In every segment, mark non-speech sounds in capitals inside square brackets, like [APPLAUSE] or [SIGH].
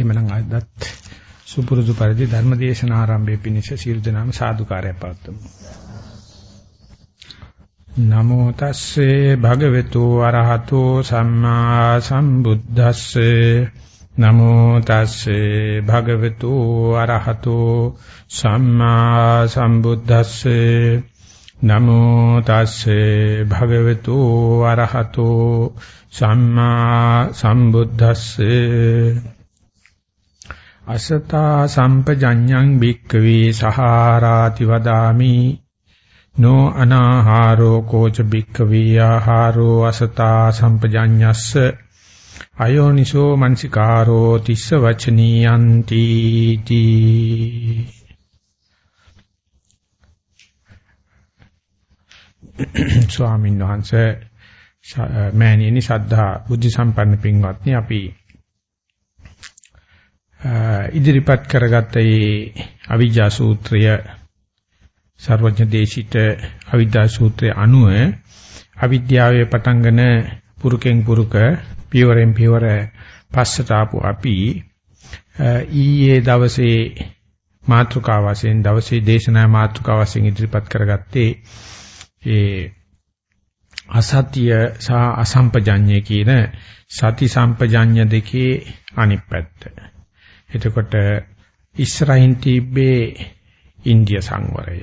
එමනම් අදත් සුපුරුදු පරිදි ධර්ම දේශන ආරම්භයේ පිණිස සියලු දෙනාම සාදුකාරය පවත්වමු. නමෝ තස්සේ භගවතු අරහතෝ සම්මා සම්බුද්දස්සේ. නමෝ තස්සේ භගවතු අරහතෝ සම්මා සම්බුද්දස්සේ. නමෝ තස්සේ භගවතු අරහතෝ සම්මා සම්බුද්දස්සේ. අසතා සම්පජඤ්ඤං භික්කවේ සහාරාති වදාමි. නෝ අනාහාරෝ කෝච භික්කවේ ආහාරෝ අසතා සම්පජඤ්ඤස්ස. අයෝනිසෝ මනසිකාරෝ තිස්ස වචනීයන්ති තී. ස්වාමීන් වහන්සේ මෑණියනි ශ්‍රද්ධා බුද්ධ සම්පන්න පින්වත්නි අපි ඉදිරිපත් කරගත්ත මේ අවිජ්ජා සූත්‍රය සර්වඥ දේශිත අවිද්‍යා සූත්‍රයේ අනුව අවිද්‍යාවේ පටන්ගෙන පුරුකෙන් පුරුක පියවරෙන් පියවර පස්සට ආපු අපි ඊයේ දවසේ මාතෘකාව වශයෙන් දවසේ දේශනා මාතෘකාව වශයෙන් ඉදිරිපත් කරගත්තේ ඒ අසත්‍ය සහ අසම්පජඤ්ඤය කියන සති සම්පජඤ්ඤ දෙකේ අනිත් පැත්ත. එතකොට ඉස්රායින් තිබ්බේ ඉන්දිය සංවරය.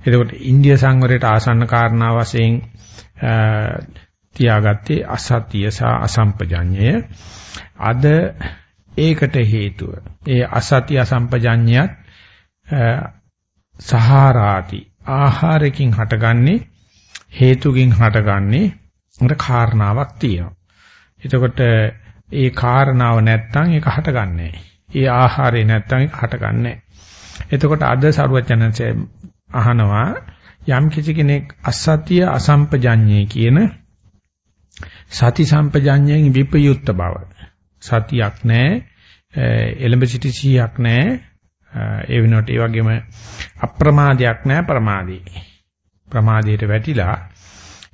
එතකොට ඉන්දිය සංවරයට ආසන්න කාරණා වශයෙන් තියාගත්තේ අසත්‍ය සහ අසම්පජඤ්ඤය. අද ඒකට හේතුව ඒ අසත්‍ය අසම්පජඤ්ඤයත් සහාරාති ආහාරයෙන් හටගන්නේ හේතුකින් හටගන්නේ උන්ට කාරණාවක් තියෙනවා. එතකොට ඒ කාරණාව නැත්තම් ඒක හටගන්නේ නැහැ. ඒ ආහාරය නැත්තම් ඒක හටගන්නේ එතකොට අද සරුවචනන්සේ අහනවා යම් කිසි කෙනෙක් අසත්‍ය අසම්පජඤ්ඤේ කියන සති සම්පජඤ්ඤයෙන් විපයුක්ත බව. සතියක් නැහැ එලඹ සිටි සිහියක් නැහැ ඒ වෙනකොට ඒ වගේම අප්‍රමාදයක් නැහැ ප්‍රමාදී. ප්‍රමාදයට වැටිලා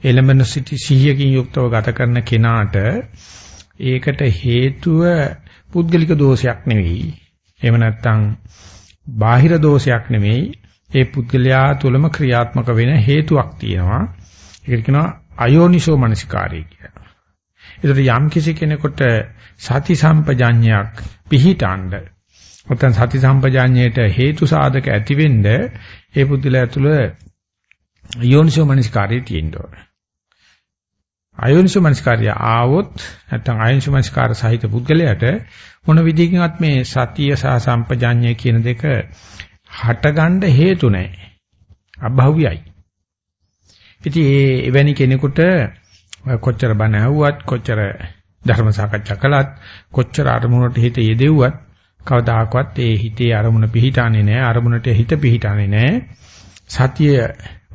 එලඹන සිටි සිහියකින් යුක්තව ගත කරන කෙනාට ඒකට හේතුව පුද්ගලික දෝෂයක් නෙවෙයි. එහෙම නැත්නම් බාහිර දෝෂයක් නෙවෙයි. ඒ පුද්ගලයා තුළම ක්‍රියාත්මක වෙන හේතුවක් තියෙනවා. ඒකට කියනවා අයෝනිසෝ මනසිකාරය කියලා. ඒතර යම් කිසි කෙනෙකුට සති සම්පජාඤ්ඤයක් පිහිටාඬ නැත්නම් සති සම්පජාඤ්ඤයට හේතු සාධක ඇති වෙන්න ඒ පුද්ගලයා තුළ යෝනිසෝ මනසිකාරය තියෙන්න ඕනේ. අයෝනිසෝ මනස්කාරය ආවොත් නැත්නම් අයෝනිසෝ මනස්කාර සහිත පුද්ගලයාට මොන විදිහකින්වත් මේ සතිය සහ සම්පජාඤ්ඤය කියන දෙක හටගන්න හේතු නැහැ. අභව්‍යයි. ඉතින් ඒ එවැනි කෙනෙකුට කොච්චර බණ ඇහුවත් කොච්චර ධර්ම සාකච්ඡා කළත් කොච්චර අරමුණට හිත යෙදෙව්වත් කවදාකවත් ඒ හිතේ අරමුණ පිහිටානේ නැහැ අරමුණට හිත පිහිටානේ නැහැ සතිය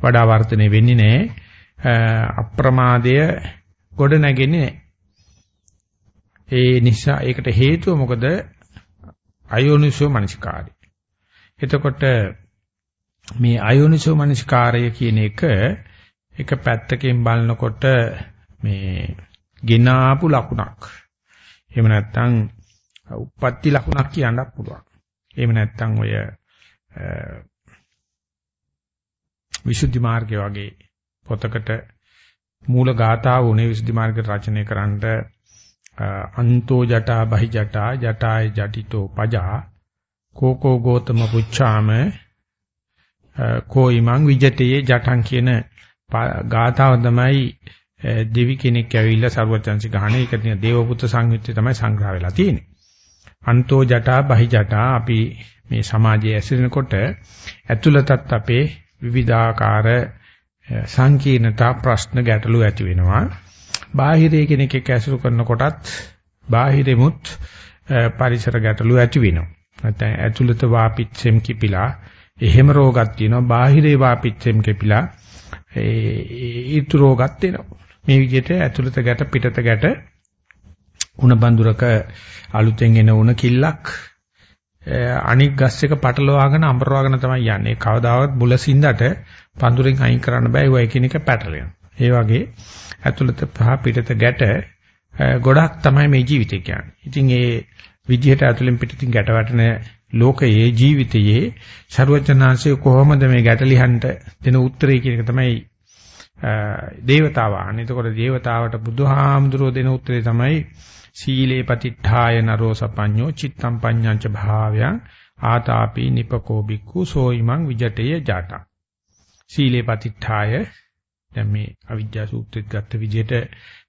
වඩා වර්ධනය වෙන්නේ නැහැ අප්‍රමාදය ගොඩ නැගෙන්නේ ඒ නිසා ඒකට හේතුව මොකද අයෝනිසෝ මනසිකාරය. එතකොට මේ අයෝනිසෝ මනසිකාරය කියන එක එක පැත්තකින් බලනකොට මේ ගිනාපු ලකුණක්. එහෙම නැත්නම් උප්පත්ති ලකුණක් කියන්නත් පුළුවන්. එහෙම නැත්නම් ඔය විසුද්ධි මාර්ගය වගේ පොතකට මූල ගාථාව උනේ විසුද්ධි මාර්ග රචනය කරන්නට අන්තෝ ජටා බහි ජටා ජටාය ජටිතෝ පජා කෝකෝ ගෝතම පුච්ඡාම කෝයිමං විජතයේ ජටං කියන ගාථාව තමයි දෙවි කෙනෙක් ඇවිල්ලා ਸਰවචන්සි ගහනේ ඒක තියෙන දේවපුත්‍ර සංයුත්තේ තමයි සංග්‍රහ වෙලා තියෙන්නේ. අන්තෝ ජටා බහි ජටා අපි මේ සමාජයේ ඇසිරෙනකොට ඇතුළතත් අපේ විවිධාකාර සංකීර්ණතා ප්‍රශ්න ගැටලු ඇති වෙනවා. බාහිරයේ කෙනෙක් එක්ක ඇසුරු කරනකොටත් බාහිරෙමුත් පරිසර ගැටලු ඇති වෙනවා. නැත්නම් ඇතුළත වාපිච්චෙම් කිපිලා එහෙම රෝගක් තියෙනවා. බාහිරේ වාපිච්චෙම් කිපිලා ඒ ඊතු රෝගක් තියෙනවා. මේ විදිහට ඇතුළත ගැට පිටත ගැට උණ බඳුරක අලුතෙන් එන උණ කිල්ලක් අනික් ගස් එක පටලවාගෙන අඹරවාගෙන තමයි යන්නේ. කවදාවත් බුලසින්දට පඳුරෙන් අයින් කරන්න බෑ. ඒවා එකිනෙක පැටලෙනවා. ඒ වගේ ඇතුළත පහ පිටත ගැට ගොඩක් තමයි මේ ජීවිතය කියන්නේ. ඉතින් ඒ විදිහට ඇතුලෙන් පිටින් ගැට වැටෙන ලෝකයේ ජීවිතයේ ਸਰවචනාංශය කොහොමද මේ ගැටලිහන්ට දෙන උත්තරේ කියන එක තමයි දේවතාවාන්. එතකොට දේවතාවට බුදුහාමුදුරෝ දෙන උත්තරේ තමයි සීලේ පතිට්ඨාය නරෝ සපඤ්ඤෝ චිත්තම් පඤ්ඤංච භාවයන් ආතාපි නිපකෝ බික්ඛු සෝයිමං විජටේය ජාතං. සීලේ පතිත්ථාය. දැන් මේ අවිජ්ජා සූත්‍රෙත් ගත්ත විදිහට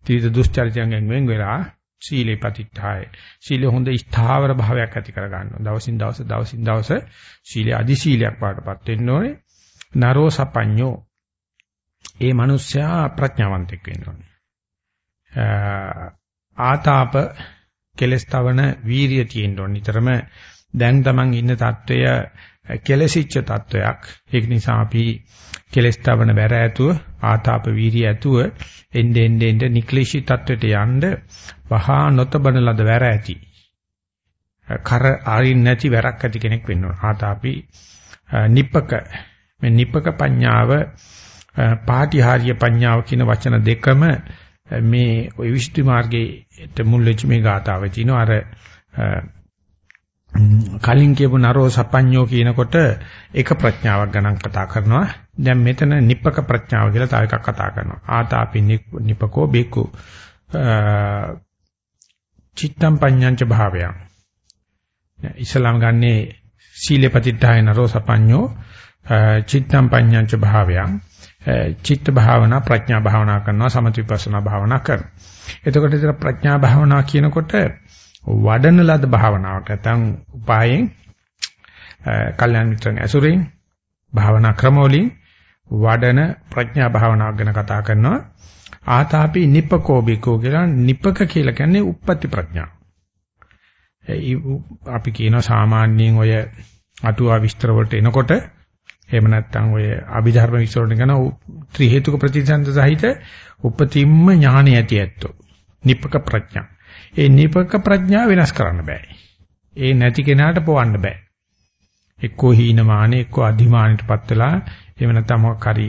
ත්‍රිවිධ දුෂ්චරිතයන්ගෙන් වෙන් වෙලා සීලේ පතිත්ථාය. සීලේ හොඳ ස්ථාවර භාවයක් ඇති කර ගන්නවා දවසින් දවස දවසින් දවස සීලේ අදි සීලයක් පාටපත් වෙන්න ඕනේ. නරෝ සපඤ්ඤෝ. ඒ මිනිස්සයා ප්‍රඥාවන්තෙක් වෙන්න ඕනේ. ආතාප කෙලස්තවන වීරිය තියෙන්න ඕනේ. නිතරම දැන් තමන් ඉන්න தত্ত্বය කෙලසිච්ච தত্ত্বයක් ඒක නිසා අපි කෙලස් තවන බැර ඇතුව ආතාප වීර්ය ඇතුව එන්නේ එන්නේ නික්ලිෂි තත්වයට යන්න වහා නොතබන ලද වැර ඇති. කර ආරින් නැති වැරක් ඇති කෙනෙක් වෙන්න ඕන. ආතාපි නිපක මේ නිපක පඤ්ඤාව පාටිහාර්ය පඤ්ඤාව කියන වචන දෙකම මේ ඔය විසුද්ධි මාර්ගයේ මුල් වෙච්ච මේ ගාතාවේ තියෙනවා අර කලින් කියපු නරෝ සපඤ්ඤෝ කියනකොට එක ප්‍රඥාවක් ගණන් කතා කරනවා. දැන් මෙතන නිප්පක ප්‍රඥාව කියලා තව එකක් කතා කරනවා. ආතාපි නිපකෝ බේකු චිත්තම් පඤ්ඤංච භාවයන්. ඉස්ලාම් ගන්නේ සීලේ පතිත්තාය නරෝ සපඤ්ඤෝ චිත්තම් පඤ්ඤංච භාවයන්. චිත්ත භාවනා ප්‍රඥා භාවනා කරනවා සමථ විපස්සනා භාවනා කරනවා. එතකොට ඉතින් ප්‍රඥා භාවනා කියනකොට වඩන ලද භාවනාවක් නැත්නම් උපායෙන් කල්යනා මිත්‍රන් ඇසුරෙන් භාවනා ක්‍රමවලින් වඩන ප්‍රඥා භාවනාවක් ගැන කතා කරනවා. ආතාපි නිප්පකෝ බිකෝ කියලා නිප්පක කියලා කියන්නේ උප්පත්ති ප්‍රඥා. අපි කියන සාමාන්‍යයෙන් ඔය අටුවා විස්තර වලට එනකොට එහෙම නැත්නම් ඔය අභිධර්ම විශ්වරණ කරන ත්‍රි හේතුක ප්‍රතිසන්ද සහිත උපතිම්ම ඥාන ඇති ඇත්තෝ. නිපක ප්‍රඥා. ඒ නිපක ප්‍රඥා වෙනස් කරන්න බෑ. ඒ නැති කෙනාට පොවන්න බෑ. එක්කෝ හීනමානෙ එක්කෝ අධිමානෙටපත් වෙලා එහෙම නැත්නම් මොකක් හරි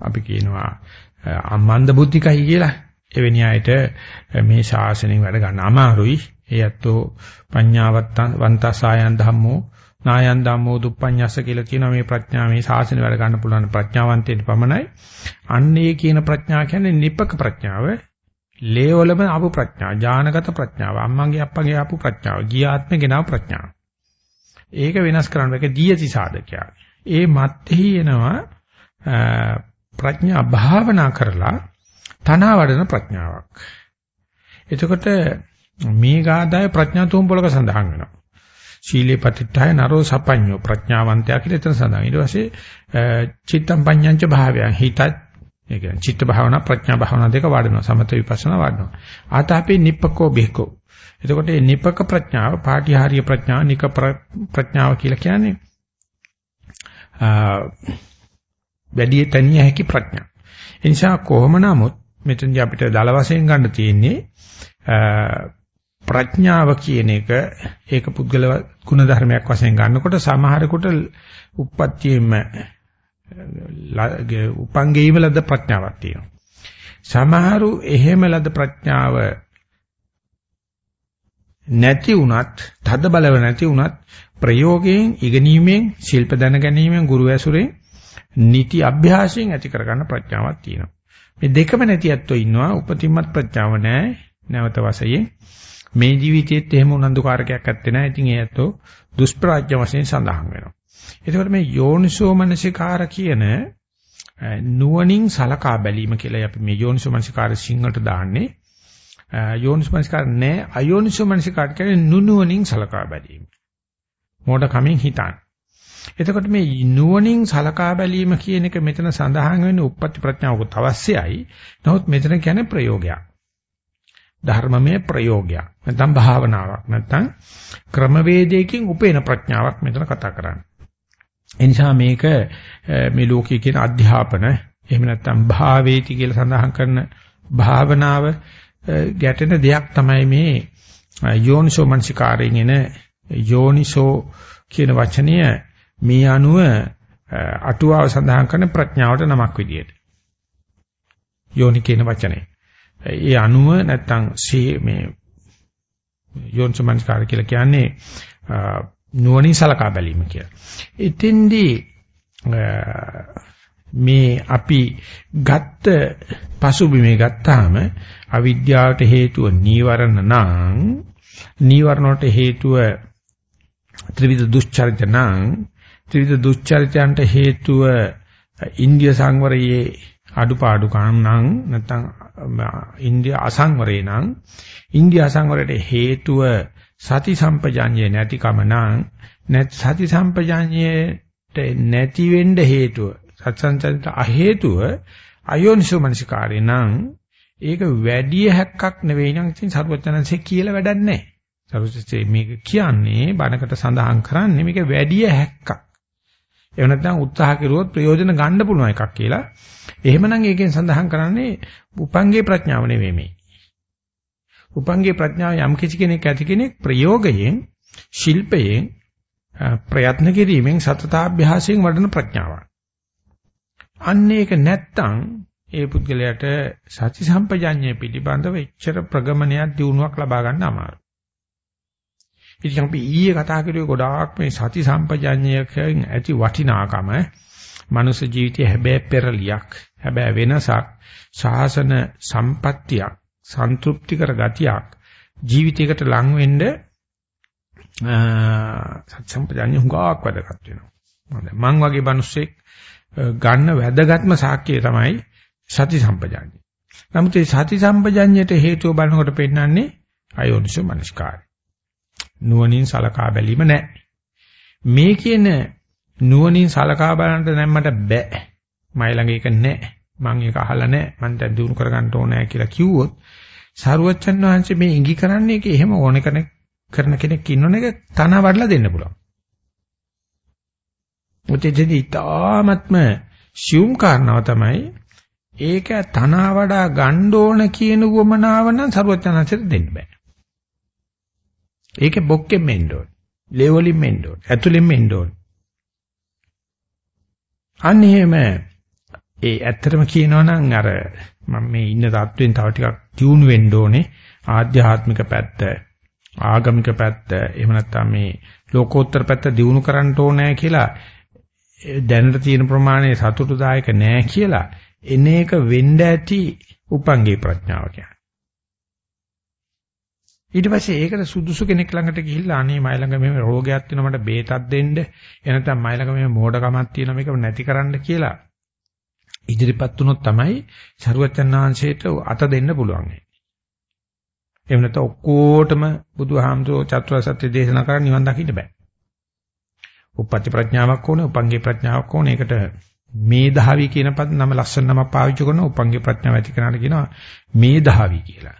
අපි කියනවා අමන්ද බුද්ධිකයි කියලා එවැනි අයට මේ ශාසනයෙන් වැඩ ගන්න අමාරුයි. ඒ ඇත්තෝ පඤ්ඤාවත් වන්තසායන් ධම්මෝ නායන් ධම්මෝ දුප්පඤ්ඤස්ස කියලා කියනවා මේ ප්‍රඥා මේ ශාසනය වැඩ ගන්න පුළුවන් ප්‍රඥාවන්තයෙක් පමණයි. අන්නේ කියන ප්‍රඥා කියන්නේ නිපක ප්‍රඥාව. ලේවලම ආපු ප්‍රඥා, ඥානගත ප්‍රඥාව, අම්මගේ අප්පගේ ආපු ප්‍රඥාව, ගිය ආත්මේ ගෙනාව ප්‍රඥාව. ඒක වෙනස් කරන්න එක දීයති සාධකයක්. ඒ මැත්තේ එනවා ප්‍රඥා භාවනා කරලා තනවා වඩන ප්‍රඥාවක්. එතකොට මේ ගාදාය ප්‍රඥා තුන් පොලක සඳහන් වෙනවා. සීලේ පතිට්ඨාය නරෝ සපඤ්ඤෝ ප්‍රඥාවන්තයා කියලා එතන සඳහන්. ඊට පස්සේ චිත්තම් පඤ්ඤංච භාවයන් හිතත් ඒ කියන්නේ චිත්ත භාවනා ප්‍රඥා භාවනා දෙක වඩනවා. සමත විපස්සනා වඩනවා. ආතාපේ නිප්පකෝ බේකෝ. එතකොට මේ නිපක ප්‍රඥාව පාටිහාරීය ප්‍රඥාව නික ප්‍රඥාව කියලා කියන්නේ වැඩි තනිය හැකි ප්‍රඥා. ඒ නිසා කොහොම නමුත් මෙතනදී අපිට දල වශයෙන් ගන්න තියෙන්නේ ප්‍රඥාව කියන එක ඒක පුද්ගල ගුණ ධර්මයක් වශයෙන් ගන්නකොට සමහරෙකුට උප්පත්තියෙම උපංගේම ලද ප්‍රඥාවක් තියෙනවා. සමහරු එහෙම ලද ප්‍රඥාව නැති වුණත්, තද බලව නැති වුණත් ප්‍රයෝගයෙන්, ඉගෙනීමෙන්, ශිල්ප දැන ගැනීමෙන්, ගුරු ඇසුරෙන්, නිති අභ්‍යාසයෙන් ඇති කරගන්න ප්‍රඥාවක් තියෙනවා. මේ දෙකම නැති ඇත්තෝ ඉන්නවා. උපතිමත් ප්‍රඥාව නැහැ. නැවත වශයෙන් මේ ජීවිතයේත් එහෙම උනන්දුකාරකයක් ඇත්තේ නැහැ. ඉතින් ඒ ඇත්තෝ දුෂ්ප්‍රාඥ වශයෙන් සඳහන් වෙනවා. එතකොට මේ යෝනිසෝ මනසිකාර කියන නුවණින් සලකා බැලීම කියලා අපි මේ යෝනිසෝ මනසිකාර සිංහලට දාන්නේ. යෝනිසෝ මනසිකාර නෑ අයෝනිසෝ මනසිකාර කියන්නේ නුනුවණින් සලකා බැලීම. මොඩ කමින් හිතන්න. එතකොට මේ නුවණින් සලකා බැලීම කියන එක මෙතන සඳහන් වෙන උප්පත්ති ප්‍රඥාවකට අවශ්‍යයි. නමුත් මෙතන කියන්නේ ප්‍රයෝගයක්. ධර්මමය ප්‍රයෝගයක්. නැත්නම් භාවනාවක්. නැත්නම් ක්‍රමවේදයකින් උපේන ප්‍රඥාවක් මෙතන කතා කරන්නේ. ඒ නිසා මේක මේ ලෝකයේ කියන අධ්‍යාපන එහෙම නැත්නම් භාවේති කියලා සඳහන් කරන භාවනාව ගැටෙන දෙයක් තමයි මේ යෝනිසෝ මනසිකාරයෙන් එන යෝනිසෝ කියන වචනය මේ අනුව අටුවාව සඳහන් කරන ප්‍රඥාවට නමක් විදියට. යෝනි කියන වචනේ. ඒ අනුව නැත්තම් මේ යෝනිසමනස්කාර කියලා කියන්නේ නුවණින් සලකා බැලීම කියලා. එතෙන්දී මේ අපි ගත්ත පසුබිමේ ගත්තාම අවිද්‍යාවට හේතුව නීවරණ නම් නීවරණ වලට හේතුව ත්‍රිවිධ දුෂ්චරිත නම් ත්‍රිවිධ දුෂ්චරිතයන්ට හේතුව ඉන්දිය සංවරයේ අඩුපාඩුකම් නම් නැත්නම් ඉන්දිය අසංවරේ නම් ඉන්දිය අසංවරයට හේතුව සති සම්පජාඤ්ඤේ නැතිකම නම් නැත් සති සම්පජාඤ්ඤේට නැති වෙන්න හේතුව සත්සංචරිත අහේතුව අයෝනිසෝ මනසිකාරේ නම් ඒක වැඩි හැක්කක් නෙවෙයි නම් ඉතින් සරුවචනන්සේ කියලා වැඩක් නැහැ. සරුවචනන්සේ මේක කියන්නේ බණකට සඳහන් කරන්නේ මේක වැඩි හැක්කක්. එහෙම නැත්නම් උත්සාහ කෙරුවොත් ප්‍රයෝජන ගන්න පුළුවන් එකක් කියලා. එහෙමනම් ඒකෙන් සඳහන් කරන්නේ උපංගේ ප්‍රඥාව නෙවෙයි මේ. උපංගේ ප්‍රඥාව යම් කිසි කෙනෙක් ඇති කෙනෙක් ප්‍රයෝගයෙන් ශිල්පයෙන් ප්‍රයත්න කිරීමෙන් සතතාභ්‍යාසයෙන් වඩන ප්‍රඥාවක්. අන්න ඒක නැත්තම් ඒ පුද්ගලයාට සති සම්පජඤ්ඤය පිළිබඳව එච්චර ප්‍රගමනයක් දියුණුවක් ලබා ගන්න අමාරුයි. ඉතින් අපි ඊයේ කතා කරුවේ ගොඩාක් මේ සති සම්පජඤ්ඤයකින් ඇති වටිනාකම මනුස්ස ජීවිතයේ හැබෑ පෙරලියක් හැබෑ වෙනසක් ශාසන සම්පත්තියක් සන්තුප්තිකර ගතියක් ජීවිතයකට ලං වෙන්න සති සම්පජඤ්ඤය හුඟක් වැදගත් වෙනවා. මං වගේ මිනිස්සෙක් ගන්න වැදගත්ම සාක්ෂිය තමයි සති සම්පජාඤ්ඤය. නමුත් මේ සති සම්පජාඤ්ඤයට හේතුව බලනකොට පෙන්වන්නේ අයෝනිසෝ මනස්කාරය. නුවණින් සලකා බැලීම නැහැ. මේ කියන නුවණින් සලකා බලන්න නැම්මට බෑ. මයි ළඟ ඒක නැහැ. මම ඒක අහලා නැහැ. මම දැන් දිනු කරගන්න ඕනේ කියලා කිව්වොත් සරුවච්චන් වහන්සේ මේ ඉඟි කරන්නේ ඒක එහෙම ඕන කෙනෙක් කරන කෙනෙක් ඉන්නෝනේ තන වඩලා දෙන්න පුළුවන්. මුතේදී තාමත්ම සියුම් කාරණාව තමයි ඒක තනවා වඩා ගන්න ඕන කියන උවමනාව නම් සරුවචනන්සෙට දෙන්න බෑ. ඒක බොක්කෙන් මෙන්න ඕන. ලේවලින් මෙන්න ඕන. ඇතුලෙන් මෙන්න ඕන. අන්න එහෙම ඒ ඇත්තටම කියනවා නම් අර මම මේ ඉන්න තත්වෙන් තව ටිකක් ටියුන් වෙන්න ඕනේ ආධ්‍යාත්මික පැත්ත ආගමික පැත්ත එහෙම නැත්නම් මේ ලෝකෝත්තර පැත්ත දියුණු කරන්න ඕනේ කියලා දැනට තියෙන ප්‍රමාණය සතුටුදායක නෑ කියලා එන එක වෙන්න ඇති උපංගේ ප්‍රඥාව කියන්නේ. ඊට පස්සේ ඒකට සුදුසු කෙනෙක් ළඟට ගිහිල්ලා අනේ මයි ළඟ මෙහෙම රෝගයක් තියෙනවා මට බේතක් දෙන්න එනතම් මයි ළඟ මෙහෙම මෝඩකමක් තියෙනවා මේක නැති කරන්න කියලා ඉදිරිපත් වුණොත් තමයි සරුවචනාංශයට අත දෙන්න පුළුවන්. එහෙම නැත්නම් ඔක්කොටම බුදුහාමුදුරුවෝ චතුරාර්ය සත්‍ය දේශනා කරන් නිවන් දකින්න බෑ. උපපති ප්‍රඥාවක් ඕනේ, උපංගේ ප්‍රඥාවක් ඕනේ. ඒකට මේධාවි කියන පද නම ලස්සන නමක් පාවිච්චි කරනවා. උපංගේ ප්‍රඥාව ඇති කරනාට කියනවා මේධාවි කියලා.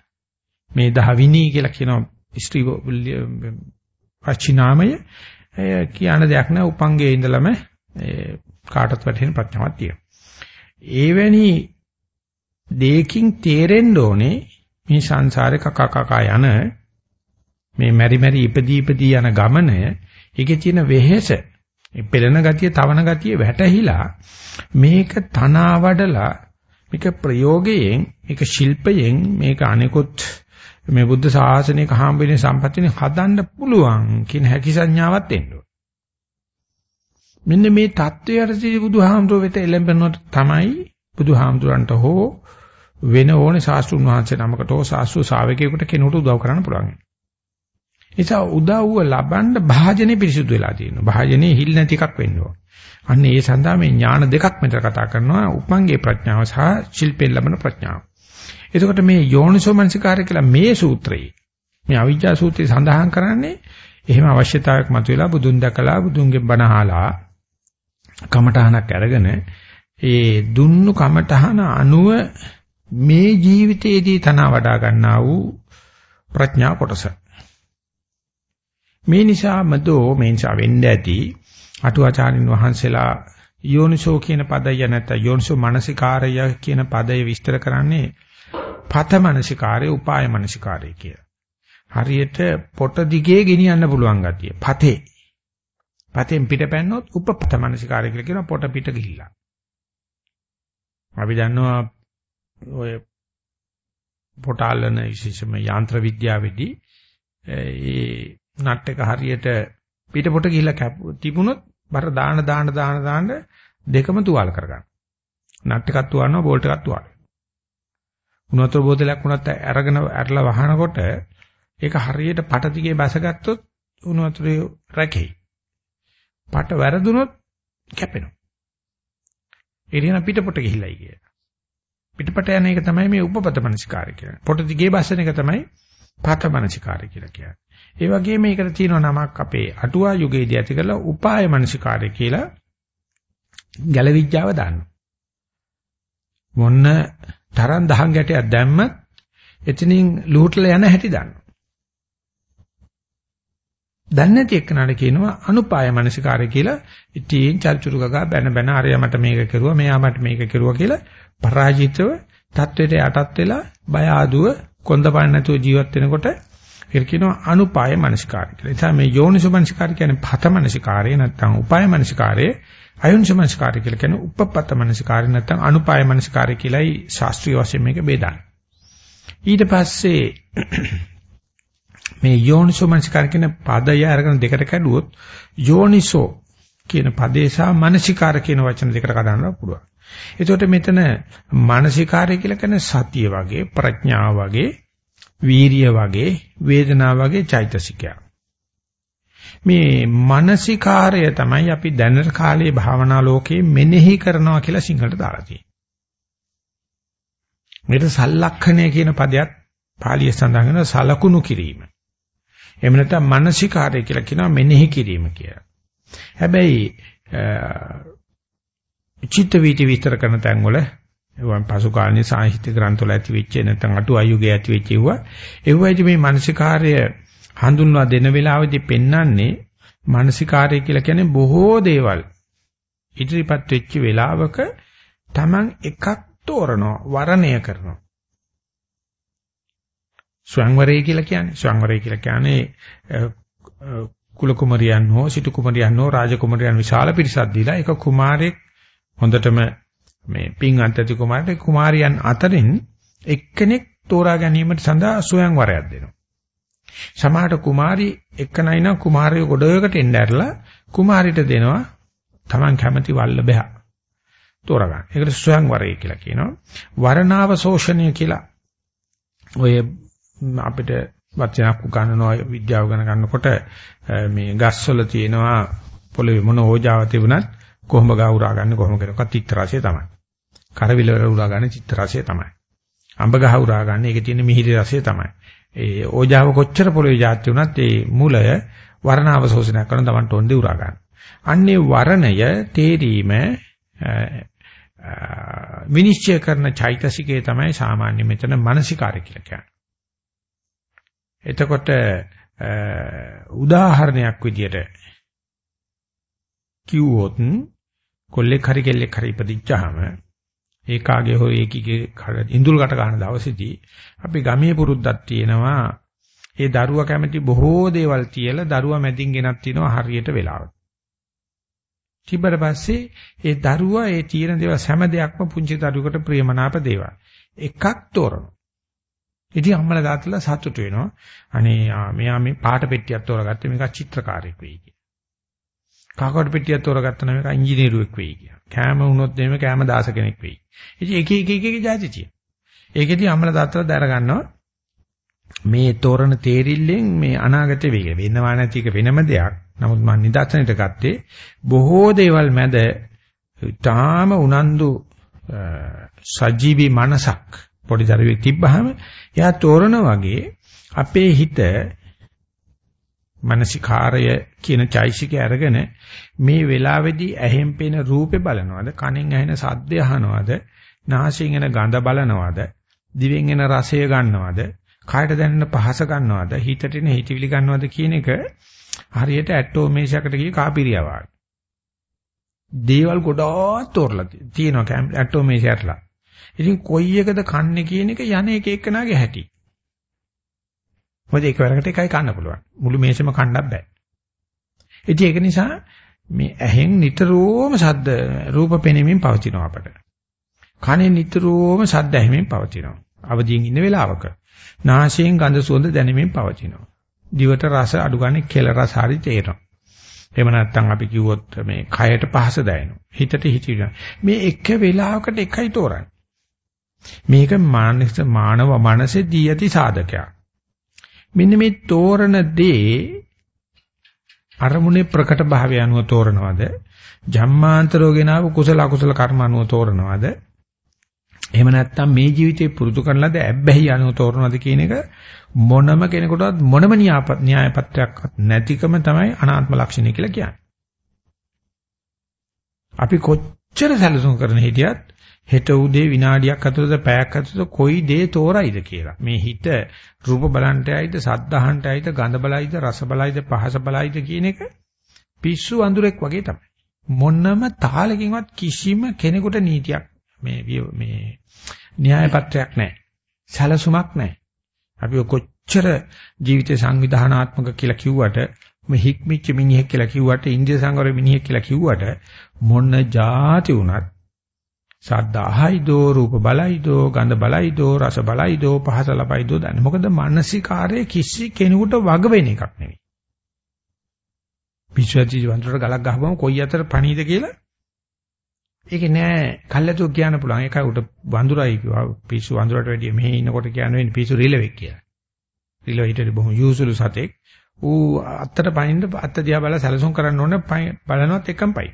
මේධාවිනී කියලා කියනවා ස්ත්‍රී පච්චිනාමය කියන දෙයක් නෑ උපංගේ ඉඳලම කාටත් වැටෙන ප්‍රඥාවක් තියෙනවා. ඒවැනි දෙයකින් තේරෙන්න ඕනේ මේ සංසාරේ කකා කකා යන මේ මෙරි මෙරි ඉපදී ඉපදී යන ගමන ඒකේ තියෙන වෙහෙස, පෙළෙන ගතිය, තවන ගතිය වැටහිලා මේක තනවා වඩලා මේක ප්‍රයෝගයෙන්, මේක ශිල්පයෙන්, මේක අනිකුත් මේ බුද්ධ ශාසනයක හාම්බෙන සම්පත්තිනේ හදන්න පුළුවන් කියන හැකි සංඥාවක් එන්න මෙන්න මේ தත්වයටදී බුදුහාමුදුරුව වෙත එළඹෙනකොට තමයි බුදුහාමුදුරන්ට හෝ වෙන ඕනේ ශාස්ත්‍රුන් වහන්සේ නමකට හෝ ශාස්ත්‍රු ශාවකයෙකුට කෙනෙකුට උදව් කරන්න පුළුවන්. නිසා උදව්ව ලබන්න භාජනේ පිරිසුදු වෙලා තියෙනවා. භාජනේ හිල් නැති එකක් වෙන්න ඕන. අන්න ඒ සඳහා මේ ඥාන දෙකක් මෙතන කතා කරනවා. උපංගේ ප්‍රඥාව සහ ශිල්පයෙන් ලබන ප්‍රඥාව. එතකොට මේ යෝනිසෝමනසිකාරය කියලා මේ සූත්‍රයේ මේ අවිජ්ජා සූත්‍රයේ සඳහන් කරන්නේ එහෙම අවශ්‍යතාවයක් මතුවලා බුදුන් දැකලා බුදුන්ගෙන් බණ අහලා කමඨහනක් අරගෙන ඒ දුන්නු කමඨහන අනුව මේ ජීවිතයේදී තන වඩා ගන්නා වූ ප්‍රඥා කොටස. මේ නිසා මදෝ මේ නිසා වෙන්න ඇති අටුවාචාරින් වහන්සේලා යෝනිසෝ කියන පදය නැත්නම් යෝනිසෝ මානසිකාරය කියන පදය විස්තර කරන්නේ පත මානසිකාරය උපාය මානසිකාරය කියලා. හරියට පොට දිගේ ගෙනියන්න පුළුවන් ගතිය. පතේ. පතෙන් පිට පැන්නොත් උපපත මානසිකාරය කියලා කියන පොට පිට ගිහිල්ලා. අපි දන්නවා ඔය පොටාලන විශේෂම යාන්ත්‍ර විද්‍යාවේදී ඒ නට් එක හරියට පිටපොට ගිහිල්ලා තිබුණොත් බර දාන දාන දාන දාන දෙකම තුවාල කරගන්න. නට් එකක් තුවනවා බෝල්ට් එකක් තුවාල. උණුතර බෝතලයක් වුණත් අරගෙන ඇරලා වහනකොට ඒක හරියට පට දිගේ බැසගත්තොත් උණුතරේ රැකෙයි. පට වැරදුනොත් කැපෙනවා. ඒ කියන පිටපොට ගිහිල්ලායි කිය. පිටපට යන එක තමයි මේ උපපත මනසිකාරය කියන්නේ. පොට දිගේ බස්සන එක තමයි පත මනසිකාරය කියලා කියන්නේ. ඒ වගේම මේකට තියෙන නමක් අපේ අටුවා යුගයේදී ඇති කරලා උපාය මනසිකාරය කියලා ගැලවිඥාව දානවා. මොන්න තරම් දහං ගැටයක් දැම්මත් එතනින් ලුහුටලා යන හැටි දානවා. දැන් නැති එක්කනට කියනවා අනුපාය මනසිකාරය කියලා. ඉතින් චර්චුරු ගගා බැන බැන අරයා මට මේක කරුවා, මෙයා මට මේක කරුවා කියලා පරාජිතව தത്വෙට යටත් වෙලා බය ආදුව කොන්දපණ නැතුව ජීවත් වෙනකොට ඒක කියනවා අනුපාය මනසිකාරය කියලා. එතන මේ යෝනිසෝ මනසිකාරය කියන්නේ පත මනසිකාරය නැත්නම් උපාය මනසිකාරය, අයෝනිසෝ මනසිකාරය කියලා කියන්නේ උපපත මනසිකාරය නැත්නම් අනුපාය මනසිකාරය කියලායි ශාස්ත්‍රීය වශයෙන් මේක බෙදන්නේ. ඊට පස්සේ මේ යෝනිසෝ මනසිකාර කියන පදය අරගෙන දෙකට කැඩුවොත් යෝනිසෝ කියන පදේ සහ මනසිකාර කියන වචන දෙකට කඩන්න පුළුවන්. එතකොට මෙතන මානසිකාරය කියලා කියන්නේ සතිය වගේ ප්‍රඥාව වගේ වීරිය වගේ වේදනාව වගේ චෛතසිකයක්. මේ මානසිකාරය තමයි අපි දැනට කාලේ භාවනා ලෝකේ මෙනෙහි කරනවා කියලා සිංහලට දාලා තියෙන්නේ. මේක සල්ලක්ෂණය කියන පදයක් පාලිය සඳහන් වෙන සලකුණු කිරීම. එහෙම නැත්නම් මානසිකාරය කියලා කියනවා මෙනෙහි කිරීම කියලා. හැබැයි චිත්ත වීති විස්තර කරන තැන්වල එවන් පසු කාලීන සාහිත්‍ය ග්‍රන්ථවල ඇති වෙච්ච නැත්නම් අටු අයුගේ ඇති වෙච්ච ඒවා ඒවයිදි මේ මානසිකාර්ය හඳුන්වා දෙන වෙලාවෙදි පෙන්වන්නේ මානසිකාර්ය කියලා කියන්නේ බොහෝ දේවල් ඉදිරිපත් වෙච්ච වෙලාවක Taman එකක් තෝරනවා වර්ණය කරනවා ස්වයංවරය කියලා කියන්නේ ස්වයංවරය කියලා කියන්නේ කුල කුමරියන් හෝ සිටු කුමරියන් හෝ රාජ කුමරියන් විශාල පිරිසක් දීලා එක කුමාරයෙක් හොඳටම මේ පින් අන්තති කුමාරට කුමාරියන් අතරින් එක්කෙනෙක් තෝරා ගැනීමට සඳහා ස්වයංවරයක් දෙනවා. සමහරට කුමාරි එක්කනයි නම් කුමාරයෝ ගොඩකට එන්න ඇරලා කුමාරිට දෙනවා Taman කැමති වල්ලබහ තෝරා ගන්න. ඒකට ස්වයංවරය කියලා කියනවා. වරණාව ශෝෂණය කියලා ඔය අපිට වචනක් උගන්වනවා විද්‍යාව ගණන ගන්නකොට මේ ගස්වල තියෙනවා පොළවේ මොන ඕජාව තිබුණත් කොහොම ගා උරා ගන්න කොහොම කරනකත් චිත්ත රසය තමයි. කරවිල වල උරා ගන්න චිත්ත රසය තමයි. අඹ ගහ උරා ගන්න ඒකේ තියෙන මිහිරි රසය තමයි. ඒ ඕජාව කොච්චර පොළවේ જાති වුණත් ඒ මූලය වර්ණාව ශෝෂණය කරන තමන්ට ඔන්දේ උරා ගන්න. අන්නේ වර්ණය තේරීම විනිශ්චය කරන චෛතසිකය තමයි සාමාන්‍ය මෙතන මානසිකාරය කියලා කියන්නේ. එතකොට උදාහරණයක් විදියට කිව්වොත් කොල්ලෙක් හරි කෙල්ලෙක් හරි ඉපදිච්චාම ඒකාගේ හෝ ඒකීගේ ඉඳුල් ගැට ගන්න දවසේදී අපි ගමේ පුරුද්දක් තියෙනවා ඒ දරුවා කැමති බොහෝ දේවල් තියලා දරුවා මැදින් ගෙනත් තිනවා හරියට වෙලාවට. තිබ්බට පස්සේ ඒ දරුවා ඒ තියෙන දේවල් හැම දෙයක්ම පුංචි දරුවෙකුට ප්‍රියමනාප දේවල්. එකක් තෝරනවා. ඉතින් අම්මලා තාත්තලා සතුටු වෙනවා. අනේ මෙයා මේ පාට පෙට්ටියක් තෝරගත්තේ මේක චිත්‍රකාරයෙක් වෙයි කියලා. කාකවඩ පෙට්ටියක් තෝරගත්තා නම් මේක ඉංජිනේරුවෙක් වෙයි කියලා. කෑම වුණොත් එහෙම කෑම දාස කෙනෙක් වෙයි. ඉතින් එක එක එක එක જાති තියෙන. ඒකෙදි අම්මලා තාත්තලා දර ගන්නවා මේ තෝරන තේරිල්ලෙන් මේ අනාගතේ වෙයි. වෙනවා නැති එක වෙනම දෙයක්. නමුත් මම නිදර්ශනයට ගත්තේ බොහෝ දේවල් මැද තාම උනන්දු සජීවී මනසක් පොඩි දරුවෙක් තිබ්බහම එයා තෝරන වගේ අපේ හිත මානසිකාරය කියන චෛසිකය අරගෙන මේ වෙලාවේදී ඇහෙන් පෙන රූපේ බලනවද කනෙන් ඇහෙන සද්දය අහනවද නාසයෙන් එන ගඳ බලනවද දිවෙන් එන රසය ගන්නවද කායට දැනෙන පහස ගන්නවද හිතට එන හිතවිලි ගන්නවද කියන එක හරියට ඇටෝමේෂයකට ගිය කාපිරියා වගේ. දේවල් ගොඩාක් තෝරලා තියෙනවා ඇටෝමේෂයටලා. ඉතින් කොයි එකද කන්නේ කියන එක යන එක එක්කනාගේ හැටි මොකද එකවරකට එකයි කන්න පුළුවන්. මුළු මේසෙම කන්නත් බෑ. ඉතින් ඒක නිසා මේ ඇහෙන් නිතරම ශබ්ද රූප පෙනෙමින් පවතිනවා අපට. කනෙන් නිතරම ශබ්ද ඇහිමින් පවතිනවා. අවදියෙන් ඉන්න වෙලාවක. නාසයෙන් ගඳ සුවඳ දැනෙමින් පවතිනවා. දිවට රස අඩු ගන්න කෙල රස හරි තේරෙනවා. එහෙම නැත්නම් අපි කිව්වොත් මේ කයට පහස දැනෙනවා. හිතට හිතිනවා. මේ එක වෙලාවකට එකයි තෝරන්නේ. මේක මානසික මානව මනසේ දී ඇති සාධකයක්. මෙන්න මේ තෝරන දේ අරමුණේ ප්‍රකට භාවය අනුව තෝරනවද? ජම්මාන්තරෝ ගෙනාව කුසල අකුසල කර්ම අනුව තෝරනවද? එහෙම නැත්නම් මේ ජීවිතේ පුරුදු කරන ලද ඇබ්බැහි අනුව තෝරනවද කියන එක මොනම කෙනෙකුටවත් මොනම න්‍යාය පත්‍රයක්වත් නැතිකම තමයි අනාත්ම ලක්ෂණය කියලා කියන්නේ. අපි කොච්චර සැලසුම් කරන හිටියත් හෙට උදේ විනාඩියක් ඇතුළත පැයක් ඇතුළත කොයි දේ තෝරයිද කියලා. මේ හිත රූප බලන්ටයිද, සද්ද අහන්ටයිද, ගඳ බලයිද, රස බලයිද, පහස බලයිද කියන එක පිස්සු අඳුරෙක් වගේ තමයි. මොනම තාලකින්වත් කිසිම කෙනෙකුට නීතියක් මේ මේ න්‍යාය පත්‍රයක් නැහැ. සැලසුමක් නැහැ. අපි කොච්චර ජීවිත සංවිධානාත්මක කියලා කිව්වට මේ හික්මිච්ච මිනිහෙක් කියලා කිව්වට ඉන්දිය සංවර මිනිහෙක් කියලා කිව්වට මොන જાති වුණත් ශබ්ද අහයිදෝ රූප බලයිදෝ ගන්ධ බලයිදෝ රස බලයිදෝ පහස ලබයිදෝ දන්නේ. මොකද මානසිකාරයේ කිසි කෙනෙකුට වග වෙන එකක් නෙවෙයි. පිස්සුවචි වන්දරට ගලක් ගහපුවම කොයි අතර පණීද කියලා ඒක නෑ කල්ලාතු කියන්න පුළුවන්. ඒකයි උට වඳුරයි පිස්සු වඳුරට වැඩිය මෙහි ඉන්නකොට කියන්න වෙන්නේ පිස්සු රිලෙවෙක් කියලා. රිලෙව හිටියේ බොහොම යූසුලු සතෙක්. ඌ අත්තට පනින්න අත්ත දිහා බලලා සැලසුම් කරන්න ඕනේ බලනවත් එකම පයි.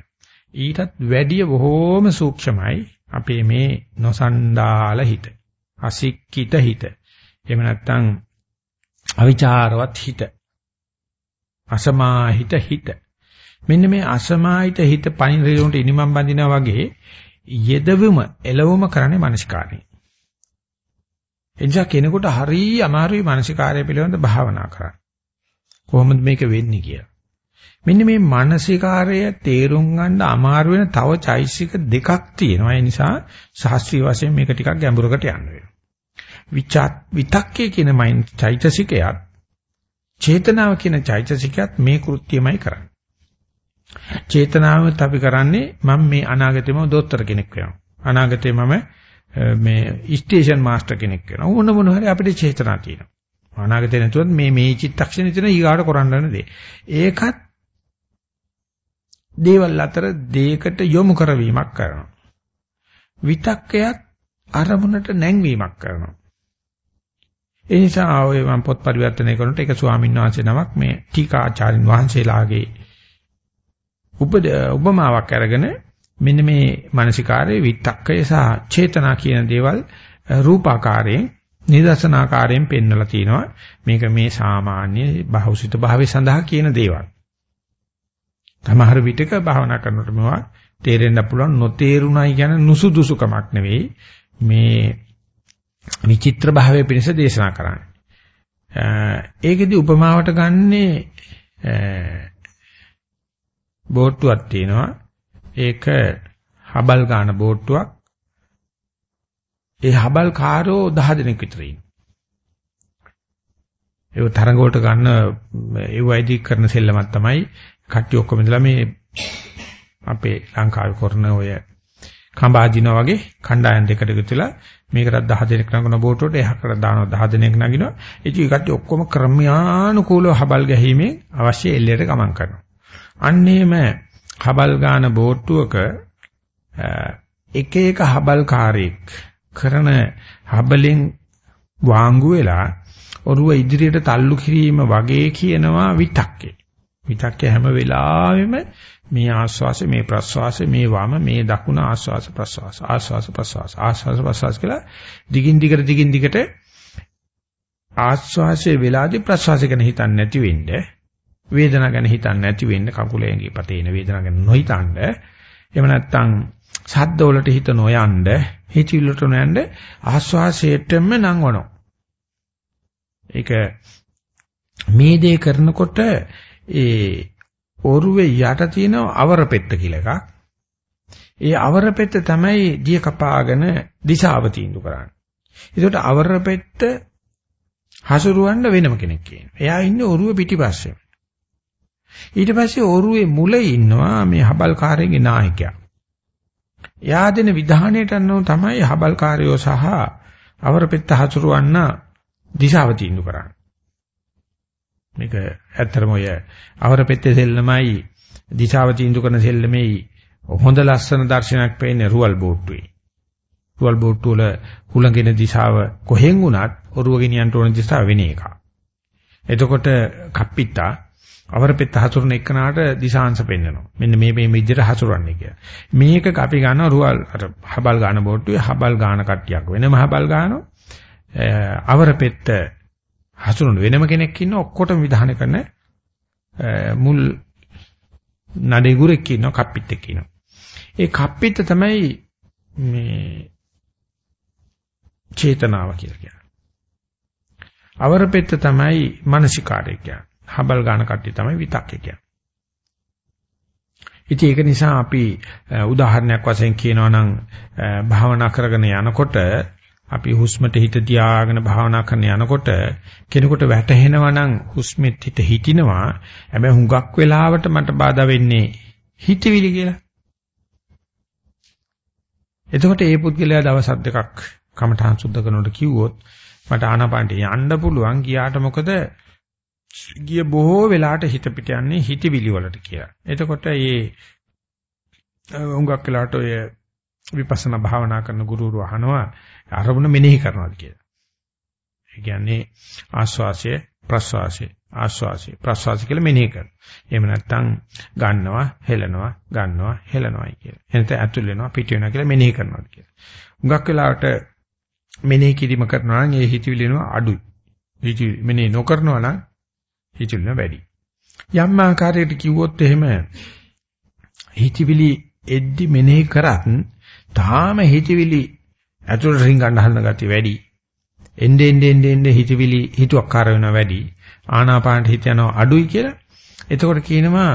ඊටත් වැඩිය බොහොම සූක්ෂමයි අපේ මේ නොසන්ඩාල හිත. අසික්කිත හිත. එහෙම නැත්නම් අවිචාරවත් හිත. අසමාහිත හිත. මෙන්න මේ අසමාහිත හිත පයින් රිලුන්ට ඉනිමම් බඳිනා වගේ යෙදවුම එළවුම කරන්නේ මානසිකාරය. එනිසා කෙනෙකුට හරිය අමාරුයි මානසිකාරය පිළිබඳ භාවනා කරන්න. කොහොමද මේක වෙන්නේ කියලා. මෙන්න මේ මානසිකාරය තේරුම් ගන්න අමාරු වෙන තව චෛසික දෙකක් තියෙනවා. ඒ නිසා ශාස්ත්‍රීය වශයෙන් මේක ටිකක් ගැඹුරකට යන්න වෙනවා. විචාත් විතක්කේ කියන මයින් චෛතසිකයත් චේතනාව කියන චෛතසිකයත් මේ කෘත්‍යමයි කරන්නේ. චේතනාවත් අපි කරන්නේ මම මේ අනාගතේම දොස්තර කෙනෙක් වෙනවා. අනාගතේ මම මේ ස්ටේෂන් මාස්ටර් කෙනෙක් වෙනවා. මොන මොන හරි අපිට චේතනා තියෙනවා. අනාගතේ නැතුවත් මේ මේ චිත්තක්ෂණේ තියෙන ඊගාට කරන්න දේ. ඒකත් දේවල් අතර දෙයකට යොමු කරවීමක් කරනවා. විතක්කයත් අරමුණට නැංවීමක් කරනවා. ඒ නිසා ඔය මම පොත් පරිවර්තනය කරනකොට ඒක ස්වාමීන් වහන්සේ නමක් මේ ටීකාචාරින් වහන්සේලාගේ උපද උපමාවක් අරගෙන මෙන්න මේ මානසිකාරයේ විතක්කය සහ චේතනා කියන දේවල් රූපාකාරයෙන් නිදර්ශනාකාරයෙන් පෙන්වලා තිනවා මේක මේ සාමාන්‍ය බහුසිත භාවයේ සඳහා කියන දේවල්. තමහර විටක භාවනා කරනකොට මේවා තේරෙන්න පුළුවන් නොතේරුණයි කියන නුසුදුසුකමක් නෙවෙයි මේ විචිත්‍ර භාවයේ පිණිස දේශනා කරන්නේ. ඒකෙදි උපමාවට ගන්නේ බෝට්ටුවක් තියෙනවා. ඒක හබල් ගන්න බෝට්ටුවක්. ඒ හබල් කාරෝ 10 දෙනෙක් විතර ඉන්නවා. ඒ තරඟ වලට ගන්න ඒ වයිදී කරන සෙල්ලමක් තමයි කට්ටිය ඔක්කොම ඉඳලා මේ අපේ ලංකාවේ කරන ඔය කඹාදිනා වගේ කණ්ඩායම් දෙකට ගිහලා මේකටත් 10 දෙනෙක් නගන බෝට්ටුවට එහකට දානවා 10 දෙනෙක් නගිනවා. ඉතින් කට්ටිය ඔක්කොම ක්‍රමයානුකූලව හබල් ගැහිීමේ අවශ්‍ය එල්ලයට ගමන් කරනවා. අන්නේම හබල් ගාන බෝට්ටුවක එක එක හබල් කාර්යයක් කරන හබලෙන් වාංගු වෙලා ඔරුව ඉදිරියට තල්ලු කිරීම වගේ කියනවා විතක්කේ. විතක්කේ හැම වෙලාවෙම මේ ආස්වාසය මේ ප්‍රස්වාසය මේ වම මේ දකුණ ආස්වාස ප්‍රස්වාස ආස්වාස ප්‍රස්වාස ආස්වාස ප්‍රස්වාස කියලා දිගින් දිගට දිගින් දිගට ආස්වාසයේ වෙලාදී ප්‍රස්වාසය ගැන හිතන්නේ නැති වෙන්නේ වේදනාව ගැන හිතන්නේ නැති වෙන්න කකුලේගේ පතේන වේදනාව ගැන නොහිතනද එහෙම නැත්නම් සද්ද වලට හිත නොයන්ද හිතවිල්ලට නොයන්ද ආස්වාසයටම නංවනවා. ඒක මේ දේ කරනකොට ඒ ඔරුවේ යට තියෙන අවරපෙත්ත කියලා එකක්. ඒ අවරපෙත්ත තමයි දිය කපාගෙන දිශාව තීන්දුව කරන්නේ. ඒකට අවරපෙත්ත හසුරුවන්න වෙනම කෙනෙක් කියනවා. එයා ඉන්නේ ඔරුව පිටිපස්සේ. ඊට පස්සේ ඔරුවේ මුල ඉන්නවා මේ හබල්කාරයේ නායකයා. එයා දෙන විධානයට අනුව තමයි හබල්කාරයෝ සහ අවරපෙත්ත හසුරුවන්න දිශාව තීන්දුව කරන්නේ. මේක ඇත්තටම ඔය අවර පෙත්තේ සෙල්ලමයි දිශාව තීන්දුව කරන සෙල්ලමේ හොඳ ලස්සන දර්ශනයක් පේන්නේ රුවල් බෝට්ටුවේ. රුවල් බෝට්ටුව වල හුලඟෙන දිශාව කොහෙන් වුණත් ඔරුව ගෙනියන්න ඕන දිශාව වෙන එකක්. එතකොට කප්පිටා අවරපෙත්ත හසුරන එකනට දිශාංශ පෙන්වනවා. මෙන්න මේ මේ විදිහට හසුරන්නේ කියලා. මේක අපි ගන්නවා රුවල් අර හබල් ගාන බෝට්ටුවේ හබල් ගාන කට්ටියක් වෙනම හබල් ගානවා. අවරපෙත්ත හසුරන වෙනම කෙනෙක් ඉන්න ඔක්කොටම විධානය කරන මුල් නඩේගුරෙක් ඉන්නවා කප්පිටෙක් ඉන්නවා. ඒ කප්පිට තමයි මේ චේතනාව කියලා කියන්නේ. අවරපෙත්ත තමයි මානසිකාරය කියන්නේ. හබල් ගන්න කට්ටිය තමයි විතක්කේ කියන්නේ. ඉතින් ඒක නිසා අපි උදාහරණයක් වශයෙන් කියනවා නම් භාවනා කරගෙන යනකොට අපි හුස්මට හිත තියාගෙන භාවනා කරන යනකොට කෙනෙකුට වැටහෙනවා නම් හුස්මෙත් හිත හිටිනවා හැබැයි හුඟක් වෙලාවට මට බාධා වෙන්නේ හිතවිලි කියලා. එතකොට ඒ පුද්ගලයා දවස් දෙකක් කමඨාන් සුද්ධ කරනකොට කිව්වොත් මට ආනාපානට යන්න පුළුවන් ගියාට මොකද ගිය බොහෝ වෙලාවට හිත පිට යන්නේ හිතවිලි වලට කියලා. එතකොට මේ හුඟක් වෙලාවට ඔය විපස්සනා භාවනා කරන ගුරුවරු අහනවා අරමුණ මෙනෙහි කරනවාද කියලා. ඒ කියන්නේ ආස්වාසය ප්‍රස්වාසය ආස්වාසය ප්‍රස්වාසය කියලා මෙනෙහි කරනවා. එහෙම නැත්නම් ගන්නවා හෙලනවා ගන්නවා හෙලනවායි කියලා. එනත ඇතුල් වෙනවා පිට වෙනවා කියලා මෙනෙහි කරනවාද කියලා. හුඟක් වෙලාවට මෙනෙහි කිරීම කරනවා නම් ඒ හිතවිලි වෙනවා අඩුයි. හිතවිලි මෙනෙහි නොකරනවා නම් හිතවිලි වෙනවා වැඩි. යම් ආකාරයකට කිව්වොත් එහෙම හිතවිලි එද්දි මෙනෙහි කරත් තාම හිතවිලි ඇතුළට රින්ගන්න හදන ගතිය වැඩි. එnde ende ende ende හිතවිලි හිතුවක්කාර වෙනවා වැඩි. ආනාපානට හිත යනවා අඩුයි කියලා. එතකොට කියනවා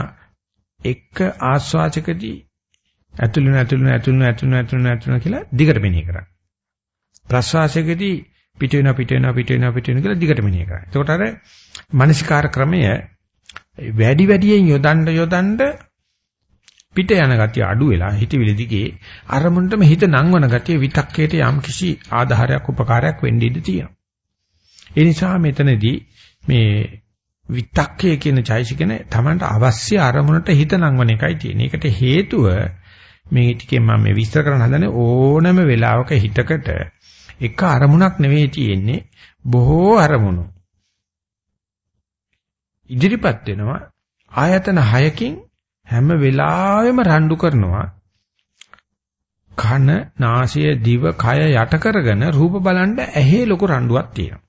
එක ආස්වාචකදී ඇතුළු ඇතුළු ඇතුළු ඇතුළු ඇතුළු ඇතුළු කියලා දිගට මෙනෙහි කරා. ප්‍රස්වාසයකදී පිට වෙනවා පිට වෙනවා පිට වෙනවා පිට වෙනවා කියලා දිගට මෙනෙහි කරා. එතකොට අර මානසිකාර ක්‍රමය වැඩි වැඩියෙන් යොදන්න යොදන්න පිට යන ගතිය අඩු වෙලා හිතවිලි දිගේ අරමුණටම හිත නංවන ගතිය විතක්කේට යම් කිසි ආධාරයක් උපකාරයක් වෙන්න ඉඩ තියෙනවා. ඒ නිසා මෙතනදී මේ විතක්කේ කියන චෛසිකන තමන්ට අවශ්‍ය අරමුණට හිත නංවන එකයි තියෙන්නේ. ඒකට හේතුව මේ ටිකෙන් මම මේ විස්තර කරන්න හදන්නේ ඕනම වෙලාවක හිතකට එක අරමුණක් නෙවෙයි තියෙන්නේ බොහෝ අරමුණු. ඉදිරිපත් වෙනවා ආයතන 6කින් හැම වෙලාවෙම රණ්ඩු කරනවා. කන නාසය දිව කය යට කරගෙන රූප බලන්න ඇහි ලොකු රණ්ඩුවක් තියෙනවා.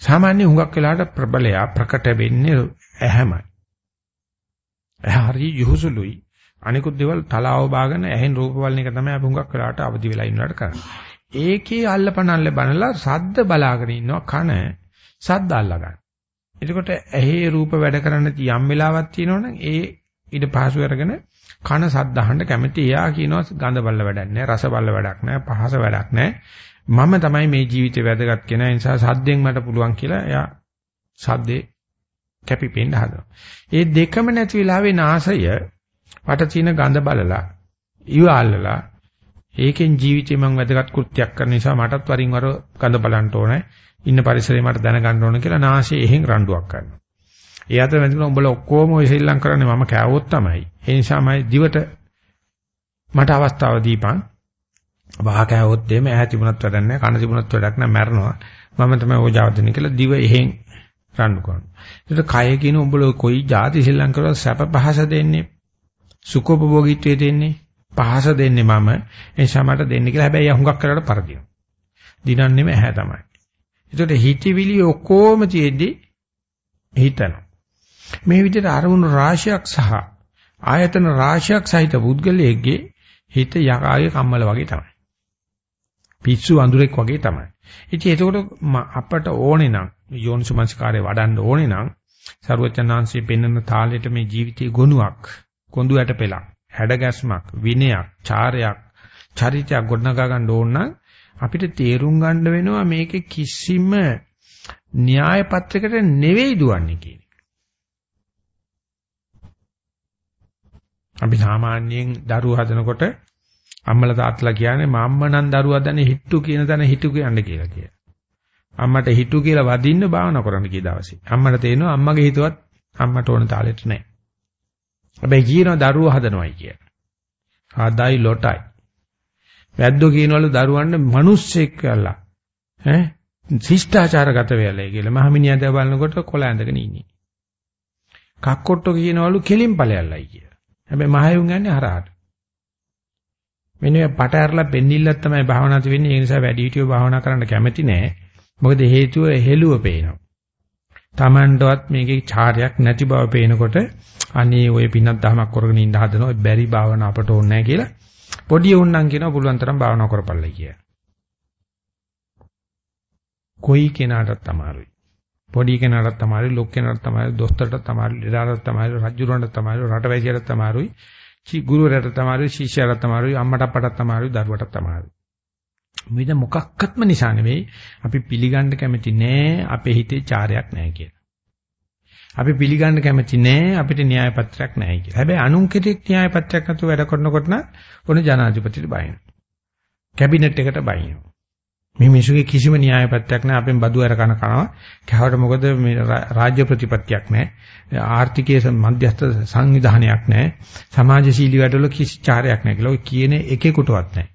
සාමාන්‍ය හුඟක් වෙලාවට ප්‍රබලයා ප්‍රකට වෙන්නේ ඇහැමයි. ඇහැ හරි යහුසුලුයි. අනිකුත් දේවල් තලාව බාගෙන ඇහෙන් රූප බලන එක තමයි අපි හුඟක් වෙලාවට අවදි වෙලා ඉන්නවට කරන්නේ. ඒකේ අල්ලපනල්ල බනලා සද්ද බලාගෙන ඉන්නවා කන. සද්ද අල්ලගන්න. එතකොට ඇහි රූප වැඩ කරන්න යම් වෙලාවක් තියෙනවනම් ඒ ඊට පහසු අරගෙන කන සද්ද අහන්න කැමති. එයා කියනවා ගඳ බල්ල වැඩක් නැහැ, රස බල්ල වැඩක් නැහැ, පහස වැඩක් නැහැ. මම තමයි මේ ජීවිතේ වැදගත් කෙනා. ඒ නිසා සද්දෙන් මට පුළුවන් කියලා එයා සද්දේ කැපිපෙන්න හදනවා. ඒ දෙකම නැති වෙලාවේ නාසය වට තියෙන ගඳ බලලා ඉවල්ලලා ඒකෙන් ජීවිතේ මම වැදගත් කෘත්‍යයක් කරන නිසා මටත් වරින් වර ගඳ බලන්න ඕනේ. ඉන්න පරිසරේ මට දැනගන්න ඕන කියලා නාසයේ එහෙන් රණ්ඩුවක් කරනවා. ඒ අතර වැදිනවා උඹලා ඔක්කොම ඔය ශ්‍රී ලංකාව කරන්නේ මම කෑවොත් තමයි. ඒ නිසා මම දිවට මට අවස්ථාව දීපන්. වහ කෑවොත් එමෙ ඇහැ තිබුණත් වැඩක් නැහැ, කන තිබුණත් වැඩක් නැහැ, මැරෙනවා. මම තමයි ඕජාව දෙන්නේ කියලා දිව එහෙන් රණ්ඩු කරනවා. ඒකට කය කියන උඹලා කොයි જાති ශ්‍රී ලංකාවල සැප පහස දෙන්නේ? සුඛෝපභෝගීත්වයේ දෙන්නේ? පහස දෙන්නේ මම. ඒ නිසා මට දෙන්න කියලා හැබැයි හුඟක් කරලා පරදිනවා. දිනන්නේම ඇහැ තමයි. ඒකට හිතවිලි ඔක්කොම තියෙද්දි හිතනවා. මේ විදිහට අරමුණු රාශියක් සහ ආයතන රාශියක් සහිත පුද්ගලයෙක්ගේ හිත යකාගේ කම්මල වගේ තමයි. පිස්සු අඳුරෙක් වගේ තමයි. ඉතින් ඒකෝට අපට ඕනේ නම් යෝනිසමංස්කාරය වඩන්න ඕනේ නම් ਸਰවචනාංශයේ පෙන්වන තාලෙට මේ ජීවිතයේ ගුණයක්, කොඳු යට පෙලක්, හැඩගැස්මක්, විනයක්, චාරයක්, චරිතයක් ගොඩනගා ගන්න ඕන නම් අපිට තේරුම් ගන්න වෙනවා මේකේ කිසිම න්‍යාය පත්‍රයකට නෙවෙයි දුවන්නේ කියන එක. අපි සාමාන්‍යයෙන් දරුවෝ හදනකොට අම්මලා තාත්තලා කියන්නේ මම්ම නම් දරුවා දන්නේ හිට්ටු කියන තැන හිටු කියන්න කියලා කියලා. අම්මට හිතු කියලා වදින්න භාවනා කරන්න කී දවසේ. අම්මට තේරෙනවා අම්මගේ හිතුවත් අම්මට ඕන තාලෙට නැහැ. හැබැයි කියනවා දරුවෝ හදනවයි කිය. ආදායි ලොටයි. වැද්දෝ කියනවලු දරුවන්ට මිනිස්සෙක් කියලා. ඈ ශිෂ්ටාචාරගත වෙලයි කියලා. මහමිනියා දැව බලනකොට කොළ ඇඳගෙන ඉන්නේ. කක්කොට්ටෝ කියනවලු කෙලින් ඵලයල්ලයි කියලා. හැබැයි මහයුන් යන්නේ හරහාට. මෙන්න මේ පට ඇරලා පෙන්නිල්ලක් තමයි භාවනාති වෙන්නේ. ඒ නිසා වැඩි හිටියෝ භාවනා කරන්න කැමති නෑ. මොකද හේතුව හෙළුව පේනවා. Tamanටවත් මේකේ චාරයක් නැති බව පේනකොට අනේ ඔය පින්නක් දහමක් කරගෙන ඉන්න හදනවා. බැරි භාවනා අපට ඕනේ නැහැ කියලා පොඩි උන්නම් කියනවා පුළුවන් තරම් භාවනා කරපළයි කියලා. කොයි කෙනාටත් අමාරුයි. පොඩි කෙනාටත් අමාරුයි, ලොක් කෙනාටත් අමාරුයි, දොස්තරටත් අමාරුයි, ලෙඩාටත් අමාරුයි, රජුරවන්ටත් අමාරුයි, රටවැසියටත් අමාරුයි, චි ගුරුවරයාටත් අමාරුයි, ශිෂ්‍යයාටත් අමාරුයි, අම්මට අප්පටත් අමාරුයි, දරුවටත් අමාරුයි. මේක මොකක්වත්ම නිසා නෙවෙයි අපි පිළිගන්න කැමති නෑ අපේ හිතේ චාරයක් නෑ කියලා. අපි පිළිගන්න කැමති නෑ අපිට න්‍යාය පත්‍රයක් නෑ කියලා. හැබැයි අනුන් කෙනෙක් න්‍යාය පත්‍රයක් නැතුව වැඩ කරනකොට නම් ඔන ජනාධිපතිට බයිනවා. කැබිනට් එකට බයිනවා. මේ මිනිසුගේ කිසිම න්‍යාය පත්‍රයක් නෑ අපෙන් බදු අර කන කනවා. කවට මොකද මේ රාජ්‍ය ප්‍රතිපත්තියක් නෑ. ආර්ථිකයේ මධ්‍යස්ථ සංවිධානයක් නෑ. සමාජශීලී වැඩවල කිසි චාරයක් නෑ කියලා ඔය කියන එකෙකුටවත් නෑ.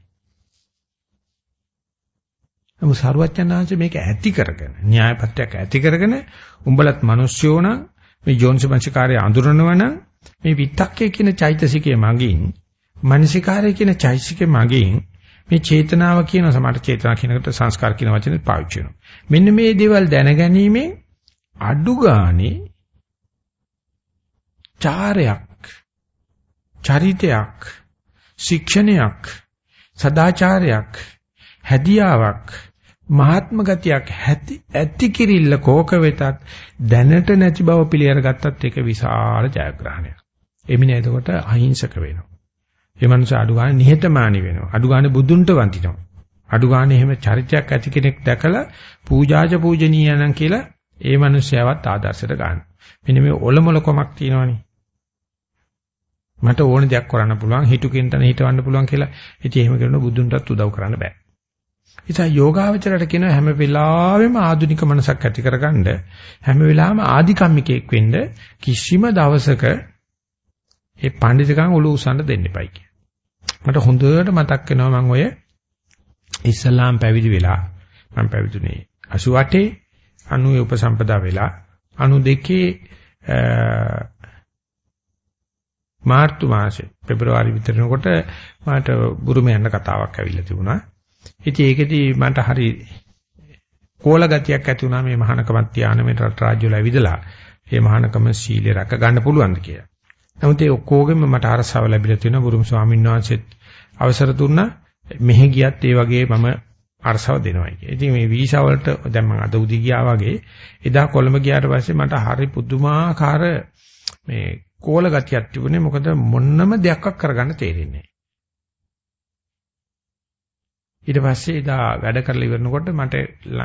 නමුත් සරුවච්චන්හන්සේ මේක ඇති කරගෙන න්‍යාය පත්‍රයක් ඇති කරගෙන උඹලත් මිනිස්සුયો නම් මේ ජෝන්සමංශකාරය අඳුරනවනම් මේ විත්තක්කේ කියන චෛතසිකයේ මගින් මනසිකාරය කියන චෛතසිකයේ මගින් මේ චේතනාව කියන සමහර චේතනා කියනකට සංස්කාර කියන වචනේ පාවිච්චි වෙනවා. මෙන්න මේ දේවල් දැනගැනීමෙන් අඩු ගානේ චාරයක් චරිතයක් ශික්ෂණයක් සදාචාරයක් හැදියාවක් මහාත්ම ගතියක් ඇති ඇති කිරිල්ල කෝක වෙතත් දැනට නැති බව පිළිඅර ගත්තත් ඒක විශාල ජයග්‍රහණයක්. එමිනේ එතකොට අහිංසක වෙනවා. ඒ මනුස්ස අඩු ගන්න නිහතමානී වෙනවා. අඩු ගන්න බුදුන්ට වඳිනවා. අඩු ගන්න එහෙම චරිතයක් ඇති කෙනෙක් දැකලා පූජාජ පූජනීයනම් කියලා ඒ මනුස්සයවත් ආදර්ශයට ගන්න. මෙන්න මේ ඔලොමලකමක් තියෙනවනේ. මට ඕන දෙයක් කරන්න පුළුවන් හිතුකින් තන හිටවන්න පුළුවන් කියලා. ඉතින් එහෙම කරන බුදුන්ටත් උදව් කරන්න බෑ. ඉතින් යෝගාවචරයට කියන හැම වෙලාවෙම ආධුනික මනසක් ඇති කරගන්න හැම වෙලාවෙම ආධිකම්මිකයෙක් වෙන්න කිසිම දවසක ඒ පඬිතුකම් ඔලු උසන්න දෙන්න එපයි කිය. මට හොඳට මතක් වෙනවා මම ඔය ඉස්ලාම් පැවිදි වෙලා මම පැවිදුනේ 88 90 උපසම්පදා වෙලා 92 මාර්තු මාසේ පෙබරවාරි විතරනකොට මට බුරුම යන්න කතාවක් ඇවිල්ලා තිබුණා. ඉතින් ඒකෙදි මට හරි කෝල ගතියක් ඇති වුණා මේ මහානකමත් ධානය මේ රට රාජ්‍ය වල ඇවිදලා මේ මහානකම සීලය රැක ගන්න පුළුවන්ද කියලා. නමුත් ඒ ඔක්කොගෙම මට අරසාව ලැබිලා තියෙනවා බුරුම ස්වාමීන් වහන්සේත් අවසර දුන්නා මෙහෙ ගියත් ඒ වගේ මම අරසාව දෙනවා කියලා. ඉතින් මේ වීසා වලට දැන් මම අද උදේ ගියා වගේ එදා කොළඹ ගියාට පස්සේ මට හරි පුදුමාකාර මේ කෝල ගතියක් තිබුණේ මොකද මොන්නම දෙයක් කරගන්න තේරෙන්නේ ඊට පස්සේ එදා වැඩ කරලා ඉවරනකොට මට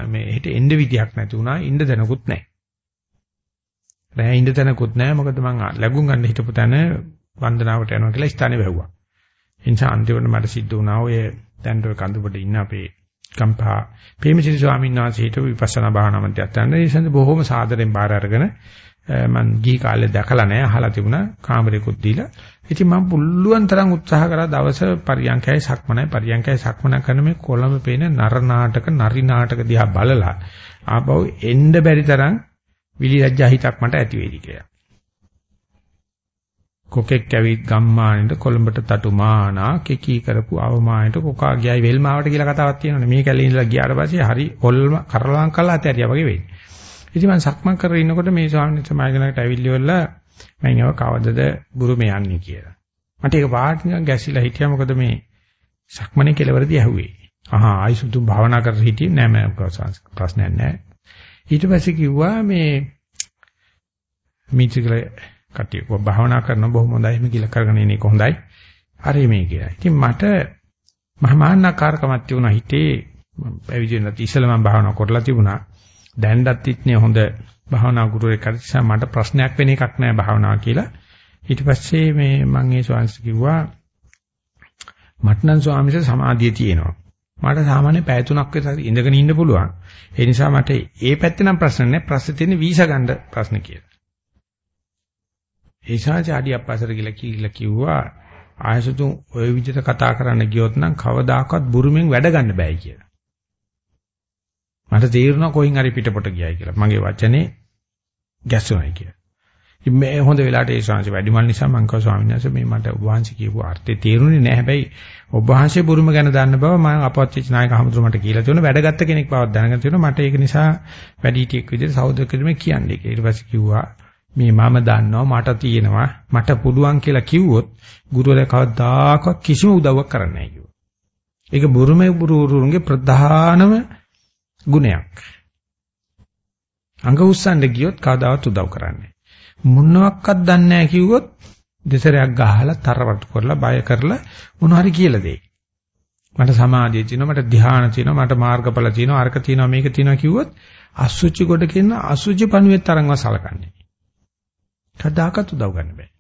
මේ හෙට එන්න විදියක් නැති වුණා ඉන්න දැනකුත් නැහැ. රෑ ඉන්න දැනකුත් නැහැ මොකද මං ලැබුම් ගන්න හිටපු තැන වන්දනාවට යනවා කියලා ස්ථානේ වැහුවා. ඒ නිසා අන්තිමට මට සිද්ධ වුණා ඔය දැන් ඔය කඳුබඩ ඉන්න අපේ කම්පා පේමසිරි ස්වාමීන් වහන්සේ හිටපු විපස්සනා භාවනා මධ්‍යස්ථාන ඒ නිසා බොහොම සාදරෙන් බාර අරගෙන මං ගිහි කාලේ දැකලා නැහැ අහලා තිබුණා කාමරේකුත් දීලා ඉතින් මම පුළුවන් තරම් උත්සාහ කරා දවස පරියන්කයයි සක්මනයි පරියන්කයයි සක්මන කරන මේ කොළඹ පේන නර නාටක නරි නාටක දිහා බලලා ආපහු එන්න බැරි තරම් විලි ලැජ්ජා හිතක් මට ඇති වෙයි කියලා. කොකෙක් ඇවිත් ගම්මානෙට කොළඹට තටු මානා කෙකී කරපු අවමානයට කොකා ගියයි වෙල්මාවට කියලා කතාවක් තියෙනවනේ. මේ කැලේ ඉඳලා ගියාට පස්සේ හරි කොල්ම කරලම් කළා ඇතරියා වගේ වෙන්නේ. ඉතින් මම සක්මන් කරගෙන ඉන්නකොට මේ ස්වාමීන් වහන්සේ මාගෙනකට ඇවිල්ලිවලා මම ඒව කවදද බුරුමේ යන්නේ කියලා. මට ඒක වාට නිකන් ගැසිලා හිටියා මොකද මේ සක්මනේ කෙලවරදී ඇහුවේ. අහා ආයිසුතු භාවනා කර හිටියේ නෑ මම ප්‍රශ්නයක් නෑ. ඊට පස්සේ කිව්වා මේ මිත්‍රිකල කට්ටිය කො භාවනා කරන බොහොම හොඳයි මේ කියලා කරගෙන ඉන්නේ කොහොඳයි. හරි මේ කියලා. ඉතින් මට මහමාන්නකාරකමක් තිබුණා හිතේ පැවිදි වෙනත් ඉස්සෙල්ලා මම භාවනා කරලා තිබුණා. දැන්වත් ඉන්නේ හොඳ භාවනා ගුරුවරයෙක් නිසා මට ප්‍රශ්නයක් වෙන එකක් නෑ භාවනාව කියලා. ඊට පස්සේ මේ මම ඒ ස්වාමීන් කිව්වා මට නම් ස්වාමීන් සමාධිය තියෙනවා. මට සාමාන්‍ය පැය තුනක් විතර ඉඳගෙන ඉන්න පුළුවන්. ඒ නිසා මට ඒ පැත්තේ නම් ප්‍රශ්න නැහැ. ප්‍රශ්නේ තියෙන්නේ වීසා ගන්න ප්‍රශ්න කියලා. ඒ ශාචාඩි අප්පසර කියලා කියලා කිව්වා ආයසතුන් ওই විදිහට කතා කරන්න ගියොත් නම් කවදාකවත් බුරුමෙන් වැඩ ගන්න බෑ කියලා. මට තේරුණා කොයින් හරි පිටපොට ගියයි කියලා. මගේ වචනේ ගැස්සුණයි කියලා. ඉතින් මේ හොඳ වෙලාවට ඒ ශාංශ වැඩිමල් නිසා මං කව ස්වාමීන් වහන්සේ මේ මට වහන්සේ කියපු අර්ථය තේරුණේ නැහැ. හැබැයි ඔබ වහන්සේ බුරුම ගැන දන්න බව මම අපවත් වෙච්ච නායක හමුදුර මට කියලා තියෙනවා. වැඩගත්ත කෙනෙක් බවක් දැනගෙන තියෙනවා. මට ඒක නිසා වැඩිහිටියෙක් විදිහට සහෝදරකෙම කියන්නේ. ඊට පස්සේ කිව්වා මේ මම දන්නවා මට තියෙනවා මට පුළුවන් කියලා කිව්වොත් ගුරුවරයා කවදාකවත් කිසිම උදව්වක් කරන්නේ නැහැ කිව්වා. ඒක බුරුමේ බුරුරුන්ගේ ප්‍රධානම ගුණයක්. අඟ උස්සන්න ගියොත් කවදාවත් උදව් කරන්නේ මොනවත් දන්නේ නැහැ කිව්වොත් දෙසරයක් ගහලා තරවටු කරලා බය කරලා මොන හරි කියලා දෙයි. මට සමාධිය තියෙනවා මට ධ්‍යාන තියෙනවා මට මාර්ගඵල තියෙනවා අරක තියෙනවා මේක තියෙනවා කිව්වොත් අසුචි කොට කියන අසුචි පණුවේ තරම්ව සලකන්නේ. කදාකත් උදව් ගන්න බෑ.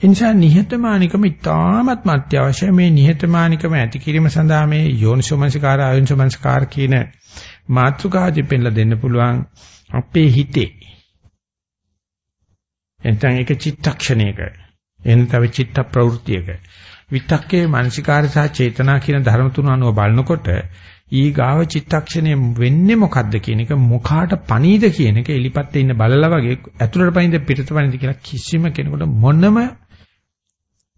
එනිසා නිහතමානිකම ඉතාමත් අත්‍යවශ්‍යයි. මේ නිහතමානිකම ඇති කිරීම සඳහා මේ යෝනිසෝමනසිකාර ආයෝනිසෝමනසිකාර කියන මාතෘකාදි පෙන්ලා දෙන්න පුළුවන් අපේ හිතේ. එතන ඒක චිත්තක්ෂණයක එන තව චිත්ත ප්‍රවෘත්තියක. විතක්කේ මානසිකාර සහ චේතනා කියන ධර්ම තුන අනුව බලනකොට ඊ ගාව චිත්තක්ෂණය වෙන්නේ මොකද්ද කියන එක මොකාට පණීද කියන එක එලිපත්තේ ඉන්න බලලා වගේ ඇතුළට පණීද පිටත පණීද කියලා කිසිම කෙනෙකුට මොනම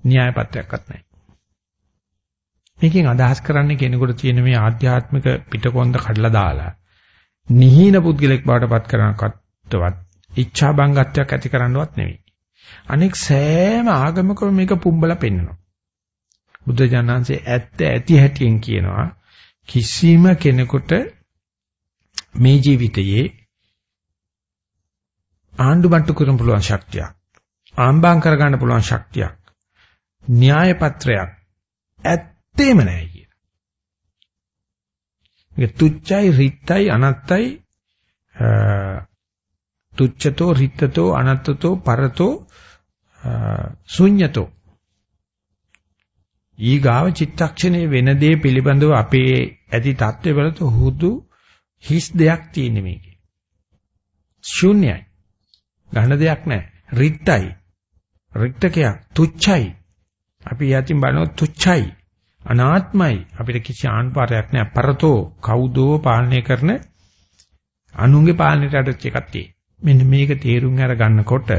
න්‍යාය පත්‍රයක්වත් නැහැ. මේකෙන් අදහස් කරන්නේ කෙනෙකුට තියෙන මේ ආධ්‍යාත්මික පිටකොන්ද කඩලා දාලා නිහීන පුද්ගලෙක් බවට පත් කරනකටවත් ඉච්ඡා බංගත්වයක් ඇති කරන්නවත් නෙවෙයි. අනෙක් සෑම ආගමකම මේක පුම්බලා පෙන්නනවා. බුද්ධ ජානන්සේ ඇත්ත ඇති හැටියෙන් කියනවා කිසිම කෙනෙකුට මේ ජීවිතයේ ආණ්ඩු බට්ටු කරන්න පුළුවන් ශක්තියක් ආම්බාම් කරගන්න පුළුවන් ශක්තියක් න්‍යාය පත්‍රයක් ඇත්තේම නැහැ කියන. මේක තුච්චයි රිත්තයි අනත්තයි තුච්ඡතෝ රිත්තතෝ අනත්තතෝ පරතෝ ශුඤ්‍යතෝ ඊගාව චිත්තක්ෂණයේ වෙන දේ පිළිබඳව අපේ ඇති தත්ත්වය වලට හුදු හිස් දෙයක් තියෙන මේකේ. ශුන්‍යයි. ඝන දෙයක් නැහැ. රිත්තයි. රික්තකයක් තුච්චයි. අපි යතින් බලනොත් තුච්චයි අනාත්මයි. අපිට කිසි ආන්පාරයක් නැහැ පරතෝ කවුදෝ පාලනය කරන අනුන්ගේ පාලනයට අඩච්ච එකක් තියෙයි මෙන්න මේක තේරුම් අර ගන්නකොට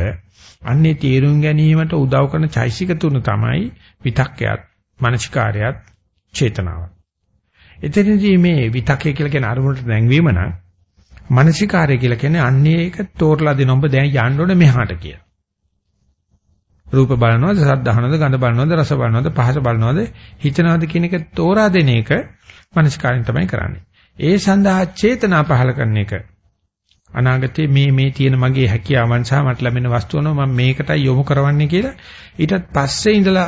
අන්නේ තේරුම් ගැනීමට උදව් කරන චෛසික තුන තමයි විතක්කයත් මානසිකාරයත් චේතනාවත්. එතනදී මේ විතක්කය කියලා කියන අරමුණට නැංවීම නම් මානසිකාරය කියලා කියන්නේ අන්නේ ඒක තෝරලා දෙන ඔබ දැන් යන්න ඕනේ මෙහාට කියලා. රූප බලනවද, ශබ්ද අහනවද, ගඳ බලනවද, රස බලනවද, පහස බලනවද, හිතනවද කියන එක තෝරා දෙන එක මනස්කාරයෙන් තමයි කරන්නේ. ඒ සඳහා චේතනා පහල කරන එක අනාගතේ මේ මේ තියෙන මගේ හැකියාවන් සහ මට ලැබෙන වස්තුවන මම මේකටයි යොමු කරවන්නේ කියලා ඊටත් පස්සේ ඉඳලා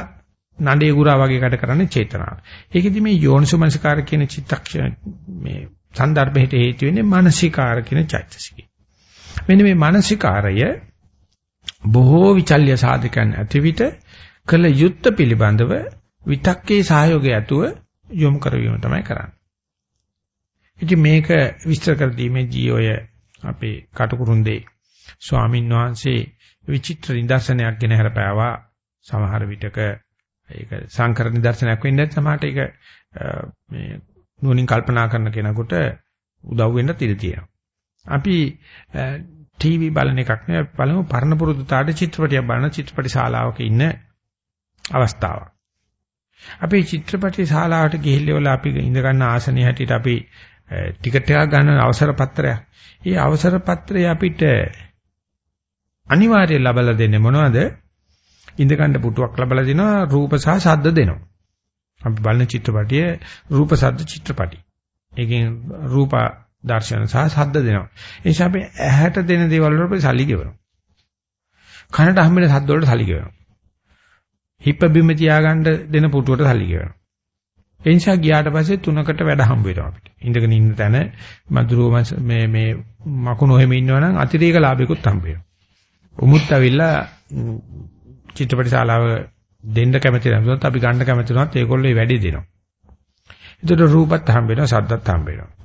නඩේ ගුරා වගේ කඩ කරන්නේ චේතනාව. ඒකෙදි මේ යෝනිසෝමනසිකාර කියන චිත්තක්ෂණ මේ සන්දර්භයට හේතු වෙන්නේ මානසිකාර කියන චෛතසිකය. මෙන්න මේ මානසිකාරය බොහෝ විචල්්‍ය සාධකයන් ඇති විට කළ යුත්ත පිළිබඳව විතක්කේ සහයෝගය ඇතුව යොමු කරවීම තමයි කරන්නේ. ඉතින් මේක විස්තර කර දීමේදී ඔය අපේ කටුකුරුන්දේ ස්වාමින් වහන්සේ විචිත්‍ර නිදර්ශනයක් ගෙන හරපෑවා සමහර විටක ඒක සංකර නිදර්ශනයක් වෙන්නේ නැත්නම් සමහරට ඒක මේ නුවණින් කල්පනා කරන කෙනෙකුට උදව් වෙන්න තිර තියෙනවා. අපි ටීවී බලන එකක් නෙවෙයි බලමු පරණ පුරුදු තාඩ චිත්‍රපටියක් බලන චිත්‍රපටි ශාලාවක ඉන්න අවස්ථාවක්. අපි චිත්‍රපටි ශාලාවට ගිහිල්ලා අපි ඉඳ ගන්න ආසනය හැටියට අපි ටිකට් එකක් ගන්න අවසර පත්‍රයක්. ඒ අවසර පත්‍රය අපිට අනිවාර්යයෙන් ලබලා දෙන්නේ මොනවද? ඉඳ ගන්න පුටුවක් ලබලා දෙනවා රූප සහ ශබ්ද දෙනවා. අපි බලන චිත්‍රපටියේ රූප ශබ්ද චිත්‍රපටි. ඒකෙන් රූප දර්ශන සහ ශබ්ද දෙනවා. ඒ නිසා අපි ඇහැට දෙන දේවල් වලට අපි සල්ලි ගෙවනවා. කනට හම්බෙන ශබ්ද වලට සල්ලි ගෙවනවා. හිප බිම තියාගන්න දෙන පුටුවට සල්ලි ගෙවනවා. ඒ නිසා ගියාට පස්සේ තුනකට වැඩ හම්බ වෙනවා අපිට. ඉඳගෙන ඉන්න තැන මధుරව මේ මේ මකුණු එහෙම ඉන්නවනම් අතිරේක ලාභයකුත් හම්බ වෙනවා. උමුත් ඇවිල්ලා චිත්‍රපට ශාලාව දෙන්න කැමති නැතුවත් අපි ගන්න කැමති නැත්නම් ඒගොල්ලෝ ඒ වැඩි දෙනවා. ඒතර රූපත් හම්බ වෙනවා, සද්දත් හම්බ වෙනවා.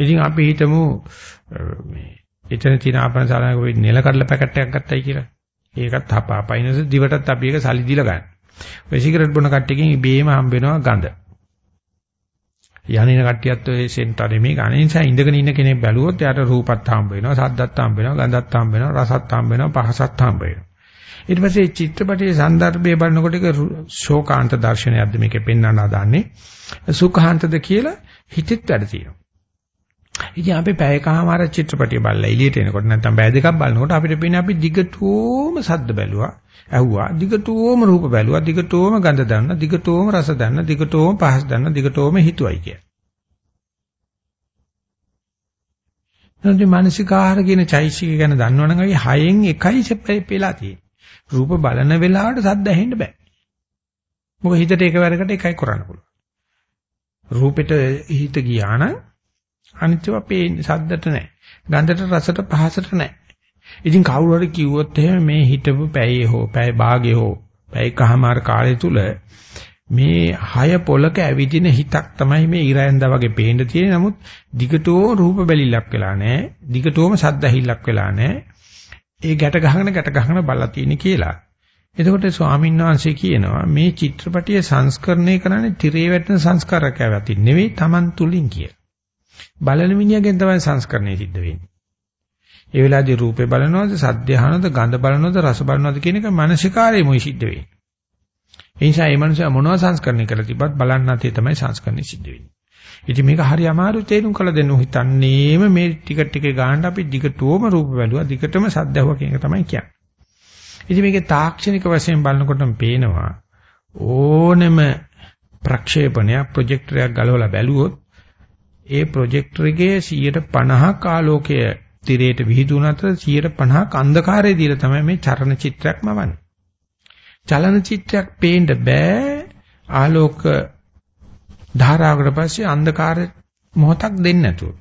ඉතින් අපි හිතමු මේ එතන තියෙන ආපනසාලනක වෙයි නෙල කඩලා පැකට් එකක් ගත්තයි කියලා. ඒකත් හපාපයිනස දිවටත් අපි ඒක සල්ලි දීලා ගන්න. ඔය සිගරට් බොන කට්ටියකින් ඉබේම හම්බ වෙනවා ගඳ. යන්නේ කට්ටියත් ඔය සෙන්ටරේ මේ ගානේ නිසා ඉඳගෙන ඉන්න කෙනෙක් බැලුවොත් එයාට රූපත් හම්බ වෙනවා, සද්දත් හම්බ වෙනවා, ගඳත් හම්බ වෙනවා, රසත් හම්බ වෙනවා, පහසත් හම්බ වෙනවා. ඊට පස්සේ චිත්‍රපටයේ සන්දර්භය බලනකොට ඒක ශෝකාන්ත දර්ශනයක්ද මේකේ පෙන්වන්න හදාන්නේ. සුඛාන්තද කියලා හිතෙත් වැඩ තියෙනවා. ඉතින් අපි පැයකමාර චිත්‍රපටිය බලලා එළියට එනකොට නැත්නම් පැය දෙකක් බලනකොට අපිට පේන්නේ අපි දිගටම සද්ද බැලුවා, ඇහුවා, දිගටම රූප බැලුවා, දිගටම ගඳ දන්න, දිගටම රස දන්න, දිගටම පහස් දන්න, දිගටම හිතුවයි කිය. නැත්නම් මානසිකාහාර කියන චෛසික ගැන දන්නවනම් අපි හයෙන් එකයි පෙළලා තියෙන්නේ. රූප බලන වෙලාවට සද්ද ඇහෙන්න බෑ. මොකද හිතට එකවරකට එකයි කරන්න පුළුවන්. රූපෙට හිත ගියා නම් අනිත්‍යව පේන්නේ සද්දට නැහැ. ගන්ධට රසට පහසට නැහැ. ඉතින් කවුරු හරි කිව්වොත් එහෙම මේ හිතපු පැයේ හෝ පැය භාගයේ හෝ පැයකමාර කාලය තුල මේ හය පොලක ඇවිදින හිතක් තමයි මේ ඉරැන්දා වගේ පේන්න තියෙන්නේ. නමුත් දිගටම රූප බැලිලක් වෙලා නැහැ. දිගටම සද්ද ඇහිල්ලක් වෙලා නැහැ. ඒ ගැට ගහගෙන ගැට ගහගෙන බලලා තියෙන කියලා. එතකොට ස්වාමීන් වහන්සේ කියනවා මේ චිත්‍රපටිය සංස්කරණය කරන්නේ tire වැටෙන සංස්කාරකයක් ඇති නෙවෙයි Taman තුලින් කිය. බලන මිනිහගෙන් තමයි සංස්කරණය සිද්ධ වෙන්නේ. ඒ වෙලාවේදී රූපේ බලනවද, සද්ද අහනවද, ගඳ බලනවද, රස බලනවද කියන එක මානසිකාරයමයි සිද්ධ වෙන්නේ. ඒ නිසා මේ මනුස්සයා මොනවද සංස්කරණය කරලා තිබ්බත් බලන්න නැතේ තමයි සංස්කරණය සිද්ධ වෙන්නේ. ඉතින් මේක හරි අමාරු තේරුම් කළ දෙන්න හිතන්නේම මේ ටික ටික ගන්න අපි දිගටම රූප බැලුවා, දිගටම සද්ද ඇහුවා කියන එක තමයි කියන්නේ. ඉතින් මේකේ තාක්ෂණික වශයෙන් බලනකොටම පේනවා ඕනෙම ප්‍රක්ෂේපණයක් ප්‍රොජෙක්ටරයක් ගලවලා බැලුවොත් ඒ ප්‍රොජෙක්ටර් එකේ 150ක් ආලෝකය තිරයට විහිදුන අතර 150ක් අන්ධකාරය දීලා තමයි මේ චරණ චිත්‍රයක් මවන්නේ. චලන චිත්‍රයක් පේන්න බෑ ආලෝක ධාරාවකට පස්සේ අන්ධකාර මොහොතක් දෙන්නේ නැතුව.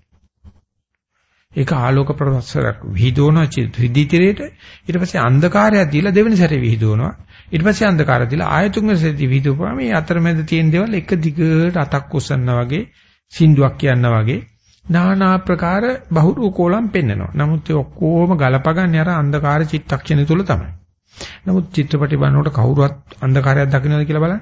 ඒක ආලෝක ප්‍රවස්සරක් විහිදුවන ත්‍රිදි තිරයට ඊට පස්සේ අන්ධකාරය දීලා දෙවෙනි සැරේ විහිදුවනවා. ඊට පස්සේ අන්ධකාරය දීලා ආයතුන්ගේ සැරේ විහිදුවපුවා මේ අතරමැද තියෙන දේවල් එක දිගට අතක් උස්සනවා වගේ සින්දුවක් කියනවා වගේ নানা ආකාර බහුරු කෝලම් පෙන්නනවා. නමුත් ඒ ඔක්කොම ගලපගන්නේ අර අන්ධකාර චිත්තක්ෂණය තුල තමයි. නමුත් චිත්‍රපටි බලනකොට කවුරුවත් අන්ධකාරයක් දකින්නද කියලා බලන්න.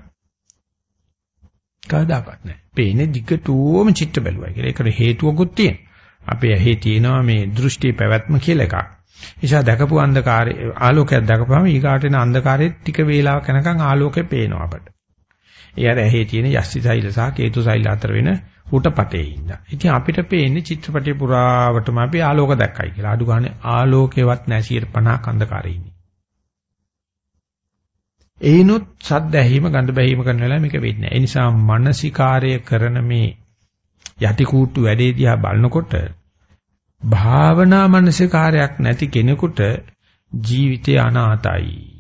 කවදාකවත් නැහැ. පේන්නේ දිගටම චිත්‍ර බැලුවයි කියලා. ඒකට හේතුවකුත් තියෙනවා. අපේ ඇහි තියෙනවා මේ දෘෂ්ටි පැවැත්ම කියලා එකක්. නිසා දැකපු අන්ධකාරය ආලෝකයක් දැකපුවම ඊගාට එන අන්ධකාරයේ ටික වේලාවක් යනකම් ආලෝකය පේනවා අපට. ඒ අර ඇහි තියෙන යස්ති සෛල සහ කේතු සෛල අතර වෙන උටපටේ ඉඳලා. ඉතින් අපිට පේන්නේ චිත්‍රපටය පුරාවටම අපි ආලෝක දැක්කයි කියලා. අඩු ගානේ ආලෝකේවත් නැහැ 50ක් අන්ධකාරයේ ඉන්නේ. ඒනොත් සද්ද ඇහිම ගඳ බැහිම කරන වෙලාව මේක වෙන්නේ නැහැ. ඒ නිසා මානසිකාර්ය කරන මේ යටි කූට්ටු වැඩේ දිහා බලනකොට භාවනා මානසිකාරයක් නැති කෙනෙකුට ජීවිතය අනාතයි.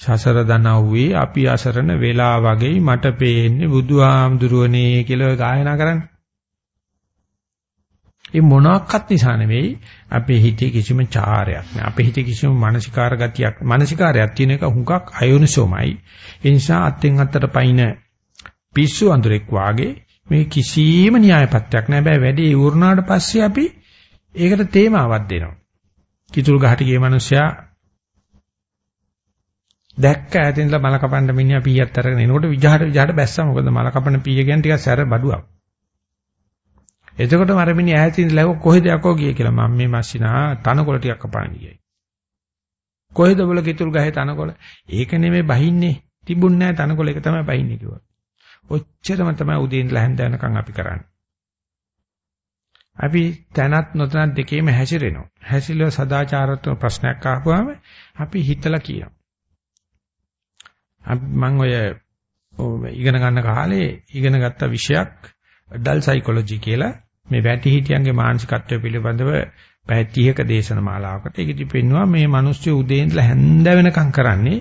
සසර දනව්වේ අපි අසරණ වෙලා වගේ මට පේන්නේ බුදුහාමුදුරුවනේ කියලා ගායනා කරන්නේ. ඒ මොනක්වත් නිසා නෙවෙයි අපේ හිතේ කිසිම චාරයක් නෑ. අපේ හිතේ කිසිම මානසිකාර ගතියක් මානසිකාරයක් තියෙන එක හුඟක් අයෝනිසෝමයි. ඒ නිසා අත්ෙන් අත්තට පයින් පිස්සු අඳුරෙක් වාගේ මේ කිසිම න්‍යායපත්‍යක් නෑ. බෑ වැඩේ ඉවරනාට පස්සේ අපි ඒකට තේමාවක් දෙනවා. කිතුල් ගහට ගිය මිනිස්සයා දැක්ක ඈතින් ඉඳලා මල කපන්න මිනිහා පීයක් අරගෙන එනකොට විජහට විජහට බැස්සා මොකද මල කපන පීය කියන්නේ ටිකක් සැර බඩුවක්. එතකොට මර මිනිහ ඈතින් ඉඳලා කොහෙද යකෝ ගියේ කියලා මම මේ මස්සිනා තනකොළ ටිකක් කපාන්න ගියයි. කොහෙද බල කිතුල් ගහේ තනකොළ? ඒක නෙමෙයි බහින්නේ. තිබුණ නැහැ තනකොළ එක තමයි බහින්නේ කිව්වා. ඔච්චරම තමයි උදේ ඉඳලා හැන්ද වෙනකන් අපි කරන්නේ. අපි තනත් නොතනත් දෙකේම හැසිරෙනවා. හැසිරෙලා සදාචාරත්ව ප්‍රශ්නයක් අහපුවාම අපි හිතලා කියනවා. මම ඔය ඉගෙන ගන්න කාලේ ඉගෙන ගත්ත විෂයක් ඩල් සයිකොලොජි කියලා මේ වැටිහිටියන්ගේ මානසිකත්වය පිළිබඳව පැය 30ක දේශන මාලාවකට ඒකදී පෙන්නවා මේ මිනිස්සු උදේ ඉඳලා හැන්ද වෙනකම් කරන්නේ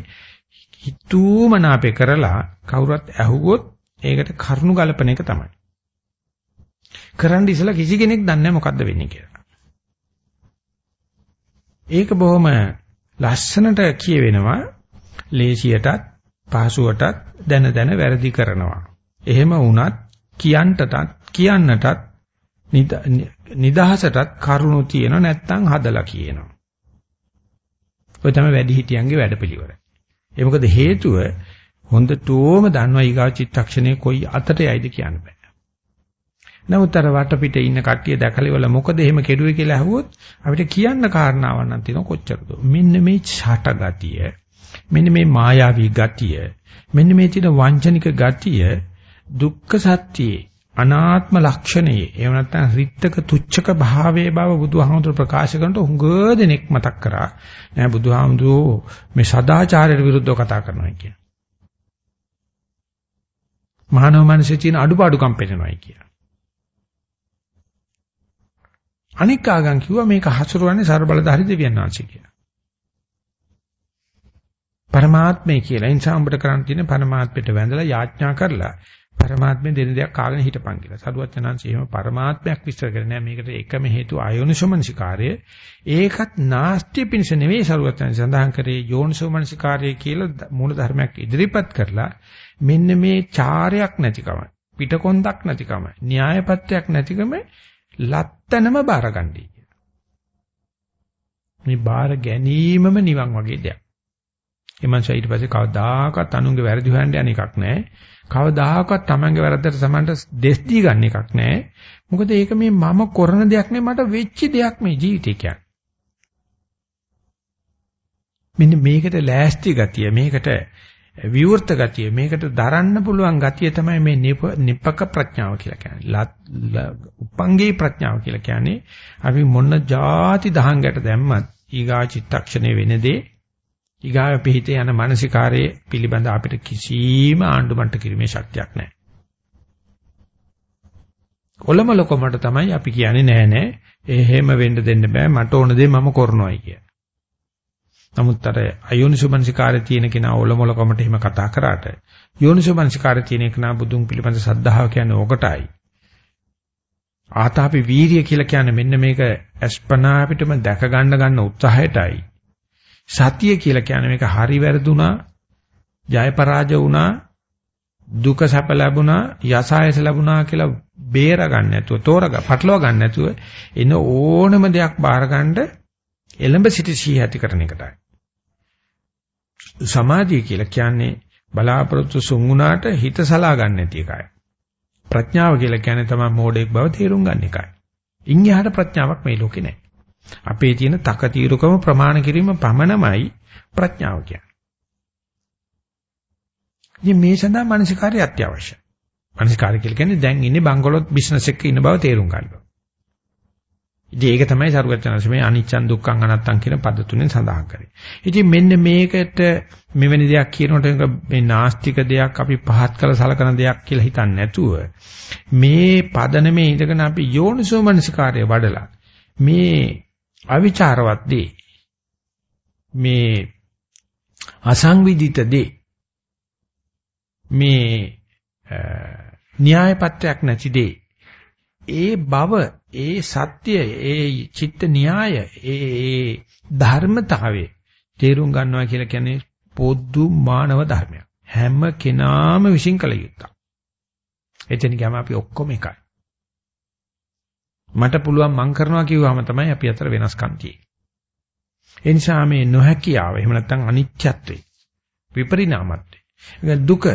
හිතුවමනාපේ කරලා කවුරුත් ඇහුවොත් ඒකට කරුණු ගලපන එක තමයි. කරන්න ඉසලා කිසි කෙනෙක් දන්නේ මොකද්ද වෙන්නේ කියලා. ඒක බොහොම ලස්සනට කියවෙනවා ලේසියටත් පහසුවටත් දැන දැන වැරදි කරනවා. එහෙම වුණත් කියන්ටටත් කියන්නටත් නිදහසටත් කරුණු තියෙන නැත්තම් හදලා කියනවා. ඔය තමයි වැඩි හිටියන්ගේ වැඩපිළිවෙල. ඒ මොකද හේතුව හොඳටම දන්නවා ඊගා චිත්තක්ෂණේ කොයි අතට යයිද කියන්න බෑ. නමුත් අර වටපිට ඉන්න කට්ටිය දැකලා ඉවල මොකද එහෙම කෙරුවේ කියලා අහුවොත් අපිට කියන්න කාරණාවක් නම් තියෙනවා කොච්චරද. මෙන්න මේ ඡාට ගතිය, මෙන්න මේ මායාවී ගතිය, මෙන්න මේ තියෙන වංචනික ගතිය දුක්ඛ සත්‍යයේ අනාත්ම ලක්ෂණයේ එහෙම නැත්නම් රිත්තක තුච්ඡක භාවයේ බව බුදුහාමුදුර ප්‍රකාශ කරනට උඟ දෙනෙක් මතක් කරා නෑ බුදුහාමුදුරෝ මේ සදාචාරයට විරුද්ධව කතා කරනවා කියන. මානව මනසේ තියෙන අඩුපාඩුකම් පෙන්නනවායි කියන. අනික් ආගම් කිව්වා මේක හසුරුවන්නේ ਸਰබලධාරී දෙවියන් වහන්සේ කියලා. පරමාත්මය කියලා. ඒ නිසා උඹට කරන්න තියෙන පරමාත්මයට වැඳලා යාඥා කරලා පරමාත්මය දෙන දෙයක් කාගෙන හිටපන් කියලා. සරුවත් යනංශ එහෙම පරමාත්මයක් විස්තර කරන්නේ නැහැ. මේකට එකම හේතුව ආයෝනිසෝමනසිකාරය. ඒකත් නාස්ති පිණිස නෙවෙයි සරුවත් යනංශ සඳහන් කරේ යෝනිසෝමනසිකාරය කියලා මූල ධර්මයක් ඉදිරිපත් කරලා මෙන්න මේ චාරයක් නැතිකම, පිටකොන්දක් නැතිකම, න්‍යායපත්‍යක් නැතිකම ලත්තනම බාරගන්නයි මේ බාර ගැනීමම නිවන් වගේ දෙයක්. එමන්ස ඊට පස්සේ කවදාකවත් අනුන්ගේ වැරදි හොයන්න යන එකක් නැහැ. කවදාකවත් Tamange වැරද්දට සමන්ට දෙස් දී ගන්න එකක් නැහැ. මොකද ඒක මේ මම කරන දෙයක් නෙවෙයි මට වෙච්ච දෙයක් මේ ජීවිතේ කියන්නේ. මෙන්න මේකට ලෑස්ති ගතිය මේකට විවෘත ගතිය මේකට දරන්න පුළුවන් ගතිය තමයි මේ නිපක ප්‍රඥාව කියලා කියන්නේ. උපංගේ ප්‍රඥාව කියලා කියන්නේ අපි මොන જાති දහංගට දැම්මත් ඊගා චිත්තක්ෂණේ වෙනදී ඊගාව පිහිටේ යන මානසිකාරයේ පිළිබඳ අපිට කිසිම ආණ්ඩුමන්ට කිරීමේ ශක්තියක් නැහැ. කොළමලකමට තමයි අපි කියන්නේ නෑ නෑ එහෙම වෙන්න දෙන්න බෑ මට ඕන දේ මම කරනවායි කිය. නමුත් අර අයෝනිසුමනසිකාරය තියෙන කෙනා ඔලොමලකමට එහෙම කතා කරාට යෝනිසුමනසිකාරය තියෙන කෙනා බුදුන් පිළිබඳ සද්ධාව කියන්නේ ඕකටයි. ආතාපි වීරිය කියලා කියන්නේ මෙන්න මේක අස්පනා අපිටම දැක ගන්න ගන්න උත්සාහයටයි. සතිය කියලා කියන්නේ මේක හරි වැරදුනා, ජය පරාජය වුණා, දුක සැප ලැබුණා, යසායස ලැබුණා කියලා බේර ගන්න නැතුව, තෝරග, පටලවා ගන්න නැතුව එන ඕනම දෙයක් බාර ගන්න එළඹ සිටි සීහ ඇති කරන එකටයි. සමාධිය කියලා කියන්නේ බලාපොරොත්තු සුන්ුණාට හිත සලා ගන්න නැති එකයි. ප්‍රඥාව කියලා කියන්නේ තමයි මෝඩෙක් බව තේරුම් ගන්න එකයි. ඉන් එහාට ප්‍රඥාවක් මේ ලෝකේ නැහැ. අපේ තියෙන තකතිරුකම ප්‍රමාණ කිරීම පමණමයි ප්‍රඥාව කියන්නේ. ඉතින් මේ සඳහා මානසිකාරය අත්‍යවශ්‍යයි. මානසිකාරය කියලා කියන්නේ දැන් ඉන්නේ බංගලොත් බිස්නස් එකක ඉන්න බව තේරුම් ගන්නවා. ඉතින් ඒක තමයි සරුවචනස් මේ අනිච්චන් දුක්ඛං අනත්තං කියන පද තුනෙන් සඳහන් කරේ. ඉතින් මෙන්න මේකට මෙවැනි දෙයක් කියනකොට මේ නාස්තික දෙයක් අපි පහත් කළ සලකන දෙයක් කියලා හිතන්නේ නැතුව මේ පදනමේ ඉඳගෙන අපි යෝනිසෝ මනසිකාරය වඩලා මේ අවිචාරවත් දේ මේ අසංවිධිත දේ මේ න්‍යායපත්‍යක් නැති දේ ඒ බව ඒ සත්‍ය ඒ චිත්ත න්‍යාය ඒ ධර්මතාවයේ තේරුම් ගන්නවා කියලා කියන්නේ පොදු මානව ධර්මයක්. හැම කෙනාම විශ්ින් කළ යුත්තක්. එතන ගියාම අපි ඔක්කොම එකයි. මට පුළුවන් මං කරනවා කිව්වම තමයි අපි අතර වෙනස්කම් තියෙන්නේ. ඒ නිසා මේ නොහැකියාව එහෙම නැත්නම් අනිත්‍යත්වේ විපරිණාමත්වේ. දුක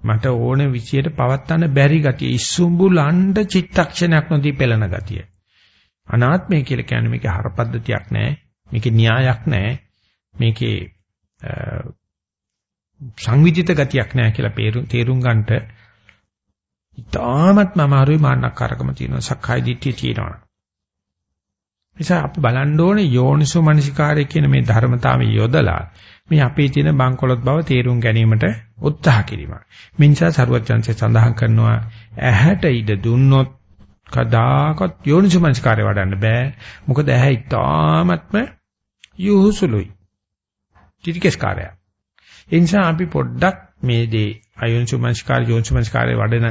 මට ඕන විදියට පවත්න්න බැරි ගතිය ඉස්සුඹුලණ්ඩ චිත්තක්ෂණයක් නොදී පෙළෙන ගතිය. අනාත්මය කියලා කියන්නේ මේකේ හරපද්ධතියක් නැහැ. මේකේ න්‍යායක් නැහැ. මේකේ සංවිධිත ගතියක් නැහැ කියලා තේරුම් ගන්නට ඉතාමත්ම අමාරුයි මාන්නක්කාරකම තියෙනවා සක්කාය දිට්ඨිය තියෙනවා. නිසා අපි බලන්න ඕනේ යෝනිසෝ මනසිකාරය කියන මේ ධර්මතාවය යොදලා මේ අපේ තියෙන බංකොලොත් බව තේරුම් ගැනීමට උත්සාහ කිරීම. මේ නිසා සරුවචන්සේ සඳහන් කරනවා ඇහැට ඉඩ දුන්නොත් කදාකත් යෝනිසෝ මනසිකාරය වඩන්න බෑ. මොකද ඇහැ ඉතාමත්ම යොහුසුලුයි. ටිටිකස් කාර්යය. ඒ නිසා අපි පොඩ්ඩක් මේ දේ අයෝනිසෝමනස්කාර යෝනිසෝමනස්කාරයේ වඩන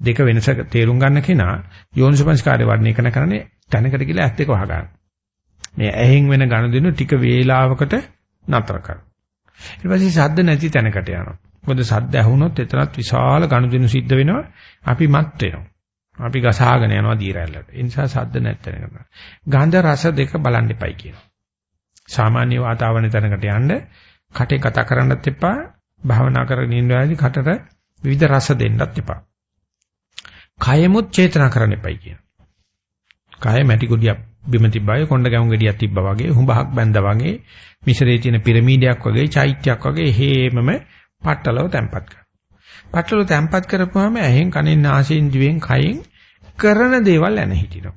දෙක වෙනස තේරුම් ගන්න කෙනා යෝනිසෝමනස්කාරයේ වඩන එක කරන්නේ තැනකට ගිහලා ඇත් දෙක වහගන්න. මේ ඇහෙන් වෙන ගනුදෙනු ටික වේලාවකට නතර කරනවා. ඊට පස්සේ ශබ්ද නැති තැනකට යනවා. මොකද සද්ද ඇහුනොත් එතනත් විශාල ගනුදෙනු සිද්ධ වෙනවා. අපි මත් වෙනවා. අපි ගසාගෙන යනවා දීරැල්ලට. ඒ නිසා සද්ද නැත්තන ගන්ධ රස දෙක බලන්න එපයි කියනවා. සාමාන්‍ය වාතාවරණ තැනකට යන්න කටේ කතා කරන්නත් එපා. භාවනා කරගෙන ඉන්න වෙලාවේදී කටට විවිධ රස දෙන්නත් එපා. කයමුත් චේතනා කරන්න එපයි කියනවා. කය මැටි ගොඩියක් බිම තිබ්බාය කොණ්ඩ ගැවුම් ගෙඩියක් තිබ්බා වගේ හුඹහක් බැඳා වගේ මිශ්‍රයේ තියෙන පිරමීඩයක් වගේ චෛත්‍යයක් වගේ හේමම පට්ටලව තැම්පත් කරනවා. පට්ටලව තැම්පත් කරපුවාම ඇහෙන් කනෙන් නාසයෙන් දිවෙන් කයෙන් කරන දේවල් ඇන හිටිනවා.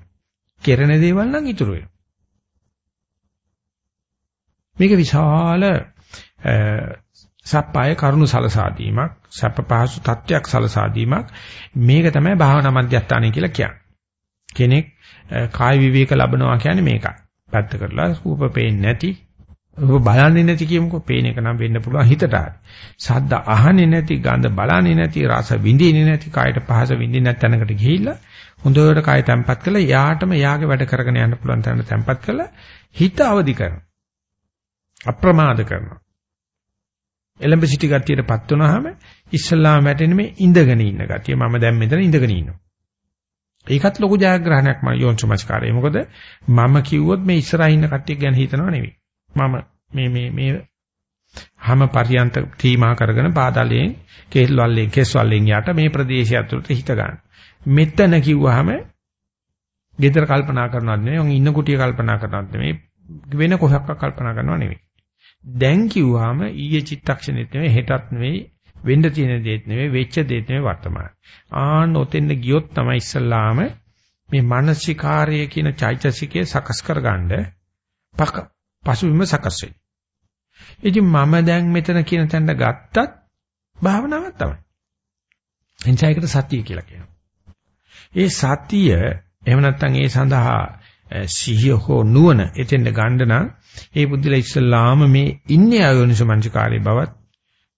කෙරෙන දේවල් නම් ඉතුරු වෙනවා. මේක විශාල සප්පාය කරුණු සලසාදීමක් සප්ප පහසු තත්වයක් සලසාදීමක් මේක තමයි භාවනා මධ්‍යස්ථානය කියලා කියන්නේ. කෙනෙක් කාය විවේක ලබනවා කියන්නේ මේකයි. පැත්ත කරලා රූප පේන්නේ නැති රූප බලන්නේ නැති කියමුකෝ පේන එක නම් වෙන්න පුළුවන් හිතට හරි. ශබ්ද අහන්නේ නැති, ගඳ බලන්නේ නැති, රස විඳින්නේ නැති, කායට පහස විඳින්නේ නැති තැනකට ගිහිල්ලා හොඳට කාය තැම්පත් කරලා යාටම යාගේ වැඩ කරගෙන යන්න පුළුවන් තැනට තැම්පත් කරලා හිත අවදි කරනවා. අප්‍රමාද කරනවා. එලඹ සිටි ගතියටපත් වුණාම ඉස්සල්ලාම වැටෙන මේ ඉඳගෙන ඉන්න ගතිය. මම දැන් මෙතන ඉඳගෙන ඉන්නවා. ඒකත් ලොකු ජයග්‍රහණයක් මම යෝන්සමස්කාරය. මොකද මම කිව්වොත් මේ ඉස්සරහා ඉන්න කට්ටිය ගැන හිතනව නෙවෙයි. මම මේ මේ මේ හැම පරියන්ත තීමා කරගෙන පාදලයෙන් කේල් වල්ලේ කෙස් වල්ලෙන් යට මේ ප්‍රදේශය ඇතුළත හිත ගන්න. මෙතන කිව්වහම ගෙදර කල්පනා කරනවත් නෙවෙයි, ඉන්න කුටිය කල්පනා කරනවත් නෙවෙයි, වෙන කොහොක්ක කල්පනා කරනව නෙවෙයි. දැන් කිව්වහම ඊයේ චිත්තක්ෂණෙත් නෙවෙයි, හෙටත් නෙවෙයි, වෙන්න තියෙන දේත් නෙවෙයි වෙච්ච දේත් නෙවෙයි වර්තමාන. ආන්න ඔතෙන්ද ගියොත් තමයි ඉස්සල්ලාම මේ මානසිකාර්ය කියන චෛතසිකය සකස් කරගන්න පසුබිම සකස් වෙන්නේ. ඉතින් මම දැන් මෙතන කියන තැනට ගත්තත් භාවනාවක් තමයි. එනිසා ඒකට සතිය කියලා කියනවා. ඒ සතිය එහෙම නැත්නම් ඒ සඳහා සිහිය හෝ නුවණ එතෙන්ද ගන්න නම් ඒ බුද්ධිලා ඉස්සල්ලාම මේ ඉන්නේ ආයෝනිසෝ මනසිකාරයේ බවත්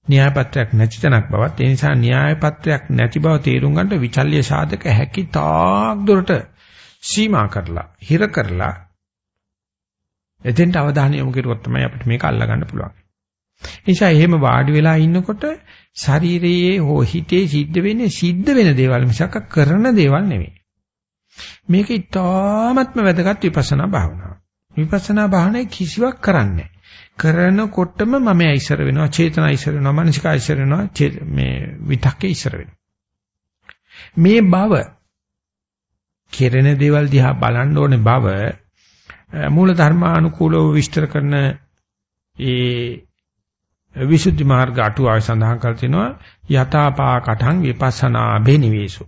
න්‍යායපත්‍රයක් නැති තැනක් බවත් ඒ නිසා න්‍යායපත්‍රයක් නැති බව තේරුම් ගන්නට විචල්්‍ය සාධක හැකි තාක් දුරට සීමා කරලා හිර කරලා එතෙන්ට අවධානය යොමු කරුවොත් තමයි අපිට මේක අල්ලා ගන්න පුළුවන්. ඒ නිසා එහෙම වාඩි වෙලා ඉන්නකොට ශරීරයේ හෝ හිතේ සිද්ධ වෙන්නේ සිද්ධ වෙන දේවල් මිසක් කරන දේවල් නෙවෙයි. මේක ඉතාමත්ම වැදගත් විපස්සනා භාවනාවක්. විපස්සනා භාවනාවේ කිසිවක් කරන්නේ කරනකොටම මම ඉස්සර වෙනවා චේතනා ඉස්සර වෙනවා මනසිකා ඉස්සර වෙනවා මේ විතක්කේ ඉස්සර වෙනවා. මේ බව කෙරෙන දේවල් දිහා බලන්න ඕනේ බව මූල ධර්මානුකූලව විස්තර කරන ඒ විසුද්ධි මාර්ග අටුවාවේ සඳහන් කර තිනවා යථාපා කඨං විපස්සනා අභිනිවේසු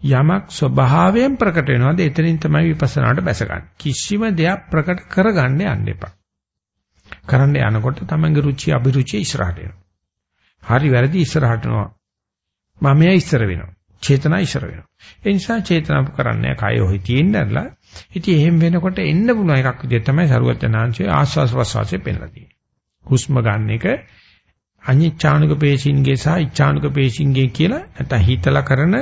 යමක් ස්වභාවයෙන් ප්‍රකට වෙනවාද එතනින් තමයි විපස්සනාට බැසගන්නේ කිසිම දෙයක් ප්‍රකට කරගන්න යන්න එපා කරන්න යනකොට තමන්ගේ රුචි අභිරුචි ඉස්සරහට එනවා. හරි වැරදි ඉස්සරහට යනවා. මමයා ඉස්සර වෙනවා. චේතනා ඉස්සර වෙනවා. ඒ නිසා චේතනා කරන්නේ කය ඔහි තියෙන්නදලා ඉතින් එහෙම වෙනකොට එන්න පුළුවන් එකක් විදිහට තමයි සරුවචනාංශයේ ආස්වාස් ප්‍රස්වාසයේ පෙන්ලා තියෙන්නේ. හුස්ම ගන්න එක අනිච්ඡානුක පේශින්ගේ සහ ඉච්ඡානුක පේශින්ගේ කියලා නැත්නම් හිතලා කරන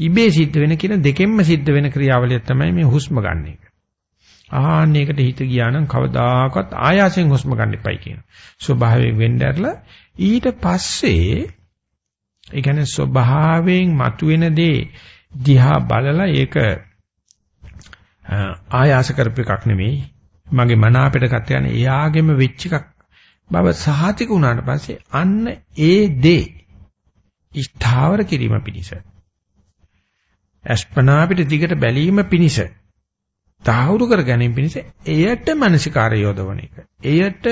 ඉබේ සිද්ධ වෙන කියන දෙකෙන්ම සිද්ධ වෙන ක්‍රියාවලිය තමයි මේ හුස්ම ගන්න එක. ආන්නයකට හිත ගියා නම් කවදාකවත් ආයාසයෙන් හුස්ම ගන්න එපයි කියන. ස්වභාවයෙන් වෙන්න ඇරලා ඊට පස්සේ ඒ කියන්නේ ස්වභාවයෙන් මතුවෙන දේ දිහා බලලා ඒක ආයාස කරපු එකක් නෙමෙයි. මගේ මන අපිට ගත යන එයාගෙම වෙච්ච එකක් බව සහතික වුණාට පස්සේ අන්න ඒ දේ ස්ථාවර කිරීම පිණිස අස්පනා අපිට දිගට බැලීම පිණිස තාහුරු කර ගැනීම පිණිස එයට මානසිකාරය යොදවන එක. එයට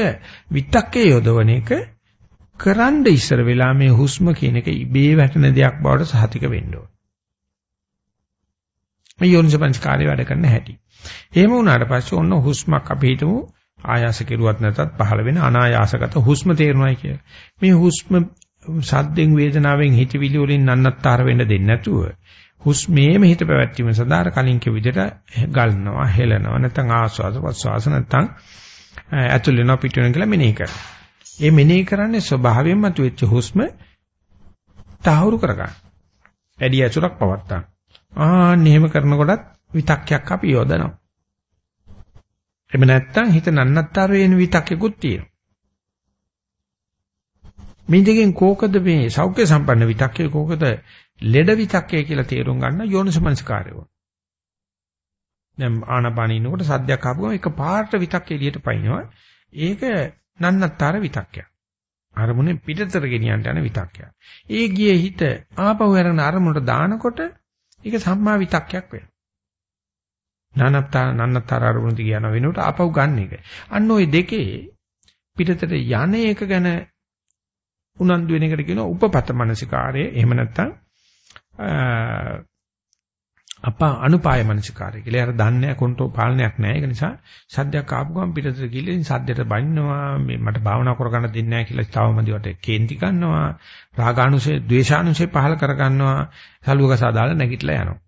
විතක්කේ යොදවන එක කරන්න ඉස්සර වෙලා මේ හුස්ම කියන එක ඉබේ වැටෙන දෙයක් බවට සහතික වෙන්න ඕන. මේ යෝනිසපංචකාරය වැඩ කරන්න හැටි. එහෙම වුණාට පස්සේ ඔන්න හුස්මක් අපි හිතමු ආයාස කෙරුවත් නැතත් පහළ වෙන අනායාසගත හුස්ම තේරුණායි කියලා. මේ හුස්ම සද්දෙන් වේදනාවෙන් හිතවිලි වලින් නන්නත්තර වෙන්න දෙන්නේ නැතුව හුස්මේම හිත පැවැත්වීම සඳහා අර කලින් කිව් විදිහට ගලනවා හෙලනවා නැත්නම් ආස්වාද ප්‍රස්වාස නැත්නම් ඇතුල් වෙනවා පිට වෙනවා කියලා මෙනෙහි කරනවා. ඒ මෙනෙහි කරන්නේ ස්වභාවයෙන්ම තුෙච්ච හුස්ම තහවුරු කරගන්න. වැඩි ඇසුරක් පවත්තා. ආන්න එහෙම කරනකොටත් විතක්යක් අපි යොදනවා. එහෙම නැත්නම් හිත නන්නත්තර වෙන විතක්යකුත් තියෙනවා. මේ දෙකෙන් කෝකද මේ සෞඛ්‍ය සම්පන්න විතක්කේ කෝකද ලෙඩ විතක්කේ කියලා තේරුම් ගන්න යෝනිසමනස්කාරය වුණා. දැන් ආනපානිනකොට සද්දයක් ආපුවම එක පාට විතක්කේ එළියට පයින්නවා. ඒක නන්නතර විතක්කයක්. අරමුණේ පිටතට ගෙනියන්න යන විතක්කයක්. ඒ ගියේ හිත ආපහු යන අරමුණට දානකොට ඒක සම්මා විතක්කයක් වෙනවා. නන්නතර නන්නතර අරමුණ දිග යන වෙනකොට ආපහු ගන්න එක. අන්න ওই දෙකේ පිටතට යන එක ගැන උනන්දු වෙන එකට කියනවා උපපත මනසිකාරය. එහෙම නැත්නම් අප අනුපාය මනසිකාරය කියලා. අර දන්නේ කොන්ටෝ පාලනයක් නැහැ. ඒක නිසා සද්දයක් ආපු ගමන් පිටතට ගිහලා සද්දයට බනිනවා. මේ මට භාවනා කරගන්න දෙන්නේ නැහැ කියලා තවමදිවට කේන්ති ගන්නවා. රාගානුසය, ද්වේෂානුසය පහල කරගන්නවා. සලුවක සාදාලා නැගිටලා යනවා.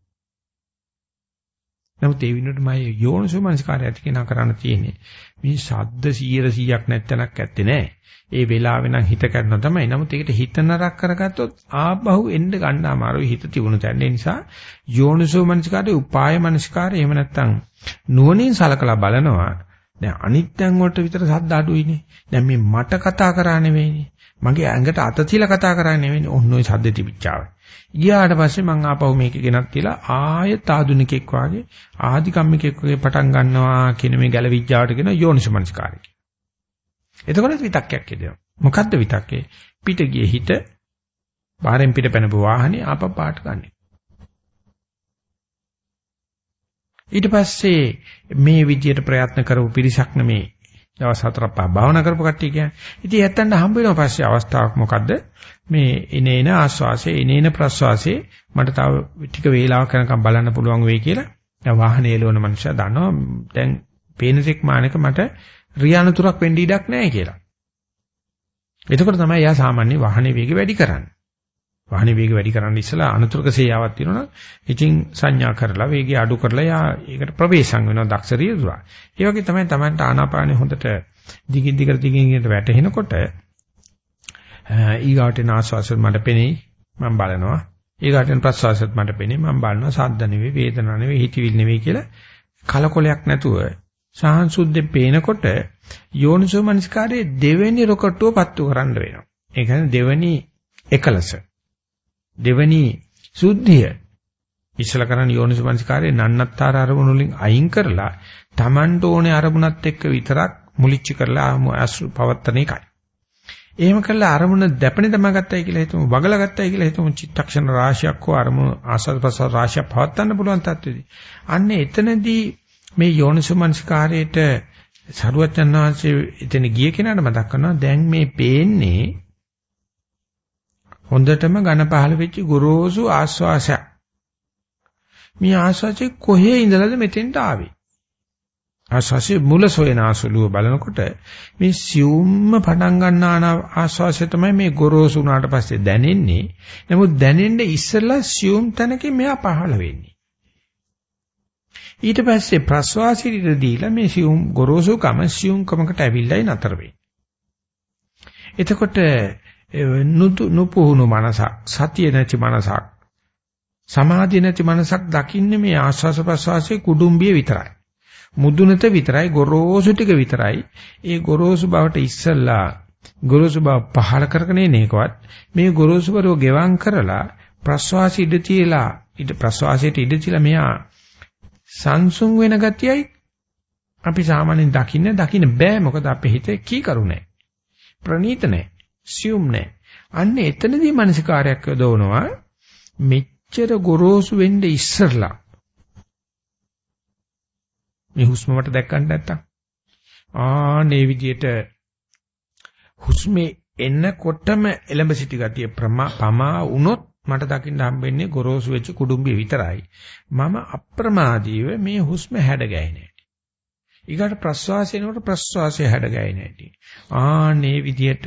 නමුත් ඒ විනෝඩ මම යෝනිසෝ මනසිකාරය ඇති කෙනා කරන්න තියෙන්නේ. මේ ශබ්ද 100%ක් නැත්තනක් ඇත්තේ නැහැ. ඒ වෙලාවෙ නම් හිත කරනවා තමයි. නමුත් ඒකට හිත නරක කරගත්තොත් ආපහු එන්න ගන්න අමාරුයි හිත තිබුණු තැන. ඒ නිසා යෝනිසෝ මනසිකාරයේ උපාය මනසිකාරය එහෙම නැත්තම් නුවණින් සලකලා බලනවා. දැන් අනිත්යන් වලට විතර සද්ද අඩුයිනේ. දැන් මේ මට කතා කරා නෙවෙයිනේ. මගේ ඇඟට අත තියලා කතා කරා නෙවෙයිනේ. ඔන්න ඔය සද්ද තිබිච්චාව. ගියාට පස්සේ මං ආපහු මේක ගෙනත් තියලා ආයෙත් ආදුනිකෙක් වාගේ ආදි කම්මිකෙක් වගේ පටන් ගන්නවා කියන මේ ගැලවිඥාවට කියන යෝනිසමනස්කාරය. එතකොට විතක්කයක් එදෙනවා. මොකද්ද විතක්කේ? පිට ගියේ හිත බාහිරින් පිට පැනපු වාහනේ ආපහු පාට ගන්න. ඊට පස්සේ මේ විදියට ප්‍රයත්න කරපු පිරිසක් නෙමේ දවස් හතරක් පහ භාවනා කරපු කට්ටිය කියන්නේ. ඉතින් ඇත්තන්ට හම්බ වෙනවා පස්සේ අවස්ථාවක් මොකද්ද? මේ එනේන ආස්වාසේ එනේන ප්‍රස්වාසේ මට තව ටික වේලාවක් යනකම් බලන්න පුළුවන් වෙයි කියලා. දැන් වාහනේ එළවන මනුස්සයා දන්නවා දැන් පේන තෙක් මානක මට රියානතුරක් වෙන්න ඉඩක් නැහැ කියලා. එතකොට තමයි එයා සාමාන්‍ය වාහනේ වේගය වැඩි කරන්නේ. වාහනේ වේගය වැඩි කරන්න ඉස්සලා අනුතුරක සේයාවක් තියෙනවා ඉතින් සංඥා කරලා වේගය අඩු කරලා යා ඒකට ප්‍රවේශම් වෙනවා දක්ෂ රියදුරා. ඒ වගේ තමයි Tamanට ආනාපානෙ හොඳට දිගින් දිගට දිගින් දිගට වැටෙනකොට ඊගාට නාස්වාසෙත් මට පෙනෙයි මම බලනවා. ඊගාට ප්‍රස්වාසෙත් මට පෙනෙයි මම බලනවා. සද්ද නෙවෙයි වේදනා නෙවෙයි හිතවිලි නෙවෙයි කියලා කලකොලයක් නැතුව සහන් සුද්ධේ පේනකොට යෝනිසෝ මනස්කාරයේ දෙවෙනි රොකට්ටුව පත්තු කරන්න වෙනවා. ඒ කියන්නේ දෙවෙනි එකලස. දෙවෙනි සුද්ධිය. ඉස්සල කරන්නේ යෝනිසෝ මනස්කාරයේ නන්නත්තර අරමුණු වලින් අයින් කරලා Tamanට ඕනේ අරමුණත් එක්ක විතරක් මුලිච්ච කරලා පවත්තන එකයි. එහෙම කළා අරමුණ දැපෙන දමා ගත්තයි කියලා හිතමු වගලා ගත්තයි කියලා හිතමු චිත්තක්ෂණ රාශියක් හෝ අරමුණ ආස්වාද ප්‍රසාර රාශියක් පවත්වන්න පුළුවන් තත්ත්වෙදී. අන්න එතනදී මේ යෝනිසමනස්කාරයේට සරුවචන් වහන්සේ එතන ගිය කෙනාට මතක් කරනවා දැන් මේ පේන්නේ හොඳටම ඝන පහළ වෙච්ච ගොරෝසු ආස්වාසයක්. මේ ආස්වාසයේ කොහේ ඉඳලාද මෙතෙන්ට ආවේ? ආස්වාසයේ මුල සොයන ආසලුව බලනකොට මේ සියුම්ම පටන් ගන්නාන ආස්වාසය තමයි මේ ගොරෝසු උනාට පස්සේ දැනෙන්නේ. නමුත් දැනෙන්න ඉස්සෙල්ලා සියුම් තැනකින් මෙහා පහළ වෙන්නේ. ඊට පස්සේ ප්‍රස්වාසීට දීලා මේ සියුම් ගොරෝසුකම සියුම්කමකට ඇවිල්ලායි නතර වෙන්නේ. එතකොට නුපුහුණු මනසක් සතිය නැති මනසක් සමාධිය නැති මනසක් දකින්නේ මේ ආස්වාස ප්‍රස්වාසයේ කුඩුම්බිය විතරයි. මුදුනට විතරයි ගොරෝසු ටික විතරයි. ඒ ගොරෝසු බවට ඉස්සල්ලා ගොරෝසු බව පහල කරගෙන එන එකවත් මේ ගොරෝසු බව ගෙවම් කරලා ප්‍රස්වාසී ඉඳ තියලා ඉඳ ප්‍රස්වාසයට ඉඳ තියලා මෙයා සංසුන් වෙන ගතියයි අපි සාමාන්‍යයෙන් දකින්න දකින්න බෑ මොකද අපේ හිතේ කීකරු නැහැ. ප්‍රනීත නැහැ. සියුම් නැහැ. අන්න එතනදී මානසිකාරයක් යොදවනවා මෙච්චර ගොරෝසු වෙන්න ඉස්සරලා මේ හුස්ම මට දැක්කන්න නැත්තම් ආනේ විදියට හුස්මේ එන්නකොටම එලඹ සිටි ගතිය ප්‍රමා පමා වුණොත් මට දකින්න හම්බෙන්නේ ගොරෝසු වෙච්ච කුඩුම්බිය විතරයි. මම අප්‍රමාදීව මේ හුස්ම හැඩ ගැහෙන්නේ. ඊගාට ප්‍රස්වාසයෙන්කොට ප්‍රස්වාසය හැඩ ගැහෙන්නේ නැටි. ආනේ විදියට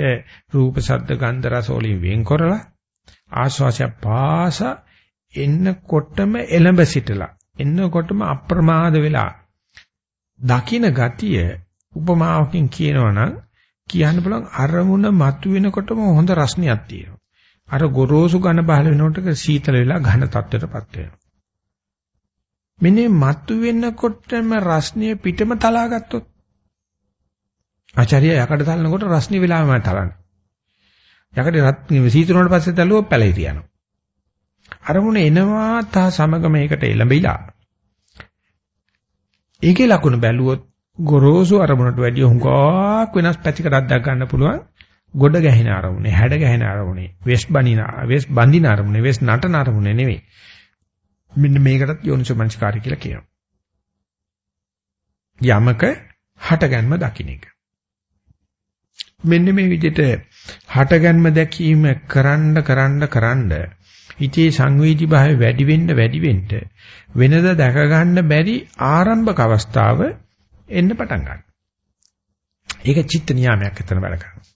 රූප ශබ්ද ගන්ධ රස වලින් වෙන් කරලා ආස්වාසය පාස එන්නකොටම එළඹ සිටලා එන්නකොටම අප්‍රමාද වෙලා දකින්න ගතිය උපමාවකින් කියනවනම් කියන්න පුළුවන් අරමුණ මතුවෙනකොටම හොඳ රසණියක් තියෙනවා. අර ගොරෝසු ඝන බහල වෙනකොට සීතල වෙලා ඝන තත්ත්වයටපත් වෙනවා. මෙන්නේ මත්තු වෙන්නකොටම රස්නිය පිටම තලා ගත්තොත් ආචාර්ය යකඩ තලනකොට රස්නිය වෙලාවම තලන. යකඩ රත් සීතුනට පස්සේ තැලුව පැලිරි යනවා. අරමුණ එනවා තා සමග මේකට එළඹිලා. ඒකේ ලකුණු බැලුවොත් ගොරෝසු අරමුණට වැඩිය හුඟක් වෙනස් පැතිකඩක් දක් ගන්න පුළුවන්. ගොඩ ගැහෙන අරමුණේ, හැඩ ගැහෙන අරමුණේ, වෙස් බනින, වෙස් බඳින අරමුණේ, වෙස් නටන අරමුණේ නෙවෙයි. මෙන්න මේකටත් යෝනිසෝමනස්කාරය කියලා කියනවා. යමක හටගන්ම දකින්න එක. මෙන්න මේ විදිහට හටගන්ම දැකීම කරන්න කරන්න කරන්න හිතේ සංවේදී භාවය වැඩි වෙන්න වැඩි වෙන්න වෙනද දැක ගන්න බැරි ආරම්භක අවස්ථාව එන්න පටන් ගන්නවා. ඒක චිත්ත නියාමයක් අතන වැඩ කරනවා.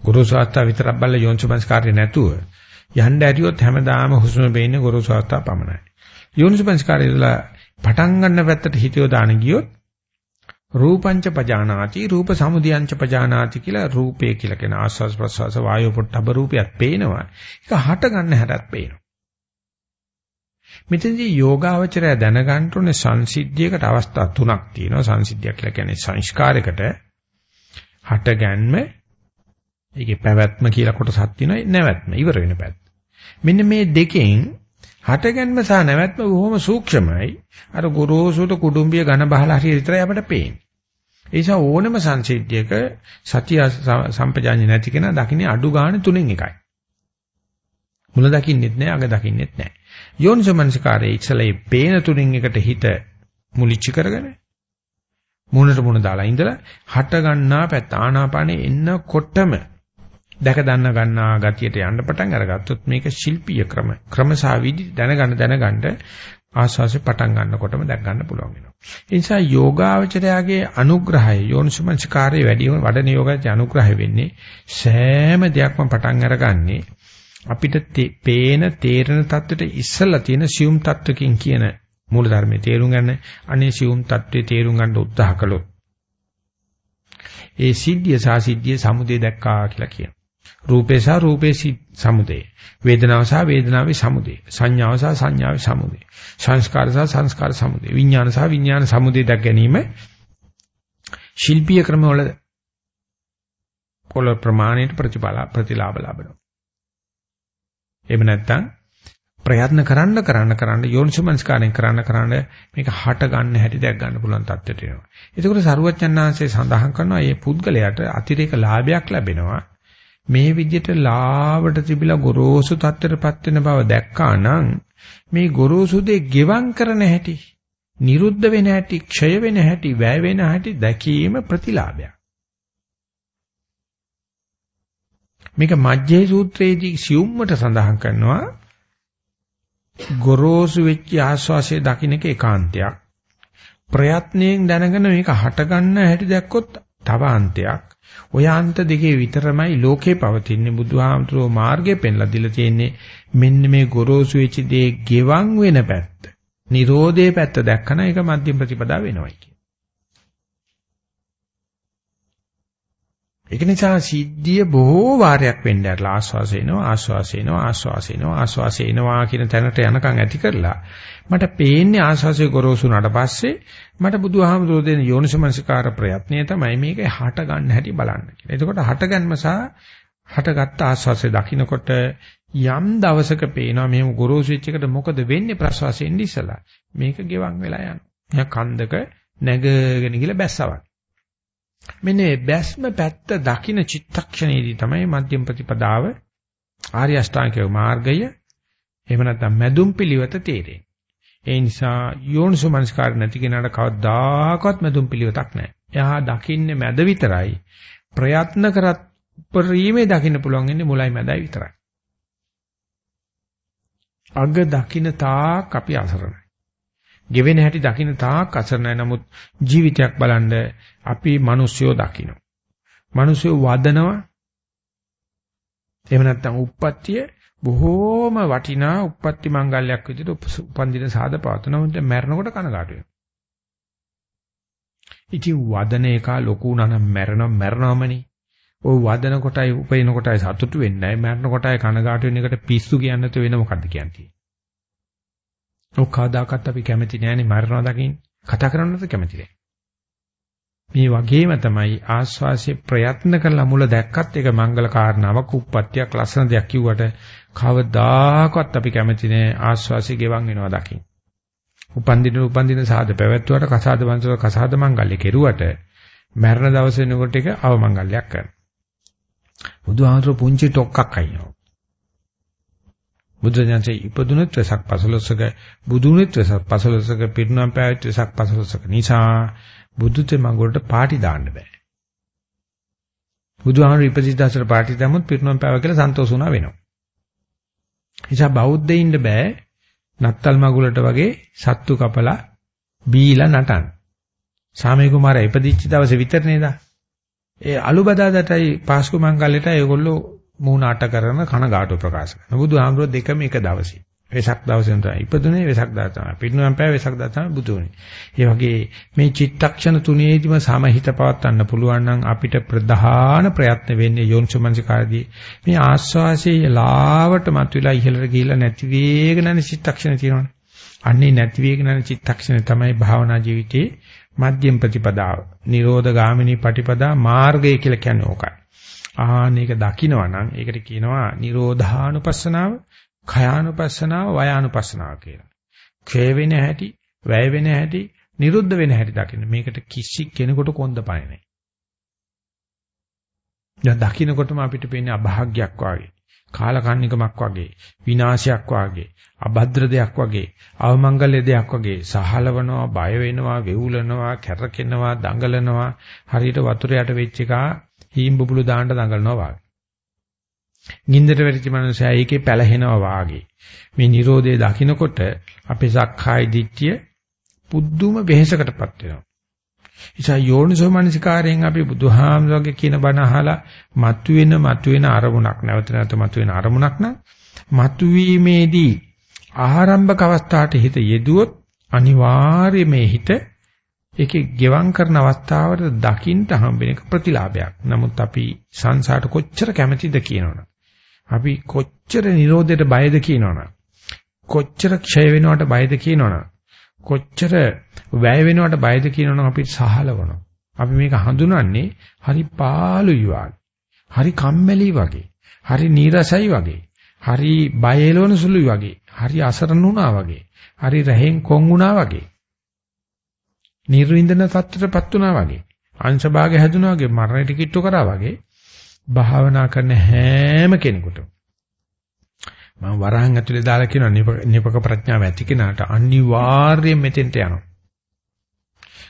ගුරු සාස්ත්‍ර විතරක් බල්ල යෝනිසමස්කාරය නැතුව යන්න ඇරියොත් හැමදාම හුස්ම බේන්නේ ගුරු සාස්ත්‍ර පමණයි. යෝනිසමස්කාරය ඉඳලා පටන් ගන්න පැත්තට හිතියෝ දාන ගියොත් රූපංච පජානාති රූප සමුදයංච පජානාති කියලා රූපේ කියලා කියන ආස්වාස් ප්‍රස්වාස වායෝ පොට්ටබ රූපයක් පේනවා. ඒක හට ගන්න හැටත් පේනවා. මෙතනදී යෝගාවචරය දැනගන්න ඕනේ සංසිද්ධියකට අවස්ථා තුනක් තියෙනවා. සංසිද්ධියක් කියලා කියන්නේ සංස්කාරයකට හට ගැනීම ඒකේ පැවැත්ම කියලා කොටසක් තියෙනවා. නැවැත්ම ඉවර වෙන පැත්ත. මෙන්න මේ දෙකෙන් හටගන්ම සහ නැවැත්ම බොහොම සූක්ෂමයි. අර ගොරෝසුට කුඩුම්බිය ඝන බහලා හරිය විතරයි අපිට පේන්නේ. ඒ නිසා ඕනම සංසිද්ධියක සතිය සම්පජාඤ්ඤ නැති කෙනා දකින්නේ අඩු ගන්න තුනෙන් එකයි. මුල දකින්නෙත් නැහැ අග දකින්නෙත් නැහැ. යෝනිසමනසිකාරයේ ඉස්සලේ පේන තුනෙන් එකට හිත මුලිච්ච කරගෙන මුණට මුණ දාලා ඉඳලා හට ගන්නා පැත්ත ආනාපානේ එන්නකොටම දැක දන්න ගන්නා ගතියට යන්න පටන් අරගත්තොත් මේක ශිල්පීය ක්‍රම ක්‍රමසාවිදි දැනගන්න දැනගන්න ආස්වාසේ පටන් ගන්නකොටම දැක් ගන්න පුළුවන් වෙනවා. ඒ නිසා යෝගාවචරයාගේ අනුග්‍රහය යෝනිසමංස්කාරයේ වැඩි වඩන යෝගාචර අනුග්‍රහය වෙන්නේ සෑම දෙයක්ම පටන් අරගන්නේ අපිට පේන තේරෙන தත්වෙට ඉස්සලා තියෙන සියුම් தත්වකින් කියන මූල ධර්මයේ තේරුම් ගන්න. අනේ සියුම් தත්වේ තේරුම් ගන්න උත්සාහ කළොත්. ඒ සිද්ධිය සහ සිද්ධිය සමුදේ දැක්කා කියලා කියන. රූපේ සහ රූපේ සමුදේ. වේදනාව සහ වේදනාවේ සමුදේ. සංඥාව සහ සංඥාවේ සමුදේ. සංස්කාර සහ සංස්කාර සමුදේ. විඥාන සහ විඥාන සමුදේ දැක් ගැනීම ශිල්පීය ක්‍රමවල කොළ ප්‍රමාණයට ප්‍රතිඵල ප්‍රතිලාභ ලබනවා. එහෙම නැත්නම් ප්‍රයත්න කරන්න කරන්න කරන්න යෝනිසමංස්කාරයෙන් කරන්න කරන්න මේක හට ගන්න හැටි දැක් ගන්න පුළුවන් තත්ත්වයට එනවා. ඒකෝට සරුවච්චන්හන්සේ සඳහන් කරනවා මේ පුද්ගලයාට අතිරේක ලාභයක් ලැබෙනවා. මේ විදිහට ලාවට තිබිලා ගොරෝසු තත්ත්වයටපත් වෙන බව දැක්කා නම් මේ ගොරෝසු දෙය ගෙවම් කරන හැටි, නිරුද්ධ වෙන හැටි, ක්ෂය වෙන හැටි, වැය වෙන හැටි දැකීම ප්‍රතිලාභයක්. මේක මජ්ජේ සූත්‍රයේදී සියුම්මට සඳහන් කරනවා ගොරෝසු වෙච්ච ආස්වාසිය දකින්නක ඒකාන්තයක්. ප්‍රයත්නයෙන් දැනගෙන මේක හට ගන්න හැටි දැක්කොත් තව අන්තයක්. ඔය අන්ත දෙකේ විතරමයි ලෝකේ පවතින්නේ බුදුහාමුදුරුවෝ මාර්ගය පෙන්ලා දීලා තියෙන්නේ මෙන්න මේ ගොරෝසු වෙච්ච දේ ගෙවන් වෙන පැත්ත. Nirodhe පැත්ත දැක්කම ඒක මධ්‍යම ප්‍රතිපදා වෙනවයි කියන්නේ. ඒක නිසා සිද්ධිය බොහෝ වාරයක් වෙන්න ඇරලා ආස්වාසේනවා ආස්වාසේනවා ආස්වාසේනවා ආස්වාසේනවා කියන තැනට යනකම් ඇති කරලා මට පේන්නේ ආස්වාසේ ගොරෝසුනාට පස්සේ මට බුදුහාමුදුරෝ දෙන යෝනිසමනසිකාර ප්‍රයත්නය තමයි මේක හට ගන්න හැටි බලන්න කියලා. එතකොට හට ගන්නම සහ හටගත්ත ආස්වාසේ දකින්නකොට යම් දවසක පේනවා මෙහෙම ගොරෝසු වෙච්ච එකට මොකද වෙන්නේ ප්‍රසවාසයෙන් ඉස්සලා. මේක ගෙවන් වෙලා යනවා. කන්දක නැගගෙන ගිහලා බැස්සවක්. මෙන්න මේ බැස්ම පැත්ත දකින්න චිත්තක්ෂණයේදී තමයි මධ්‍යම ප්‍රතිපදාව ආර්ය අෂ්ටාංගික මාර්ගය එහෙම නැත්නම් මැදුම් පිළිවෙත තේරෙන්නේ. ඒ නිසා යෝනිසෝ මනස්කාර නැති කෙනාට කවදාකවත් මැදුම් පිළිවෙතක් නැහැ. එයා දකින්නේ මැද විතරයි. ප්‍රයත්න කරත් උපරිමේ දකින්න පුළුවන් ඉන්නේ මුලයි මැදයි විතරයි. අග දකින්න තාක් අපි අසරණයි. ගෙවෙන හැටි දකින්න තාක් අසරණයි. නමුත් ජීවිතයක් බලන්න අපි මිනිස්සුયો දකින්න. මිනිස්සුયો වදනවා. එහෙම නැත්නම් උප්පත්තිය බොහෝම වටිනා උප්පත්ති මංගල්‍යයක් විදිහට උපන්දින සාදපවතුනමුත් මැරෙනකොට කනගාටු වෙනවා. ඉතින් වදන එක ලොකු උනනම් මැරෙනව මැරනවමනේ. ওই වදන කොටයි උපේන කොටයි සතුටු වෙන්නේ නැහැ. මැරෙන කොටයි කනගාටු වෙන එකට පිස්සු කියන්නත් වෙන මොකද්ද කියන්නේ. ඔක්කාදාකත් අපි කැමති නෑනේ මරනවා දකින්න. කතා කරන්නත් කැමති නෑ. මේ වගේම තමයි ආස්වාසිය ප්‍රයත්න කරලා මුල දැක්කත් ඒක මංගල කාරණාවක් උප්පත්තියක් ලස්සන දෙයක් කිව්වට කවදාකවත් අපි කැමති නෑ ආස්වාසිය ගෙවන් වෙනවා දකින්න. උපන්දින උපන්දින සාද පැවැත්වුවට කසාද වංශව කසාද මංගල්‍ය කෙරුවට මරණ දවසේ වෙනකොට ඒක අවමංගල්‍යයක් කරනවා. බුදුහාමර පුංචි ටොක්ක්ක් අයිනවා. බුදුරජාණන්සේ ඉපදුනෙත් වෙසක් පසළොස්වක බුදුනෙත් වෙසක් පසළොස්වක පිරිනම් පෑවෙත් වෙසක් පසළොස්වක නිසා බුදුතේ මඟුලට පාටි දාන්න බෑ. බුදුහාමර ඉපදිද්දාසර පාටි දැම්මොත් පිරිනම් පෑව කියලා සන්තෝෂ වුණා වෙනවා. නිසා බෞද්ධයින්ට බෑ නත්තල් මඟුලට වගේ සත්තු කපලා බීලා නටන්න. සාමේ කුමාරයා ඉපදිච්ච දවසේ විතර නේද? ඒ අලුබදාදටයි පාස්කු මංගල්‍යයට ඒගොල්ලෝ මූණ අට කරන කනගාටු ප්‍රකාශ කරනවා. බුදුහාමුදුරුවෝ දෙකම එක දවසේ. වෙසක් දවසේ තමයි ඉපදුනේ වෙසක් දා තමයි. පිරිනුවම් පෑ වෙසක් දා තමයි බුදුනේ. ඒ වගේ මේ චිත්තක්ෂණ තුනේදීම සමහිත පවත්වන්න පුළුවන් නම් අපිට ප්‍රධාන ප්‍රයත්න වෙන්නේ යෝනිසමංසකාරදී මේ ආස්වාසේ ලාවට මතුවලා ඉහළට ගිහිල්ලා නැති වේගන චිත්තක්ෂණ තියෙනවනේ. අන්නේ නැති වේගන චිත්තක්ෂණ තමයි භාවනා ජීවිතේ මධ්‍යම ප්‍රතිපදාව. නිරෝධ ගාමිනී පටිපදා මාර්ගය කියලා කියන්නේ ඕකයි. ආනේක දකිනවා නම් ඒකට කියනවා නිරෝධානුපස්සනාව, khයානුපස්සනාව, වයානුපස්සනාව කියලා. ක්ෂය වෙන හැටි, වැය වෙන හැටි, නිරුද්ධ වෙන හැටි දකින්න. මේකට කිසි කෙනෙකුට කොන්ද පය නැහැ. දැන් දකින්නකොටම අපිට පේන්නේ අභාග්යක් වාගේ. කාලකන්නිකමක් වගේ විනාශයක් වගේ අභද්‍ර දෙයක් වගේ අවමංගල්‍ය දෙයක් වගේ සහලවනවා බය වෙනවා වෙවුලනවා කැරකෙනවා දඟලනවා හරියට වතුර යට වෙච්ච එක හීම් බුබුලු දාන්න දඟලනවා වගේ. ගින්දර වැටිච්ච මනුස්සයා ඒකේ පැලහෙනවා වාගේ. මේ Nirodhe දකින්නකොට අපේ සක්කාය දිට්ඨිය පුදුම වෙහෙසකටපත් වෙනවා. නිසා යෝනිසෝ මනසිකාරයෙන් අපි බුදුහාමරගේ කියන බණ අහලා මතුවෙන මතුවෙන අරමුණක් නැවත නැවත මතුවෙන අරමුණක් නම් මතුවීමේදී ආරම්භක අවස්ථාවට හිත යෙදුවොත් අනිවාර්යයෙන් මේ හිත ඒකේ ගෙවම් කරන අවස්ථාවට දකින්න හම්බෙන එක ප්‍රතිලාභයක්. නමුත් අපි සංසාරට කොච්චර කැමැතිද කියනවනම් අපි කොච්චර නිරෝධයට බයද කියනවනම් කොච්චර ක්ෂය වෙනවට බයද කියනවනම් කොච්චර වැය වෙනවට බයද කියනවනම් අපි සහලවනවා. අපි මේක හඳුනන්නේ හරි පාළුයි වගේ. හරි කම්මැලි වගේ. හරි නීරසයි වගේ. හරි බය එළවන සුළුයි වගේ. හරි අසරණ වුණා වගේ. හරි රහෙන් කොන් වුණා වගේ. නිර්වින්දන තත්ත්වයටපත් වුණා වගේ. අංශභාගය හැදුනා වගේ මරණයට කිට්ටු කරා වගේ භාවනා කරන හැම කෙනෙකුටම මම වරහන් ඇතුලේ දාලා කියනවා නිපක ප්‍රඥාව ඇති කෙනාට අනිවාර්යයෙන් මෙතෙන්ට යනවා.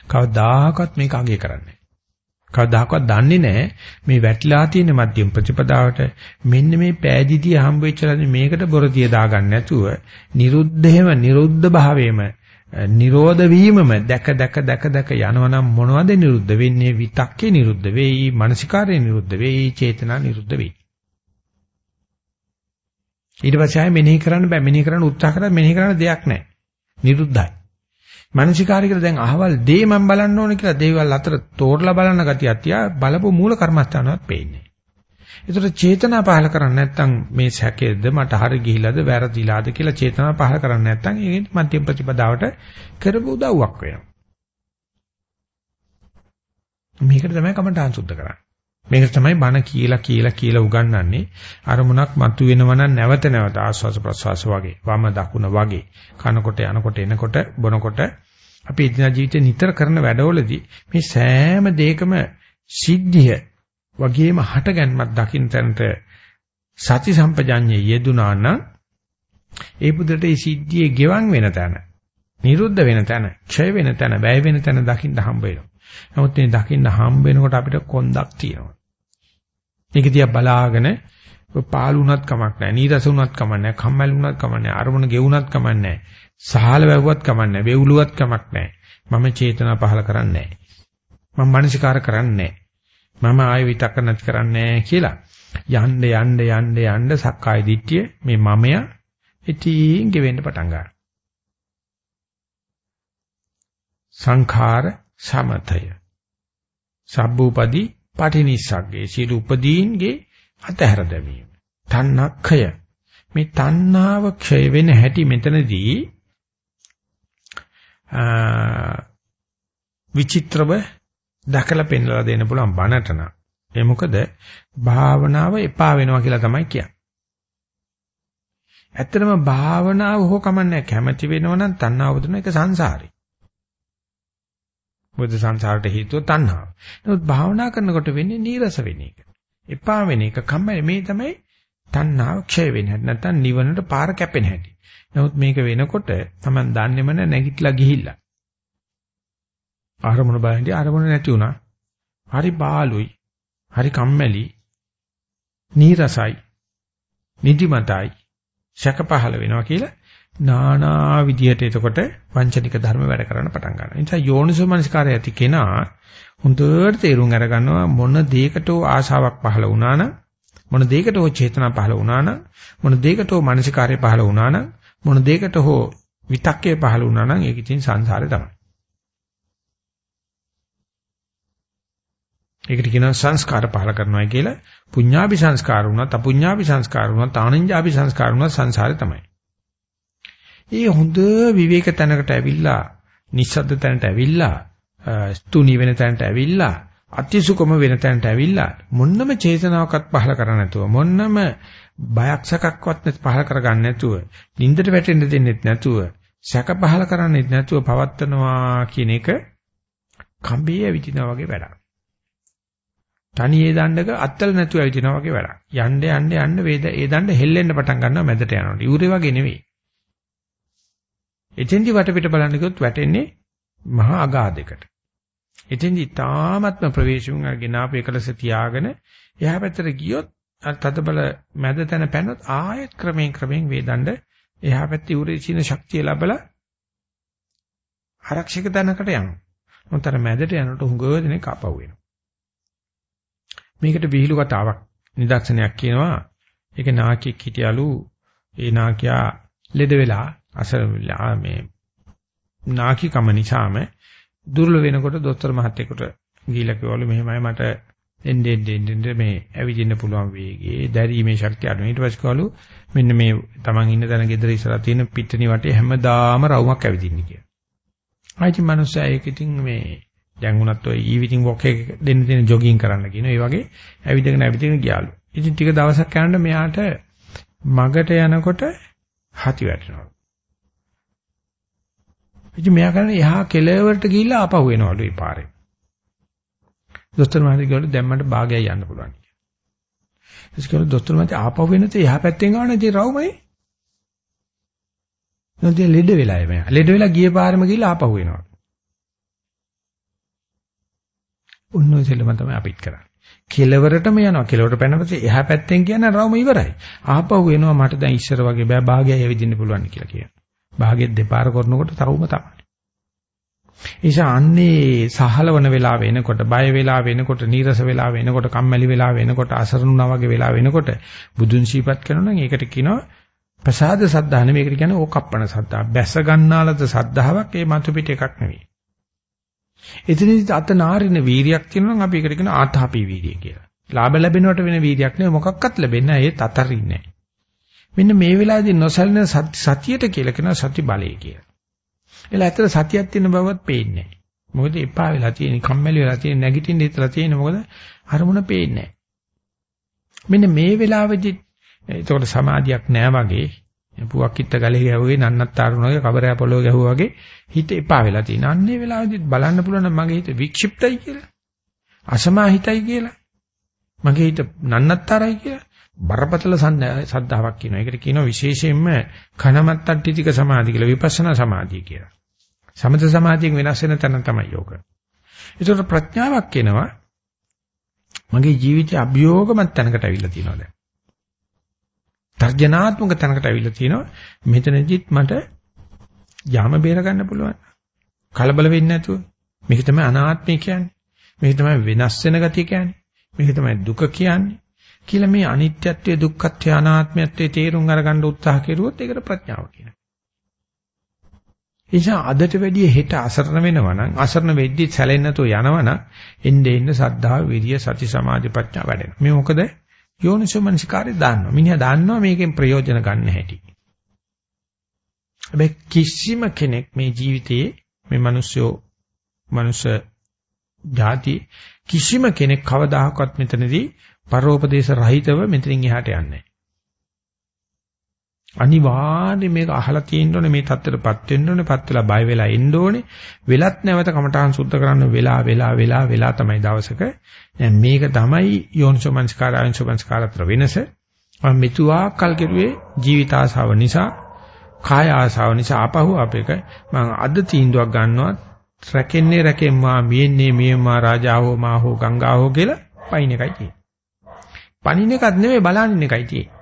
කවදාකවත් මේක අගය කරන්නේ කවදාකවත් දන්නේ නැහැ මේ වැටිලා තියෙන මධ්‍යම ප්‍රතිපදාවට මෙන්න මේ පෑදිදී හම්බෙච්චලානේ මේකට බොරදිය දාගන්න නැතුව නිරුද්ධේම නිරුද්ධ භාවයේම නිරෝධ වීමම දැක දැක දැක දැක යනවනම් මොනවද නිරුද්ධ වෙන්නේ විතක්කේ නිරුද්ධ වෙයි මානසිකාරේ නිරුද්ධ වෙයි චේතනා නිරුද්ධ වෙයි ඊට පස්සේ ආයෙ මෙනෙහි කරන්න බෑ. මෙනෙහි කරන්න උත්සාහ කරා මෙනෙහි කරන්න දෙයක් නැහැ. නිරුද්ධයි. මානසිකාරය කියලා දැන් අහවල් දේ මම බලන්න ඕනේ කියලා දේවල් අතර තෝරලා බලන ගතියක් තියා බලපු මූල කර්මස්ථානවත් පේන්නේ. ඒතර චේතනා පහල කරන්නේ නැත්නම් මේ සැකේද මට හරි ගිහිලාද වැරදිලාද කියලා චේතනා පහල කරන්නේ නැත්නම් ඒකෙන් මධ්‍යම ප්‍රතිපදාවට කරපු උදව්වක් වෙනවා. මේකට තමයි කමඨාන් සුද්ධ කරන්නේ. මේක තමයි බණ කියලා කියලා කියලා උගන්වන්නේ අරමුණක් මතු වෙනවනම් නැවත නැවත ආස්වාස ප්‍රස්වාස වගේ වම දකුණ වගේ කනකොට යනකොට එනකොට බොනකොට අපි එදිනා ජීවිතේ නිතර කරන වැඩවලදී මේ සෑම දෙයකම සිද්ධිය වගේම හටගන්මක් දකින්න තැනට සති සම්පජඤ්ඤය යෙදුනා නම් ඒ පුදට ඒ සිද්ධියේ ගෙවන් වෙන තැන නිරුද්ධ වෙන තැන ක්ෂය වෙන තැන වැය වෙන තැන දකින්න හම්බ වෙනවා. නමුත් මේ දකින්න හම්බ වෙනකොට අපිට කොන්දක් තියෙනවා. මේක දිහා බලාගෙන පාළුණත් කමක් නැහැ. නීරස වුණත් කමක් නැහැ. කම්මැලි වුණත් කමක් නැහැ. අරමුණ ගෙවුණත් කමක් නැහැ. සහල වැවුවත් කමක් නැහැ. වේවුලුවත් කමක් නැහැ. මම චේතනා පහල කරන්නේ නැහැ. මම මානසිකාර කරන්නේ නැහැ. මම ආය විතක්ක නැති කරන්නේ කියලා. යන්න යන්න යන්න යන්න සක්කාය දිට්ඨිය මේ මමය ඉතින් ගෙවෙන්න පටන් ගන්නවා. සංඛාර සමතය. සබ්බූපදී පටිනිස්සග්ගේ සියලු උපදීන්ගේ අතහැර දැමීම. තණ්හක්ඛය. මේ තණ්හාව ක්ෂය වෙන හැටි මෙතනදී විචිත්‍රව දැකලා පෙන්වලා දෙන්න පුළුවන් බණට නම් ඒ මොකද භාවනාව එපා වෙනවා කියලා තමයි කියන්නේ. ඇත්තටම භාවනාව හෝ කමන්නේ කැමැති වෙනවනම් තණ්හාව දුන එක සංසාරේ. බුද්ධ සංසාරට හේතුව තණ්හාව. නමුත් භාවනා කරනකොට වෙන්නේ නීරස වෙන එක. එපා වෙන එක කම්මැලි මේ තමයි තණ්හාව ක්ෂය වෙන හැටි. නැත්නම් නිවනට පාර කැපෙන හැටි. නමුත් මේක වෙනකොට Taman දන්නේම නැගිටලා ගිහිල්ලා. ආරමුණ බලන්නේ ආරමුණ නැති වුණා. හරි බාලුයි. හරි කම්මැලි. නීරසයි. නිදිමතයි. ශක පහළ වෙනවා කියලා නානා විදියට එතකොට වංචනික ධර්ම වැඩ කරන්න පටන් ගන්නවා. ඒ නිසා යෝනිසෝමනස්කාරය ඇති කෙනා හොඳට තේරුම් අරගන්නවා මොන දෙයකටෝ ආශාවක් පහළ වුණා නම් මොන දෙයකටෝ චේතනා පහළ වුණා නම් මොන දෙයකටෝ මානසිකාරය පහළ වුණා නම් මොන දෙයකට හෝ විතක්කේ පහළ වුණා නම් ඒක ඉතින් සංසාරේ තමයි. ඒකට කියනවා සංස්කාර පහල කරනවා කියලා. පුඤ්ඤාභි සංස්කාර වුණත් අපුඤ්ඤාභි සංස්කාර වුණත් ආනඤ්ඤාභි සංස්කාර වුණත් සංසාරේ තමයි. ඒ හොඳ විවේක තැනකට ඇවිල්ලා, නිස්සද්ද තැනට ඇවිල්ලා, ස්තුනි වෙන තැනට ඇවිල්ලා, අතිසුකම වෙන තැනට ඇවිල්ලා මොන්නම චේතනාවක්වත් පහල කරන්නේ නැතුව මොන්නම බයක් සැකක්වත් පහල කරගන්න නැතුව, නින්දට වැටෙන්න දෙන්නෙත් නැතුව, සැක පහල කරන්නෙත් නැතුව පවත්නවා කියන එක කම්බියේ ඇවිදිනා වගේ වැඩක්. තනියේ දණ්ඩක අත්තල නැතුව ඇවිදිනා වගේ වැඩක්. යන්න යන්න යන්න වේද ඒ දණ්ඩ හෙල්ලෙන්න පටන් ගන්නවා මැදට යනකොට. ඉවුරේ වගේ නෙවෙයි. එතෙන්දි වටපිට බලන්න ගියොත් වැටෙන්නේ මහා අගාධයකට. එතෙන්දි තාමත්ම ප්‍රවේශුන් අරගෙන ආපු එකලස තියාගෙන එහා පැත්තට ගියොත් අර තදබල මැද තැන පැනොත් ආයෙත් ක්‍රමයෙන් ක්‍රමයෙන් වේදණ්ඩ එහා පැත්තේ උරේ චින ශක්තිය ලැබලා ආරක්ෂක තැනකට යනවා. මොන්තර මැදට යනකොට හුඟ දෙනෙක් ආපහු වෙනවා. මේකට විහිළු කතාවක් නිදර්ශනයක් කියනවා. ඒක නාකියෙක් හිටියලු ඒ නාකියා ලෙඩ වෙලා අසර මේ නාකිකම නිසාම දුර්වල වෙනකොට දොස්තර මහත්තයෙකුට ගිහිල්ලා කිව්වලු මෙහෙමයි මට එන්නේ එන්නේ මේ ඇවිදින්න පුළුවන් වේගයේ දැරීමේ ශක්තිය අඩු. ඊට පස්සේ කවලු මෙන්න මේ Taman ඉන්න තැන ගෙදර ඉස්සරහ තියෙන පිටණි වටේ හැමදාම රවුමක් ඇවිදින්න කියලා. ආයිති මනුස්සයා ඒක ඉතින් මේ දැන් උනත් ඔය ඊවිතින් වොක් එක දෙන්න දෙන ජොගින් කරන්න කියන. ඒ වගේ ඇවිදගෙන ඇවිදගෙන ගියාලු. ඉතින් ටික දවසක් යනකොට මෙයාට මගට යනකොට හති වැටෙනවා. ඉතින් මෙයා කරන්නේ එහා කෙළවරට ගිහිල්ලා ආපහු එනවලු ඒ පාරේ. දොස්තර මහත්තයා කිව්වලු දැන් මට භාගයයි යන්න පුළුවන් කියලා. ඊට පස්සේ දොස්තර මහත්තයා ආපහු වෙනත එහා පැත්තෙන් ගාන ඉතින් රවුමයි. නැත්නම් ලෙඩ වෙලා එමෙයා. ලෙඩ වෙලා ගිය පාරෙම ගිහිල්ලා ආපහු එනවා. උන් ඔය සෙල්ලම තමයි අපිත් කරන්නේ. කෙලවරටම යනවා. කෙලවරට පැනපස්සේ එහා පැත්තෙන් කියන්නේ රවුම ඉවරයි. ආපහු එනවා මට දැන් ඉස්සර වගේ බෑ භාගයයි ඇවිදින්න පුළුවන් කියලා කියනවා. භාගෙත් දෙපාර කරනකොට තවම තමයි. ඒසා අන්නේ සහලවන වෙලාව වෙනකොට බය වෙලා වෙනකොට නීරස වෙලා වෙනකොට කම්මැලි වෙලා වෙනකොට අසරණුනා වගේ වෙලා වෙනකොට බුදුන් ශීපත් කරනවා නම් ඒකට කියනවා ප්‍රසාද සද්ධා නෙමෙයි ඒකට කියන්නේ ඕකප්පණ සද්ධා. බැස ගන්නාලද සද්ධාාවක් ඒ මතු පිට එකක් නෙවෙයි. එතනදි අත නාරින වීරියක් තියෙනවා නම් අපි ඒකට කියන ආතාපි වීරිය කියලා. ලාභ ලැබෙනවට වෙන වීරියක් නෙවෙයි මොකක්වත් ලැබෙන්නේ නැහැ ඒත් අතරින්නේ නැහැ. මෙන්න මේ වෙලාවේදී නොසලින සතියට කියලා කියන සති බලය කියලා. එලා ඇත්තට සතියක් තියෙන බවත් පේන්නේ නැහැ. මොකද එපා වෙලා තියෙන, කම්මැලි වෙලා තියෙන, නැගිටින්න හිතලා තියෙන මොකද අරමුණ පේන්නේ මෙන්න මේ වෙලාවේදී ඒතකොට සමාධියක් නැහැ වගේ පුවක් කිත්ත ගලේ ගැහුවේ නන්නත්තරුණගේ කබරය පොළොව ගැහුවා වගේ හිත එපා වෙලා තියෙන. අන්නේ වෙලාවේදී බලන්න පුළුවන් මගේ හිත වික්ෂිප්තයි කියලා. අසමාහිතයි කියලා. මගේ හිත නන්නත්තරයි කියලා. බරපතල සද්ධාාවක් කියනවා. ඒකට කියනවා විශේෂයෙන්ම කනමත්තට්ටිතික සමාධිය කියලා විපස්සනා සමාධිය කියලා. සමත සමාධියෙන් වෙනස් වෙන තැන තමයි යෝග. ඒතර ප්‍රඥාවක් එනවා. මගේ ජීවිතයේ අභියෝගමත් තැනකට අවිල්ලා තියෙනවා දැන්. තර්ජනාත්මක තැනකට අවිල්ලා තියෙනවා. මෙතනදිත් මට යාම බේර ගන්න පුළුවන්. කලබල වෙන්නේ නැතුව. මේක තමයි අනාත්මය කියන්නේ. මේක තමයි වෙනස් වෙන ගතිය කියන්නේ. මේක තමයි දුක කියන්නේ. කියලා මේ අනිත්‍යත්වයේ දුක්ඛත්වයේ අනාත්මත්වයේ තේරුම් අරගන්න උත්සාහ කෙරුවොත් ඒකට ප්‍රඥාව කියනවා. එනිසා අදට වැඩිය හෙට අසරණ වෙනවා නම් අසරණ වෙද්දි සැලෙන්නේ නැතුව යනවා නම් එන්නේ එන්නේ සද්ධා විරිය සති සමාධි ප්‍රඥා වැඩෙනවා. මේ මොකද යෝනිසෝ මනසිකාරය දාන්නවා. මිනිහා දාන්නවා මේකෙන් ප්‍රයෝජන ගන්න හැටි. හැබැයි කිසිම කෙනෙක් මේ ජීවිතයේ මේ මිනිස්සු මනුෂ්‍ය ಜಾති කිසිම කෙනෙක් කවදාහක්වත් මෙතනදී පරෝපදේශ රහිතව මෙතනින් එහාට යන්නේ අනිවාර්යයෙන් මේක අහලා තියෙන්න ඕනේ මේ தත්තරපත් වෙන්න ඕනේ පත් වෙලා බය වෙලා එන්න ඕනේ වෙලත් නැවත කමඨාන් සුද්ධ කරන්න වෙලා වෙලා වෙලා වෙලා තමයි දවසක දැන් මේක තමයි යෝනිසෝමනස්කාර ආයෝනිසෝමනස්කාර අතර වෙනස මම මෙතුවා කල් කෙරුවේ ජීවිත ආසාව නිසා කාය ආසාව නිසා ආපහු අපේක මම අද තීන්දුවක් ගන්නවා රැකෙන්නේ රැකෙම්මා මියෙන්නේ මියෙම්මා රාජාවෝ මාහෝ ගංගාවෝ කියලා පයින් එකයි තියෙන්නේ. පණින එකක් නෙමෙයි බලන්න එකයි තියෙන්නේ.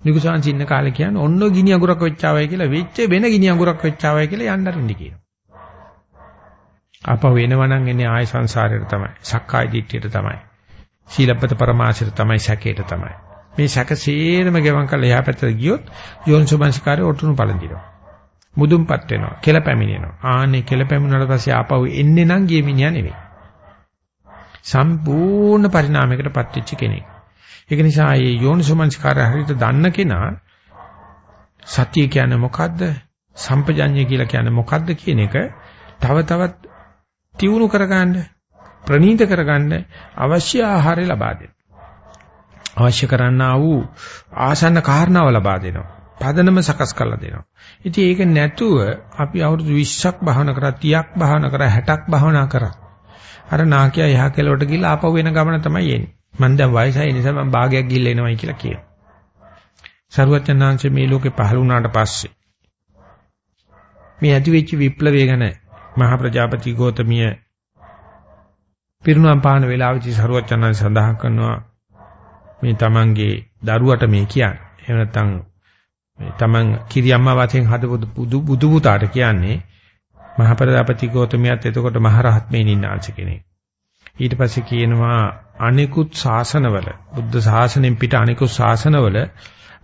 නිකුසාන් සින්න කාලේ කියන්නේ ඔන්න ගිනි අඟුරක් වෙච්චාවයි කියලා වෙච්ච වෙන ගිනි අඟුරක් වෙච්චාවයි කියලා යන්න අරින්න කියනවා. ආපහු එනවනම් එන්නේ ආය සංසාරයට තමයි. සක්කාය දිට්ඨියට තමයි. සීලබ්බත පරමාශයට තමයි සැකයට තමයි. මේ සැකසේරම ගෙවන් කළ එහා පැත්තට ගියොත් යෝනිසෝමනසිකාරය ඔටුනු පළඳිනවා. මුදුන්පත් වෙනවා. කෙල පැමිණෙනවා. ආන්නේ කෙල පැමිණුණාට පස්සේ ආපහු එන්නේ නම් ගිය මිනිහා නෙවෙයි. සම්පූර්ණ පරිණාමයකටපත් වෙච්ච කෙනෙක්. ඒක නිසා මේ යෝනිසෝමනසිකාරය හරියට දන්න කෙනා සතිය කියන්නේ මොකද්ද? සම්පජඤ්ඤය කියලා කියන්නේ මොකද්ද කියන එක තව තවත් තියුණු කරගන්න ප්‍රනීත කරගන්න අවශ්‍ය ආහාරය ලබා දෙන්න. අවශ්‍ය කරන්නා වූ ආසන්න කාරණාව ලබා දෙනවා. පදනම සකස් කරලා දෙනවා. ඉතින් ඒක නැතුව අපි අවුරුදු 20ක් භාවනා කරා 30ක් භාවනා කරා 60ක් භාවනා කරා. අර නාකියා එහා කෙළවරට ගිහිල්ලා ආපහු වෙන ගමන තමයි එන්නේ. මම දැන් වයසයි නිසා මම භාගයක් ගිහිල්ලා එනවයි කියලා කියනවා. සරුවචනාංශ මේ ලෝකේ පහළ වුණාට පස්සේ මේ ඇති වෙච්ච විප්ලවය ගැන මහා ප්‍රජාපති ගෝතමිය පිරුණම් පාන වේලාවේදී සරුවචනාංශ සඳහන් කරනවා මේ තමන්ගේ දරුවට මේ කියන්නේ. එහෙම නැත්නම් මේ තමන් කිරියම්මා වශයෙන් හදපු බුදු බුදු පුතාට කියන්නේ මහා ප්‍රජාපති ගෝතමියත් එතකොට මහරහත් මේනින් ආංශ කෙනෙක්. ඊට පස්සේ කියනවා අනිකුත් ශාසනවල බුද්ධ ශාසනයෙන් පිට අනිකුත් ශාසනවල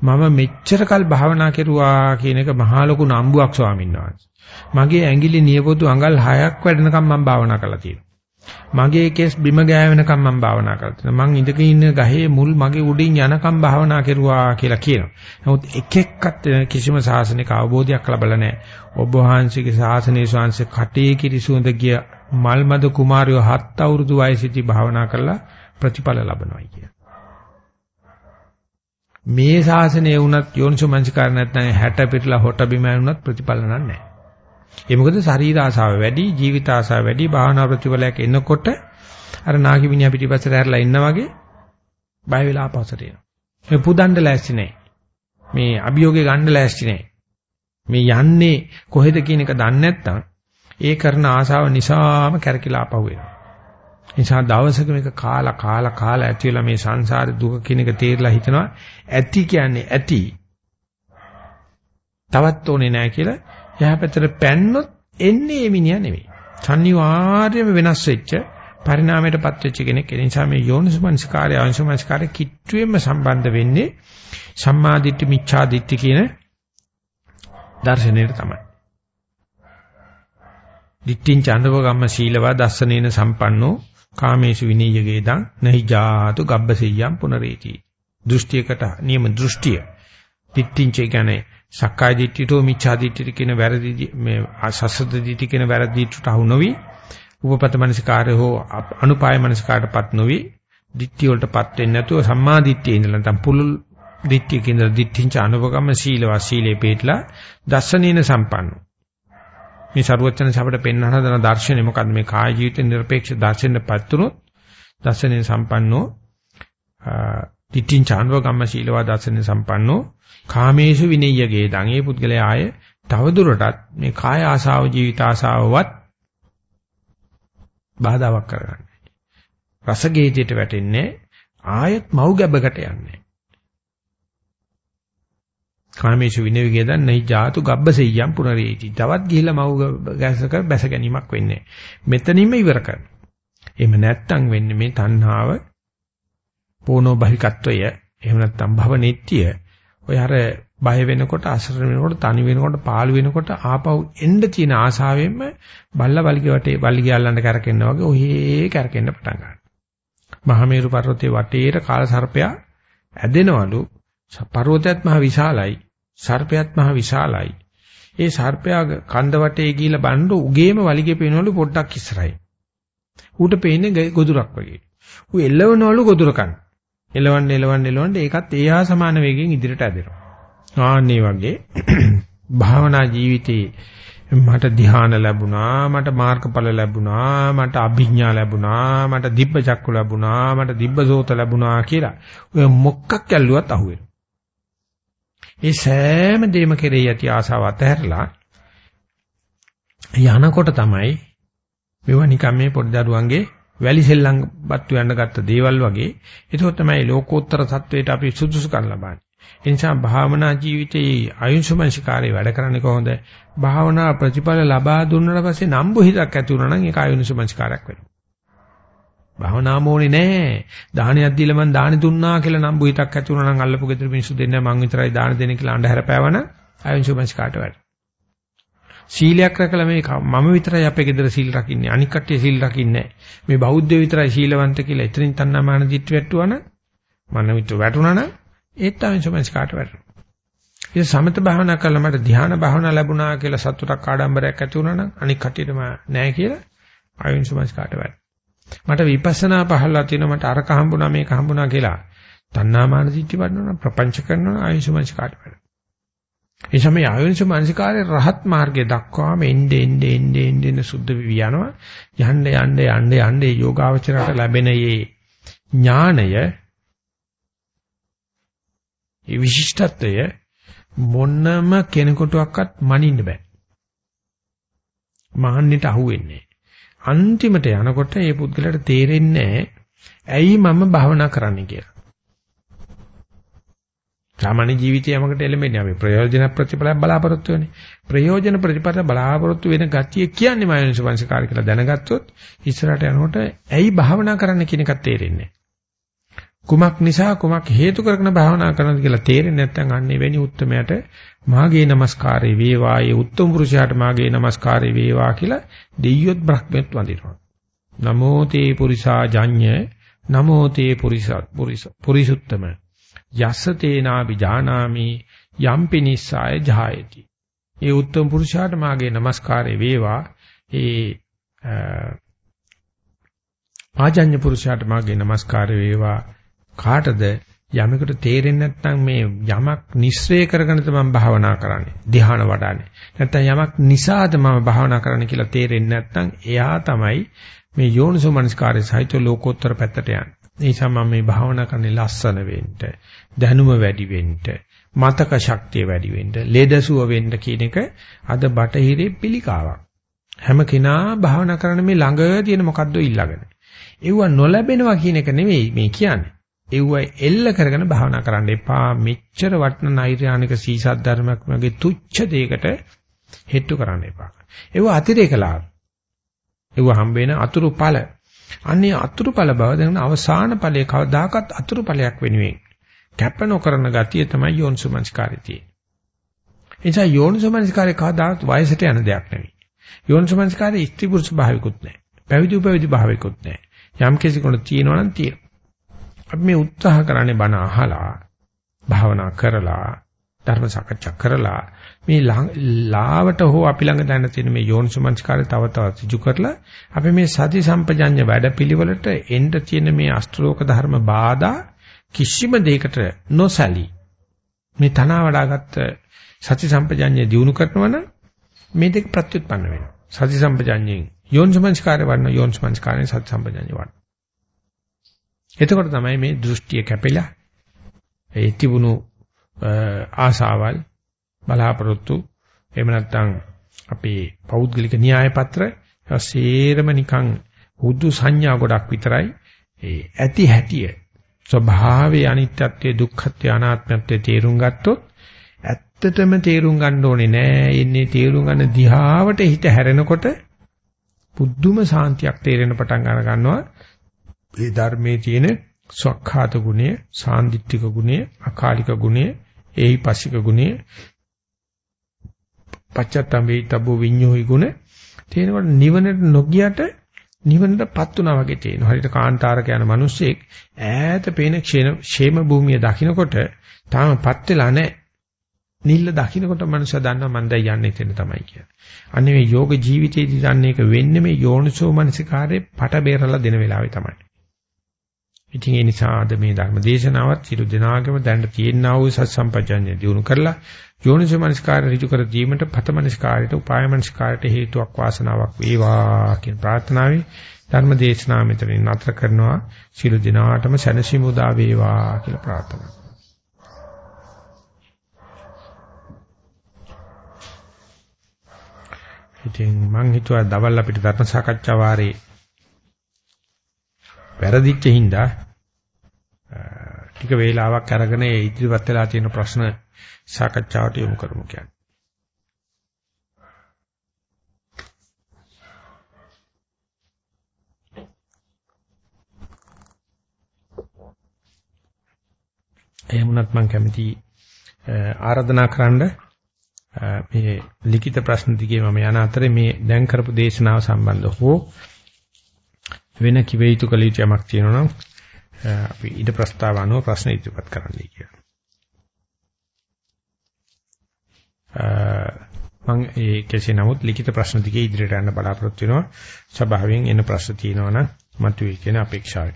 මම මෙච්චර කල් භාවනා කෙරුවා කියන එක මහා ලොකු නම්බුවක් ස්වාමීන් වහන්සේ. මගේ ඇඟිලි නියපොතු අඟල් 6ක් වැඩනකම් මම භාවනා කරලා තියෙනවා. මගේ කෙස් බිම ගෑවෙනකම් මම භාවනා කරලා තියෙනවා. මං ඉඳගෙන ඉන්න ගහේ මුල් මගේ උඩින් යනකම් භාවනා කෙරුවා කියලා කියනවා. නමුත් එක එක්කත් කිසිම ශාසනික අවබෝධයක් ලැබලා නැහැ. ඔබ වහන්සේගේ ශාසනයේ ශාංශ කටේ කිරිසුඳ ගිය මල්මද කුමාරයෝ හත් අවුරුදු වයසේදී භාවනා කරලා ප්‍රතිඵල ලබනවායි කිය. මේ ශාසනයේ වුණත් යෝනිසෝ මනසිකාර නැත්නම් 60 පිටලා හොට බිම වුණත් ප්‍රතිඵල නැහැ. ඒ මොකද ශරීර ආසාව වැඩි, ජීවිත ආසාව වැඩි, භාවනා ප්‍රතිඵලයක් එනකොට අර නාගි විඤ්ඤා පිටිපස්සට හැරලා ඉන්නා වගේ බය වෙලා ආපස්සට එනවා. මේ පුදන්න ලෑස්ති නැහැ. මේ අභියෝගේ ගන්න ලෑස්ති නැහැ. මේ යන්නේ කොහෙද කියන එක දන්නේ නැත්නම් ඒ කරන ආසාව නිසාම කැරකිලා ආපහු එනවා. නිසා දවසක මේක කාලා කාලා කාලා ඇති වෙලා මේ සංසාර දුක කියන එක තේරලා හිතනවා ඇති කියන්නේ ඇති. තවත් ඕනේ නැහැ කියලා එහා පැත්තට පැන්නොත් එන්නේ මේ මිනිහා නෙවෙයි. සංනිවාර්යයෙන්ම වෙනස් වෙච්ච පරිණාමයටපත් වෙච්ච කෙනෙක්. ඒ නිසා මේ යෝනිසමනස්කාරය අංශමනස්කාරය කිට්ටුවෙන්ම සම්බන්ධ වෙන්නේ සම්මාදිට්ඨි මිච්ඡාදිට්ඨි කියන දර්ශනයට තමයි. දිට්ඨින් චන්දව ගම්ම සීලවා දස්සනේන සම්පන්නෝ කාමේසු විනීයගේදං නහි ජාතු ගබ්බසෙය්‍යම් පුනරේති. දෘෂ්ටියකට නියම දෘෂ්ටිය. දිට්ඨින්ච කියන්නේ සක්කාය දිට්ඨියටෝ මිච්ඡා දිට්ඨියට කියන වැරදි මේ සසද දිට්ඨි කියන වැරදි දිට්ඨියට අහු නොවි උපපත මනසිකාරය හෝ අනුපාය මනසිකාරටපත් නොවි දිට්ඨිය වලටපත් වෙන්නේ නැතුව සම්මා දිට්ඨිය ඉඳලා නැත්නම් පුළුල් දිට්ඨිය කියන දිට්ඨිංච අනුපගම සීලවා සීලේ පිටලා දස්සනේන සම්පන්නෝ මේ ਸਰුවචන අපිට පෙන්වන හදන දර්ශනය මොකද්ද මේ කාය ජීවිත නිර්පේක්ෂ දර්ශනෙපත් තුනොත් දර්ශනේ සම්පන්නෝ දිට්ඨිං චාන්ව ගම්ම ශීලවා දර්ශනේ සම්පන්නෝ කාමේසු විනෙය්‍යගේ දන් ඒ පුද්ගලයා ආය තවදුරටත් මේ කාය ආසාව ජීවිත ආසාවවත් බාධාවක් කරගන්නේ. රසගේජයට වැටෙන්නේ ආයත් මව් ගැබකට යන්නේ. කාමේසු විනවිගේද නැයි ජාතු ගබ්බසෙය්‍යම් පුනරේති. තවත් ගිහිල්ලා මව් ගැසක බැස ගැනීමක් වෙන්නේ. මෙතනින්ම ඉවර කරනවා. එහෙම නැත්තම් වෙන්නේ මේ තණ්හාව පෝනෝ බහිකත්වය එහෙම නැත්තම් භව නිට්ටිය ඔය අර බය වෙනකොට අසරණ වෙනකොට තනි වෙනකොට පාළු වෙනකොට ආපහු එන්න තියෙන ආසාවෙන්ම බල්ල වලිග වටේ වලිගය අල්ලන්න කරකෙනවා වගේ ඔහේ කරකෙන්න පටන් ගන්නවා. මහමේරු පර්වතයේ වටේට කාල සර්පයා ඇදෙනවලු පර්වතයත් මහ විශාලයි සර්පයත් මහ විශාලයි. ඒ සර්පයා කන්ද වටේ ගිහිලා බණ්ඩ උගේම වලිගේ පේනවලු පොඩ්ඩක් ඉස්සරහින්. ඌට පේන්නේ ගොදුරක් වගේ. ඌ එල්ලවනවලු ගොදුර කන්න. එලවන්න එලවන්න එලවන්න ඒකත් ඒ හා සමාන වේගෙන් ඉදිරියට ඇදෙනවා. ආන්නේ වගේ [CLEARS THROAT] භාවනා ජීවිතේ මට ධ්‍යාන ලැබුණා මට මාර්ගඵල ලැබුණා මට අභිඥා ලැබුණා මට දිබ්බ චක්කු ලැබුණා මට දිබ්බ සෝත ලැබුණා කියලා ඔය මොකක් ඇල්ලුවත් අහුවෙනවා. ඒ සෑම දෙයක්ම කෙරෙහි ඇති ආසාව අතහැරලා යනකොට තමයි මේවා නිකම් මේ පොඩි දරුවන්ගේ වැලි සෙල්ලම් බත්තු යන්න ගත්ත දේවල් වගේ ඒක තමයි ලෝකෝත්තර සත්වයට අපි සුදුසුකම් ලබන්නේ. ඒ නිසා භාවනා ජීවිතයේ ආයුෂමංශකාරය වැඩ කරන්නේ කොහොමද? භාවනා ප්‍රතිඵල ලබා දුන්නාට පස්සේ නම්බු හිතක් ඇති වුණා නම් ඒක ආයුෂමංශකාරයක් වෙනවා. භාවනාම ඕනේ නෑ. දාහනයක් දීලා මං දාහන දුන්නා කියලා නම්බු හිතක් ඇති වුණා නම් අල්ලපු ගෙදර මිනිස්සු දෙන්නේ මං විතරයි දාන දෙන්නේ කියලා අඬ හැරපෑවන ආයුෂමංශකාරට වැඩ. සීලයක් රැකලා මේ මම විතරයි අපේ ගෙදර සීල් රකින්නේ අනික් කට්ටිය සීල් රකින්නේ මේ බෞද්ධයෝ විතරයි සීලවන්ත කියලා එතනින් තණ්හාමාන දිට්ඨ වැටුවා නම් මන විතර වැටුණා නම් ඒත් තමයි සමස්කාට වැටෙනවා ඒ සමත භාවනා කළා මට ධ්‍යාන භාවනා ලැබුණා කියලා සතුටක් ආඩම්බරයක් ඇති වුණා නම් අනික් කට්ටියටම නැහැ කියලා ආයුන් සමස්කාට වැටෙනවා මට විපස්සනා පහළලා තියෙනවා මට අරක හම්බුණා මේක හම්බුණා කියලා තණ්හාමාන දිට්ඨි වඩනවා ප්‍රපංච කරනවා ආයුන් සමස්කාට වැටෙනවා ඒ සමය ආයෝනිස මානසිකාරයේ රහත් මාර්ගය දක්වාම එnde ende ende ende සුද්ධ විවි යනවා. යන්න යන්න යන්න යන්න යෝගාවචරයට ලැබෙන මේ ඥාණය ඒ විශිෂ්ටත්වය මොන්නම කෙනෙකුටවත් මනින්න බෑ. මහන්නට අහුවෙන්නේ. අන්තිමට යනකොට මේ පුද්ගලයාට තේරෙන්නේ ඇයි මම භාවනා කරන්නේ කියලා. සාමාන්‍ය ජීවිතය යමකට එළඹෙන්නේ අපි ප්‍රයෝජන ප්‍රතිඵලයක් බලාපොරොත්තු වෙන්නේ. ප්‍රයෝජන ප්‍රතිඵල බලාපොරොත්තු වෙන ගතිය කියන්නේ මානසික වංශකාරී කියලා දැනගත්තොත් ඉස්සරහට යනකොට ඇයි භාවනා කරන්න කියන එකක් තේරෙන්නේ කුමක් නිසා කුමක් හේතු කරගෙන භාවනා කරනද කියලා තේරෙන්නේ නැත්නම් අන්නේ වෙනි උත්තරමයට මාගේ নমස්කාරය වේවා ඒ උත්තම පුරුෂයාට මාගේ নমස්කාරය වේවා කියලා දෙයියොත් බ්‍රහ්මෙත් වඳිනවා. නමෝ තේ පුරිසා ජඤ්ඤ නමෝ තේ පුරිසත් පුරිස පුරිසුත්තම. යස්ස තේනාපි ජානාමි යම්පි නිස්සාය ජායති. ඒ උත්තම පුරුෂයාට මාගේ নমස්කාරය වේවා. ඒ ආජඤ්‍ය පුරුෂයාට මාගේ নমස්කාරය වේවා. කාටද? යමෙකුට තේරෙන්නේ නැත්නම් මේ යමක් නිස්සය කරගෙන තමයි භාවනා කරන්නේ. ධ්‍යාන වඩන්නේ. නැත්නම් යමක් නිසාද මම භාවනා කරන්න කියලා තේරෙන්නේ නැත්නම් එයා තමයි මේ යෝනිසෝ මනස්කාරය සහිත ලෝකෝත්තර පැත්තට යන්නේ. ඒ නිසා මම මේ භාවනා කරන්නේ ලස්සන වෙන්න, දැනුම වැඩි වෙන්න, මතක ශක්තිය වැඩි වෙන්න, ලේදසුව වෙන්න කියන එක අද බටහිරේ පිළිකාවක්. හැම කෙනා භාවනා කරන මේ ළඟ තියෙන මොකද්ද ඊළඟට. ඒව නොලැබෙනවා කියන එක නෙවෙයි මේ කියන්නේ. ඒව එල්ල කරගෙන භාවනා කරන්න එපා. මෙච්චර වටන නෛර්යානික සීසත් ධර්මයක් වගේ තුච්ච දෙයකට හෙට්ටු කරන්න එපා. ඒව අතිරේකලා. ඒව හම්බ වෙන අතුරු ඵල. අන්නේ අතුරුඵල බව දැන් අවසාන ඵලයේ කවදාකවත් අතුරුඵලයක් වෙනුවෙන් කැප නොකරන ගතිය තමයි යෝනිසුමංස්කාරය තියෙන්නේ. එනිසා යෝනිසුමංස්කාරය කවදාවත් වයසට යන දෙයක් නෙවෙයි. යෝනිසුමංස්කාරය ස්ත්‍රී පුරුෂ භාවිකුත් නැහැ. පැවිදි උපවිදි භාවිකුත් නැහැ. යම් කිසි කෙනෙක් තියෙනවා නම් තියෙනවා. අපි මේ උත්සාහ කරන්නේ බණ අහලා භාවනා කරලා ධර්ම සාකච්ඡා කරලා මේ ලාවට හෝ අපි ළඟ දැන තියෙන මේ යෝනිසමංස්කාරය තව තවත් සිදු කරලා අපි මේ සති සම්පජඤ්ඤ වැඩපිළිවෙලට එන්න තියෙන මේ අෂ්ටලෝක ධර්ම බාධා කිසිම දෙයකට නොසැලී. මේ තනවා වඩාගත් සති සම්පජඤ්ඤය දිනු කරනවා නම් මේ දෙක ප්‍රත්‍යুৎපන්න වෙනවා. සති සම්පජඤ්ඤයෙන් යෝනිසමංස්කාරය වඩන යෝනිසමංස්කාරයෙන් සති සම්පජඤ්ඤය වඩන එතකොට තමයි මේ දෘෂ්ටිය කැපෙලා ඒ තිබුණු ආසාවල් බලාපොරොත්තු එහෙම නැත්නම් අපේ පෞද්ගලික න්‍යාය පත්‍ර සේරම නිකන් හුදු සංඥා ගොඩක් විතරයි. ඒ ඇති හැටිය ස්වභාවයේ අනිත්‍යත්වයේ දුක්ඛත්වයේ අනාත්මත්වයේ තේරුම් ගත්තොත් ඇත්තටම තේරුම් ගන්න ඕනේ නෑ. ඉන්නේ තේරුම් ගන්න දිහාවට හිත හැරෙනකොට පුදුම සාන්තියක් තේරෙන පටන් ගන්නවා. මේ ධර්මයේ තියෙන ස්වකහාත ගුණය, සාන්දිටික ගුණය, අකාලික ගුණය, ඒහිපස්සික ගුණය, පච්චත්තම් වේිතබ්බෝ විඤ්ඤෝහි ගුණ තේනකොට නිවනට නොගියට නිවනටපත් වුණා වගේ තේනවා. හරියට කාන්තාරක යන මිනිස්සෙක් ඈත පේන ක්ෂේම ෂේම භූමිය දකින්නකොට තාමපත් වෙලා නැහැ. නිල්ල දකින්නකොට මනුස්සයා දන්නවා මම දැන් යන්නේ එතන තමයි කියලා. අන්නේ මේ යෝග ජීවිතයේදී දන්නේ එක වෙන්නේ මේ යෝනිසෝ මනසිකාරේ පට බේරලා දෙන වෙලාවේ තමයි. ඉතින් ඒ නිසා අද මේ ධර්ම දේශනාවත් සිළු දිනාගම දැන් තියෙනා වූ සත් සම්පජඤ්ඤය දිනු කරලා යෝනිසෝ මනසිකාරය ඍජු කර දීමට පත මනසිකාරයට උපාය මනසිකාරයට හේතුවක් වාසනාවක් වේවා කියන ප්‍රාර්ථනාවයි ධර්ම දේශනාව මෙතනින් නතර කරනවා. සිළු දිනාටම සැනසීම උදා වේවා කියලා ප්‍රාර්ථනා. ඉතින් මං හිතුවා දවල් අපිට ධර්ම සාකච්ඡා වාරේ වැරදිච්ච හින්දා ටික වේලාවක් අරගෙන ඒ ඉදිරිපත් වෙලා තියෙන ප්‍රශ්න සාකච්ඡාවට යොමු කරමු කියන්නේ. එහෙමනත් මම කැමති ආරාධනා කරන්න මේ ලිඛිත ප්‍රශ්න දිගේ මම යන අතරේ මේ දැන් කරපු දේශනාව සම්බන්ධ හෝ වෙන කිව යුතු කල යුතු යමක් තියෙනවා නම් අපි ඊට ප්‍රස්තාව අනුව ප්‍රශ්න ඉදිරිපත් කරන්නයි කියලා. මම ඒ කෙසේ නමුත් ලිඛිත ප්‍රශ්න දිගේ ඉදිරියට යන්න බලාපොරොත්තු වෙනවා. ස්වභාවයෙන් එන ප්‍රශ්න තියෙනවා නම් මතුවේ කියන අපේක්ෂාවයි.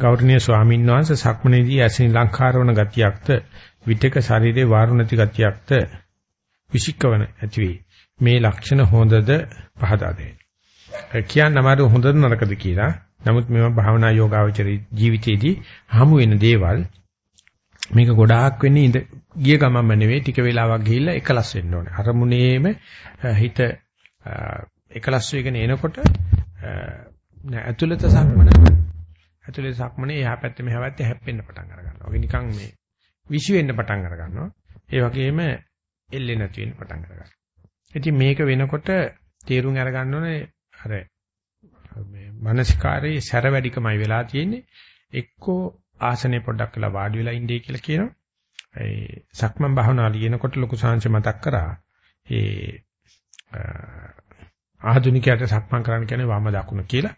ගෞරවනීය ස්වාමීන් වහන්සේ සක්මනේදී ඇසින් ලංකාරවන ගතියක්ද විතක ශරීරේ වාරුණති ගතියක්ද විසිකවන ඇති වේ. මේ ලක්ෂණ හොඳද පහදා දෙන්න. කියන්න අමාරු හොඳද නරකද කියලා. නමුත් මේවා භාවනා යෝගාවචර ජීවිතයේදී හමු වෙන දේවල් මේක ගොඩාක් වෙන්නේ ඉඳ ගිය ගමන්ම නෙවෙයි ටික වෙලාවක් ගිහිල්ලා එකලස් වෙන්න ඕනේ. අරමුණේම හිත එකලස් වෙගෙන එනකොට ඇතුළත සක්මන ඇතුළත සක්මනේ එහා පැත්තේ මෙහා පැත්තේ හැප්පෙන්න පටන් අර ගන්නවා. ඔගේ නිකන් මේ විශ් වෙන්න පටන් අර ගන්නවා. ඒ වගේම එල්ලේ නැති වෙන්න පටන් අර ගන්නවා. ඉතින් මේක වෙනකොට තේරුම් අර ගන්න ඕනේ අර මේ මානසිකාරයේ සැර වැඩිකමයි වෙලා තියෙන්නේ. එක්කෝ ආසනේ පොඩ්ඩක් වෙලා වාඩි වෙලා ඉඳී කියලා කියනවා. ඒ සක්මන් භාවනාව ලියනකොට ලොකු සංහංශ මතක් කරා. ඒ ආධුනිකයට සක්මන් කරන්න කියන්නේ වම දකුණ කියලා.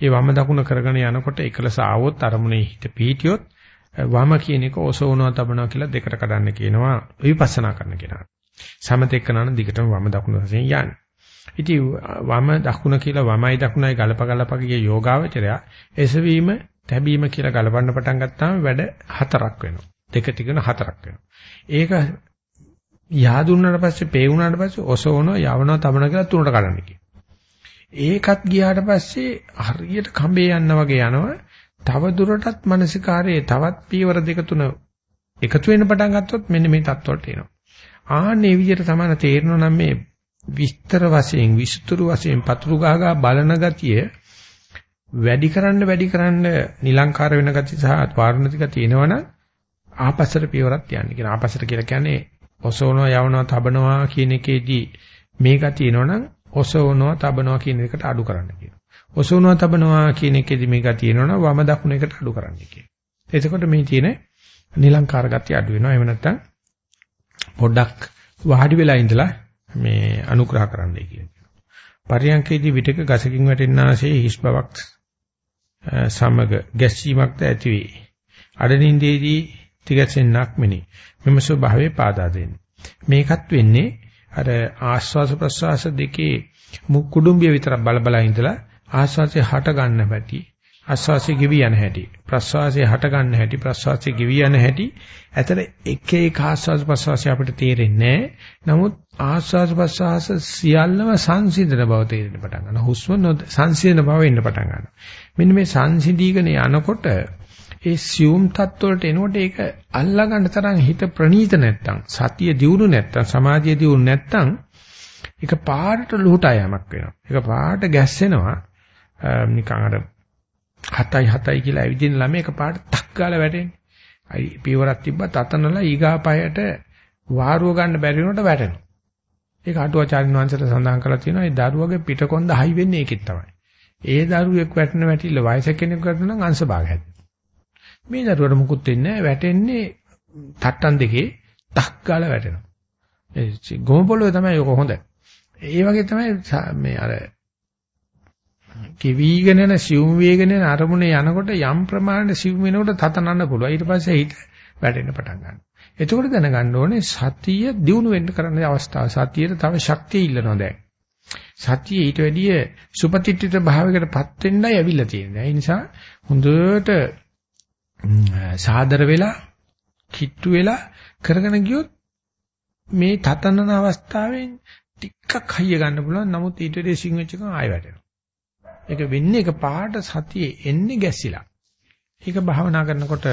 ඒ වම දකුණ කරගෙන යනකොට එකලස ආවොත් අරමුණේ හිත පීටියොත් වම කියන එක ඔසවනවා තබනවා කියලා දෙකට කඩන්න කියනවා විපස්සනා කරන්න කියනවා. සමතෙක් කරන දිගටම වම දකුණ වශයෙන් යන්නේ. ඉතින් වම දකුණ කියලා වමයි දකුණයි ගලප ගලප ගිය යෝගාවචරය එසවීම තැබීම කියලා ගලපන්න පටන් ගත්තාම වැඩ හතරක් වෙනවා. දෙක තිකන හතරක් වෙනවා. ඒක යාදුන්නාට පස්සේ පේ වුණාට පස්සේ ඔසවනවා යවනවා තබනවා කියලා තුනට කඩන්න කියනවා. ඒකත් ගියාට පස්සේ හරියට කඹේ යන්න වගේ යනවා. තව දුරටත් මානසිකාරයේ තවත් පීවර දෙක තුන එකතු වෙන්න පටන් ගත්තොත් මෙන්න මේ தත්වලට එනවා. ආන්නේ විදිහට තමයි තේරෙනවා නම් මේ විස්තර වශයෙන් විස්තරු වශයෙන් පතුරු ගාගා බලන ගතිය වැඩි කරන්න වැඩි කරන්න නිලංකාර වෙන ගතිය සහ වාරණති ගතිය එනවනම් ආපස්සට පියවරක් තියන්න කියන ආපස්සට කියලා කියන්නේ ඔසවනවා යවනවා තබනවා කියන එකේදී මේ ගතිය එනවනම් ඔසවනවා තබනවා කියන එකට අඩු කරන්න කියනවා. ඔසවනවා තබනවා කියන එකේදී මේ ගතිය එනවනම් වම දකුණ එකට අඩු කරන්න කියනවා. එතකොට මේ තියෙන නිලංකාර ගතිය අඩු වෙනවා. එහෙම නැත්නම් පොඩ්ඩක් වාඩි වෙලා ඉඳලා මේ අනුග්‍රහ කරන්නයි කියන්නේ. පරියන්කේදී විටක ගසකින් වැටෙන්නාසේ හිස් බවක් සමග ගැස්සීමක්ද ඇති වේ. අඩනින්දේදී තිගැසෙන්නක් මෙනි. මෙම ස්වභාවයේ පාදා දෙන්න. මේකත් වෙන්නේ අර ආස්වාස ප්‍රස්වාස දෙකේ මුකුඩුම්බිය විතරක් බල බල ඉඳලා ආස්වාසේ හට ගන්න පැටි ආස්වාසිය ගෙවි යන හැටි ප්‍රස්වාසය හට ගන්න හැටි ප්‍රස්වාසය ගෙවි යන හැටි ඇතර එක එක ආස්වාස ප්‍රස්වාසය අපිට තේරෙන්නේ නමුත් ආස්වාස ප්‍රස්වාස සියල්ලම සංසිඳන බව තේරෙන්න පටන් ගන්නවා හුස්ම සංසිඳන බව එන්න පටන් ගන්නවා මෙන්න මේ සංසිඳීගෙන යනකොට ඒ සියුම් තත්වලට එනකොට ඒක අල්ලා ගන්න තරම් හිත ප්‍රණීත නැත්තම් සතිය දියුණු නැත්තම් සමාධිය දියුණු නැත්තම් ඒක පාට ලුහුටා යamak වෙනවා ඒක පාට ගැස්සෙනවා නිකන් අර 7යි 7යි කියලා ඇවිදින ළමයි එකපාරට ටක් ගාලා වැටෙන්නේ. අයි පියවරක් තිබ්බත් අතනලා ඊගාපයට වාරුව ගන්න බැරි වුණොට වැටෙනවා. ඒක අටුවාචාරින් වංශයට සඳහන් කරලා තියෙනවා ඒ දරුවගේ පිටකොන්ද හයි වෙන්නේ ඒකෙත් තමයි. ඒ දරුවෙක් වැටෙන වැටිල්ල වයස කෙනෙක් වැටෙන නම් අංශ භාග හැදෙනවා. මේ දරුවට මුකුත් වෙන්නේ නැහැ වැටෙන්නේ තට්ටන් දෙකේ ටක් ගාලා වැටෙනවා. ඒ ගොම පොළොවේ තමයි ඔක හොඳ. ඒ වගේ තමයි මේ අර කෙවිගෙන යන සිවුම් වේගෙන යන අරමුණේ යනකොට යම් ප්‍රමාණයට සිවුම් වෙනකොට තතනන්න පුළුවන්. ඊට පස්සේ හිත වැටෙන්න පටන් ගන්නවා. එතකොට දැනගන්න ඕනේ සතිය දිනු වෙන්න කරන්න අවස්ථාව. සතියේ තව ශක්තිය ඉල්ලනවා දැන්. සතිය ඊට වැඩිය සුපතිත්‍ිත භාවයකටපත් වෙන්නයි ඇවිල්ලා තියෙන්නේ. ඒ නිසා හොඳට සාදර වෙලා කිට්ටු වෙලා කරගෙන ගියොත් මේ තතනන අවස්ථාවෙන් ටිකක් හයිය ගන්න පුළුවන්. නමුත් ඊට වැඩිය සිං වෙච්ච එක ආය වැටෙනවා. ඒක වෙන්නේ එක පාට සතියේ එන්නේ ගැසිලා. ඒක භාවනා කරනකොට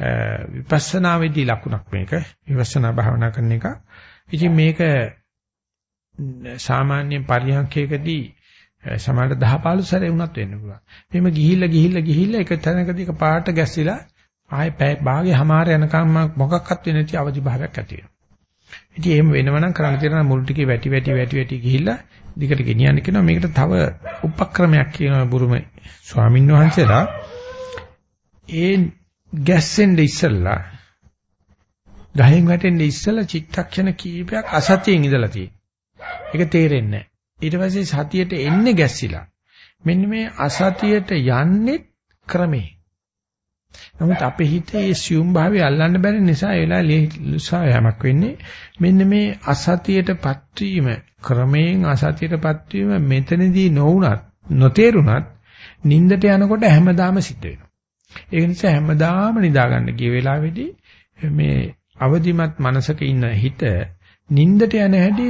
විපස්සනා වෙදී ලකුණක් මේක. විපස්සනා භාවනා කරන එක. ඉතින් මේක සාමාන්‍ය පරියන්කයකදී සමහර 10 15 සැරේ වුණත් වෙන්න පුළුවන්. මෙහෙම ගිහිල්ලා ගිහිල්ලා ගිහිල්ලා එක තැනකදී එක පාට ගැස්සිලා ආයේ පැය භාගේ හමාර යනකම් මොකක්වත් වෙන්නේ නැති අවදි භාවයක් ඇති වෙනවා. ඉතින් එහෙම වෙනවනම් කරන්න තියෙනවා මුල් ටිකේ වැටි වැටි වැටි වැටි ගිහිල්ලා දිගට ගෙනියන්න කියනවා. මේකට තව උපක්‍රමයක් කියනවා බුරුම ස්වාමීන් වහන්සේලා. ඒ ගැස්සෙන්න ඉස්සෙල්ලා ගහෙන් වැටෙන්න ඉස්සෙල්ලා චිත්තක්ෂණ කීපයක් අසතියෙන් ඉඳලා තියෙනවා. ඒක තේරෙන්නේ නැහැ. ඊට පස්සේ සතියට එන්නේ ගැස්සිලා. මෙන්න මේ අසතියට යන්නේ ක්‍රමේ. නමුත් අපේ හිතේ ඒ සියුම් භාවය අල්ලන්න බැරි නිසා ඒ වෙලාවේ ලුසාවයක් වෙන්නේ. මෙන්න මේ අසතියටපත් වීම ක්‍රමයෙන් අසතියටපත් වීම මෙතනදී නොවුනත් නොතේරුණත් නින්දට යනකොට හැමදාම සිද්ධ වෙනවා. ඒ නිසා හැමදාම නිදාගන්න ගිය වෙලාවේදී මේ අවදිමත් මනසක ඉන්න හිත නින්දට යන හැටි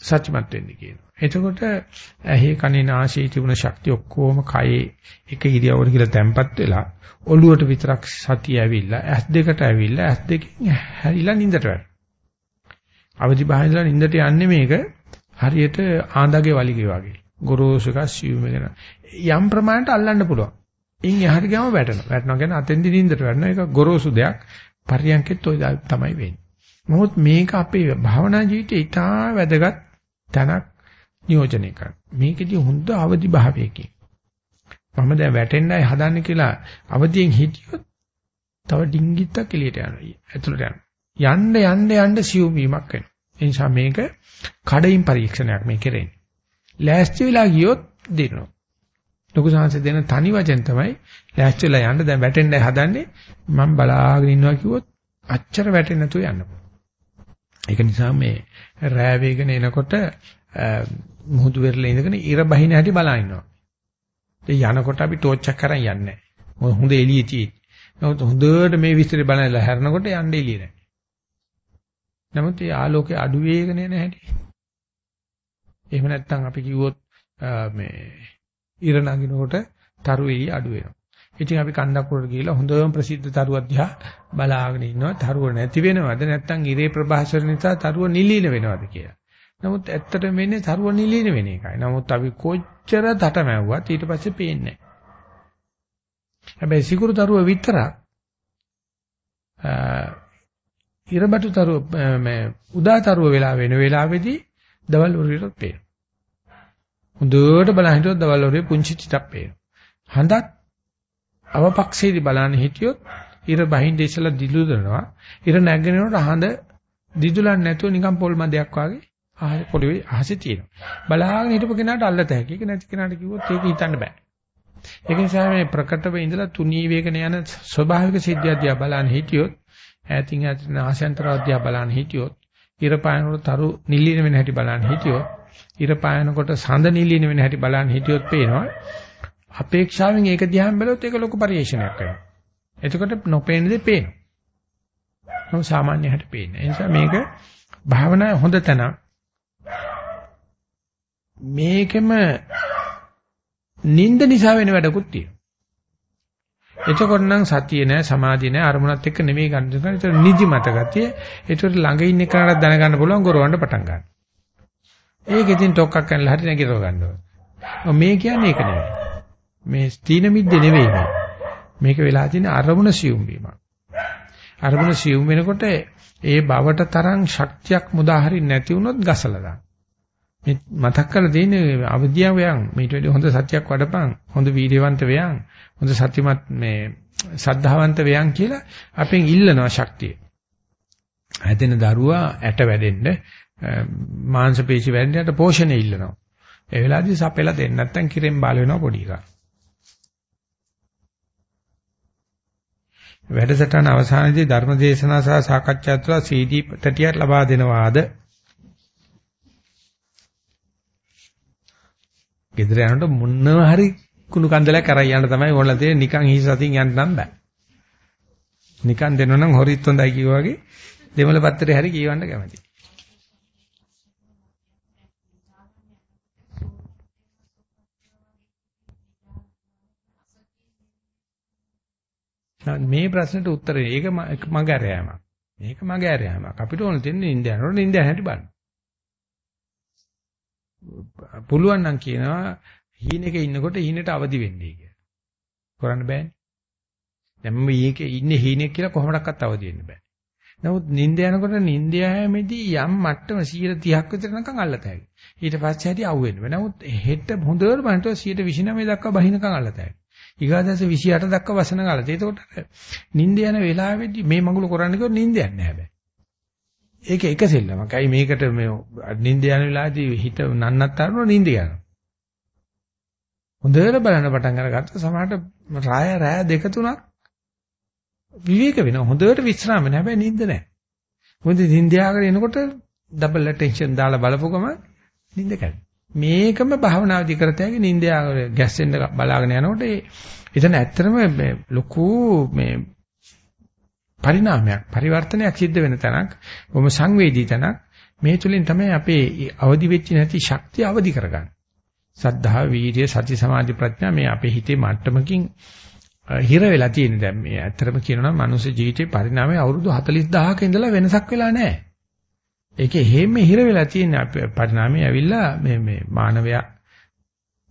සත්‍යමත් වෙන්න කියනවා. එතකොට ඇහි කනේ නාසයේ තිබුණ ශක්තිය ඔක්කොම කයේ එක ඉරියව්වකට කියලා තැම්පත් වෙලා ඔළුවට විතරක් සතිය ඇවිල්ලා ඇස් දෙකට ඇවිල්ලා ඇස් දෙකෙන් හැරිලා නින්දට වැටෙනවා. අවදි බහින්දලා නින්දට යන්නේ මේක හරියට ආඳගේ වලිගේ වගේ. ගොරෝසුක සියුම් වෙන යම් ප්‍රමාණයට අල්ලන්න පුළුවන්. ඉන් එහාට ගියාම වැටෙනවා. වැටෙනවා කියන්නේ අතෙන්දි නින්දට වැටෙනවා. ඒක ගොරෝසු දෙයක්. පරියන්කෙත් ඔය තමයි වෙන්නේ. නමුත් මේක අපේ භාවනා ජීවිතේ ඉතා වැදගත් තැනක් නියෝජනය කරන්න. මේකෙදි හොඳ අවදි භාවයකින්. මම දැන් වැටෙන්නයි හදන්නේ කියලා අවදියෙන් හිටියොත් තව ඩිංගිත්තක් එළියට යනවා. ඇතුළට යනවා. යන්න යන්න යන්න සියුම් වීමක් වෙනවා. ඒ නිසා මේක කඩින් පරීක්ෂණයක් මේ කෙරෙන්නේ. ලෑස්ති වෙලා ගියොත් දිනනවා. ලොකු සංහස දෙන තනි වචෙන් තමයි ලෑස්ති වෙලා යන්න දැන් වැටෙන්නයි හදන්නේ. මම බලාගෙන ඉන්නවා කිව්වොත් අච්චර වැටෙන්නේ නැතුව යන්න පුළුවන්. ඒක නිසා මේ රෑ වේගන එනකොට මුහුදු වෙරළ ඉඳගෙන ඉර බහින හැටි බලා ඉන්නවා. ඒ යනකොට අපි ටෝච් එකක් කරන් යන්නේ නැහැ. මොකද හොඳ එළියේ තියෙන්නේ. නමුත් හොඳට මේ විස්තරය බලලා හැරෙනකොට යන්න එළිය නැහැ. නමුත් ඒ ආලෝකයේ අඩු වේගන එන හැටි. එහෙම නැත්නම් අපි කිව්වොත් මේ ඉර නගිනකොට තරු එළිය අඩු වෙනවා. ඉතින් අපි කන්දක් උඩට ගිහිල්ලා හොඳම ප්‍රසිද්ධ තරුවක් දිහා බලාගෙන ඉන්නවා. තරුව නැති වෙනවද නැත්නම් ඉරේ ප්‍රභාසර නිසා තරුව නිලීන වෙනවද කියලා. නමුත් ඇත්තටම වෙන්නේ තරුව නිලීන වෙන එකයි. නමුත් අපි කොච්චර තටමැව්වත් ඊට පස්සේ පේන්නේ හැබැයි සිකුරු තරුව විතරක් ඉරබටු තරුව මේ උදා තරුව වෙලා වෙන වෙලාවේදී දවල් වරුවට පේනවා. හොඳට බලන් හිටියොත් දවල් වරුවේ පුංචි ටිකක් පේනවා. හඳක් අවපක්ෂේදී බලන්න හිටියොත් ඉර බහින්ද ඉස්සලා දිලුදනවා. ඉර නැගෙනකොට හඳ දිදුලන්නේ නැතුව නිකන් පොල් මදයක් වගේ ආහේ පොළවේ අහසේ තියෙනවා. බලාගෙන හිටපු කෙනාට අල්ලත හැකි. ඒක නැති කෙනාට කිව්වොත් ඒක හිතන්න බෑ. ඒක නිසා මේ ප්‍රකටව ඉඳලා තුනී වේගන යන ස්වභාවික සිද්ධිය දිහා බලන්න හිටියොත් ඈතින් ඈතින් ආශයන්තරව දිහා බලන්න හිටියොත් ඉර පායනකොට තරු නිලින වෙන හැටි බලන්න හිටියොත් ඉර පායනකොට සඳ නිලින වෙන හැටි බලන්න හිටියොත් පේනවා අපේක්ෂාවෙන් ඒක දිහාම බැලුවොත් ඒක ලොකු පරිශ්‍රණයක් වෙනවා. එතකොට නොපේන දේ පේනවා. නමුත් සාමාන්‍ය හැට පේන්නේ. ඒ නිසා මේක භාවනා හොඳ තැන. මේකෙම නිନ୍ଦ නිසා වෙන වැඩකුත් තියෙනවා. එතකොට නම් සතිය නෑ සමාධිය නෑ අරමුණත් එක්ක නෙමෙයි ගන්න දෙනවා. ඒතර නිදිමත ගතිය. ඒතර ළඟ ඉන්න කෙනාට දැනගන්න පුළුවන් ගොරවන්න පටන් ගන්න. ඒක ඉතින් ටොක්ක්ක් කරලා හරි නැගිටව ගන්නවා. මේ කියන්නේ ඒක නෙවෙයි. මේ ස්ථීන මිද්ද නෙවෙයි මේ. මේක වෙලා තියෙන අරමුණ සියුම් වීමක්. අරමුණ සියුම් වෙනකොට ඒ බවට තරම් ශක්තියක් මුදාහරින්න නැති වුණොත් ගසලා දාන්න. මේ මතක් කරලා දෙන්නේ අවදියාවයන් මේට වැඩි හොඳ සත්‍යයක් වඩපන් හොඳ වීර්යවන්ත වේයන් හොඳ සත්‍යමත් මේ සද්ධාවන්ත වේයන් කියලා අපෙන් ඉල්ලනවා ශක්තිය. හැදෙන දරුවා ඇට වැඩෙන්න මාංශ පේශි වැඩෙන්නට පෝෂණය ඉල්ලනවා. ඒ වෙලාවේදී සපෙලා දෙන්න නැත්නම් කිරෙන් බාල වෙනවා පොඩි එකා. වැඩසටහන අවසානයේදී ධර්ම දේශනා සහ සාකච්ඡා තුළ CD තටියක් ලබා දෙනවාද? ගෙදර යනකොට මොනවා හරි කුණු කන්දලයක් අරන් යන්න තමයි ඕනලා තියෙන්නේ නිකන් හිස් අතින් යන්න නම් බෑ. නිකන් දෙනවනම් හොරිත් හොඳයි කිව්වා වගේ දෙමළ පත්‍රේ හරි කියවන්න කැමතියි. මේ ප්‍රශ්නෙට උත්තරේ ඒක මග ඇරයෑමක්. මේක මග ඇරයෑමක්. අපිට ඕන දෙන්නේ ඉන්දියානවල ඉන්දියා හැටි බලන්න. පුළුවන් නම් කියනවා හීනෙක ඉන්නකොට හීනෙට අවදි වෙන්නේ කියලා. කරන්න බෑනේ. දැන් මම ඊකේ ඉන්නේ හීනෙක් කියලා කොහොමඩක්වත් අවදි වෙන්න බෑ. නමුත් නිින්ද යනකොට නිින්ද යෑමේදී යම් මට්ටම 130ක් විතර නිකන් අල්ලතෑවි. ඊට පස්සේ හැටි අවුෙන්න බෑ. නමුත් හෙට හොඳට බලනකොට 129 දක්වා බහිනකම් අල්ලතෑවි. ඊගාදස 28 දක්වා වසන කාලේ. ඒකට නිින්ද යන වෙලාවෙදී මේ මඟුල කරන්නේ කිව්වොත් නිින්ද යන්නේ නැහැ හැබැයි. ඒක එක සෙල්ලමක්. අයි මේකට මේ නිින්ද යන වෙලාවේදී හිත නන්නත්තරන නිින්ද යනවා. හොඳට බලන්න පටන් අරගත්ත සමහරට රාය රෑ දෙක තුනක් විවේක වෙනවා. හොඳට විශ්‍රාම වෙනවා. හැබැයි නිින්ද නැහැ. මොකද නිින්ද යාගෙන එනකොට ඩබල් ඇටෙන්ෂන් දාලා බලපුව ගම නිින්ද කැඩෙනවා. මේකම භාවනාවේදී කරතෑගේ නිින්ද ගැස්සෙන්න බලාගෙන යනකොට ඒ එතන ඇත්තටම ලොකු මේ පරිණාමයක් පරිවර්තනයක් සිද්ධ වෙන තැනක් බොහොම සංවේදී තැනක්. මේ තුලින් තමයි අපේ අවදි වෙච්ච නැති ශක්තිය අවදි කරගන්නේ. සද්ධා වීර්ය සති සමාධි ප්‍රඥා මේ අපේ හිතේ මට්ටමකින් හිර වෙලා තියෙන දැන් මේ ඇත්තටම කියනවා නම් මනුස්ස ජීවිතේ පරිණාමය අවුරුදු 40000ක ඉඳලා වෙනසක් වෙලා නැහැ. ඒකේ හේම හිර වෙලා තියෙන පරිණාමය ඇවිල්ලා මේ මේ මානවයා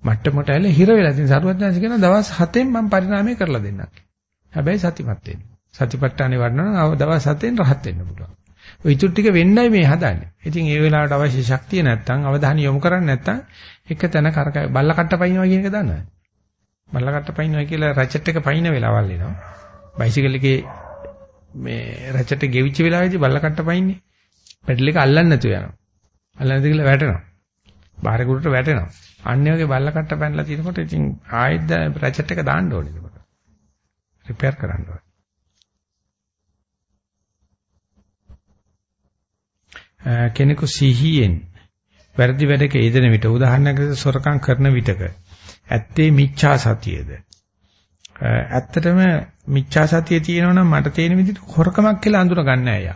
මට්ටමට ඇවිල්ලා හිර වෙලා තියෙන සරුවත්නාංශ කියන දවස් 7න් මම පරිණාමය කරලා දෙන්නම්. හැබැයි සතිමත් වෙන්න. සතිපට්ඨානේ වඩනවා දවස් 7න් රහත් වෙන්න පුළුවන්. ඔය ඉතුරු ටික වෙන්නයි මේ හදන්නේ. ඉතින් ඒ වෙලාවට අවශ්‍ය ශක්තිය නැත්තම් අවධානය යොමු කරන්නේ නැත්තම් එක තැන කරක බල්ල කට්ට පයින්නවා කියන එක දන්නවද? බල්ල කට්ට පයින්නවා කියලා රැචට් එක පයින්න වෙලාවල් එනවා. බයිසිකල් එකේ මේ රැචට් එක ගෙවිච්ච වෙලාවේදී බල්ල කට්ට පයින්නේ. පැඩල් එක අල්ලන්නේ නැතුව යනවා. අල්ලන්නේ නැති කියලා වැටෙනවා. බාහිර කුරුට වැටෙනවා. අන්නේ වගේ බල්ල කට්ට පැනලා තිනකොට ඉතින් ආයෙත් රැචට් එක දාන්න ඕනේ ඒකට. රිපෙයාර් කරන්න ඕනේ. කෙනෙකු සිහියෙන් වැරදි වැඩක යෙදෙන විට උදාහරණයකට සොරකම් කරන විටක ඇත්තේ මිච්ඡා සතියද ඇත්තටම මිච්ඡා සතිය තියෙනවා නම් මට තේරෙන විදිහට හොරකමක් කියලා අඳුර ගන්න අය.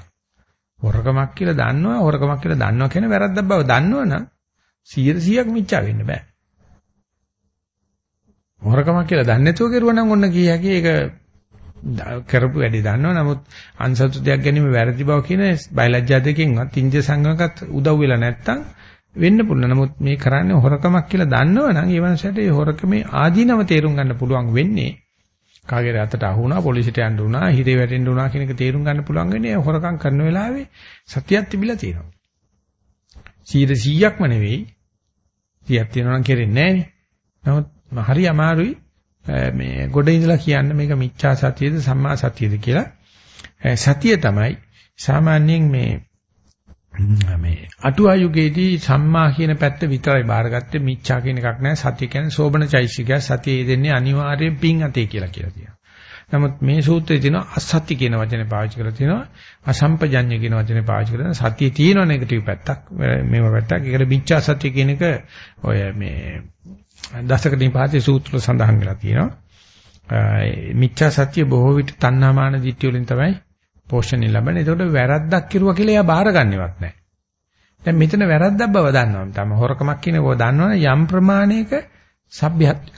හොරකමක් කියලා දන්නවා හොරකමක් කියලා දන්නවා කියන වැරද්දක් බව දන්නවනම් 100%ක් මිච්ඡා වෙන්න බෑ. හොරකමක් කියලා දන්නේ නැතුව කරුවා නම් ඔන්න කිය හැකි ඒක කරපු වැඩි දන්නවා නමුත් අන්සතු දෙයක් ගැනීම වැරදි බව කියන බයලජ්ජා දෙකෙන්වත් ඉන්දිය සංගමකත් උදව් වෙලා නැත්තම් වෙන්න පුළුවන්. නමුත් මේ කරන්නේ හොරකමක් කියලා දන්නවනම් ඒ වන්සයට ඒ හොරකමේ ආදීනව තේරුම් ගන්න පුළුවන් වෙන්නේ කාගේ අතට අහු වුණා පොලිසියට යන්න වුණා හිරේ වැටෙන්න වුණා කියන එක තේරුම් ගන්න පුළුවන් වෙන්නේ හොරකම් කරන වෙලාවේ සතියක් තිබිලා තියෙනවා. 100%ක්ම නෙවෙයි. 100ක් තියෙනවා නම් කෙරෙන්නේ නැහැ නමුත් හරි අමාරුයි මේ ගොඩ ඉඳලා කියන්න මේක මිච්ඡා සතියද සම්මා සතියද කියලා. සතිය තමයි සාමාන්‍යයෙන් මේ මේ අටුවා යුගයේදී සම්මා කියන පැත්ත විතරයි බාරගත්තේ මිච්ඡා කියන එකක් නැහැ සතිය කියන්නේ සෝබන චෛසිකය සතියේ දෙන්නේ අනිවාර්යෙන් පිං අතේ කියලා කියලා තියෙනවා. නමුත් මේ සූත්‍රයේ තියෙනවා අසත්‍ය කියන වචනේ පාවිච්චි කරලා තියෙනවා අසම්පජඤ්ඤ කියන වචනේ පාවිච්චි කරලා සතිය තියෙන නෙගටිව් පැත්තක් මේව පැත්තක්. ඒකට මිච්ඡා සත්‍ය කියන එක ඔය මේ දසක නිපාතේ සූත්‍ර සඳහන් වෙලා තියෙනවා. මිච්ඡා සත්‍ය බොහෝ විට තණ්හාමාන දිට්ඨිය වලින් තමයි පෝෂණය ලැබෙන. ඒකට වැරද්දක් කිරුවා කියලා එයා බාරගන්නේවත් නැහැ. දැන් මෙතන වැරද්දක් බව දන්නවා. තම හොරකමක් කියන බව දන්නවනේ යම් ප්‍රමාණයක සભ્યත්වයක්.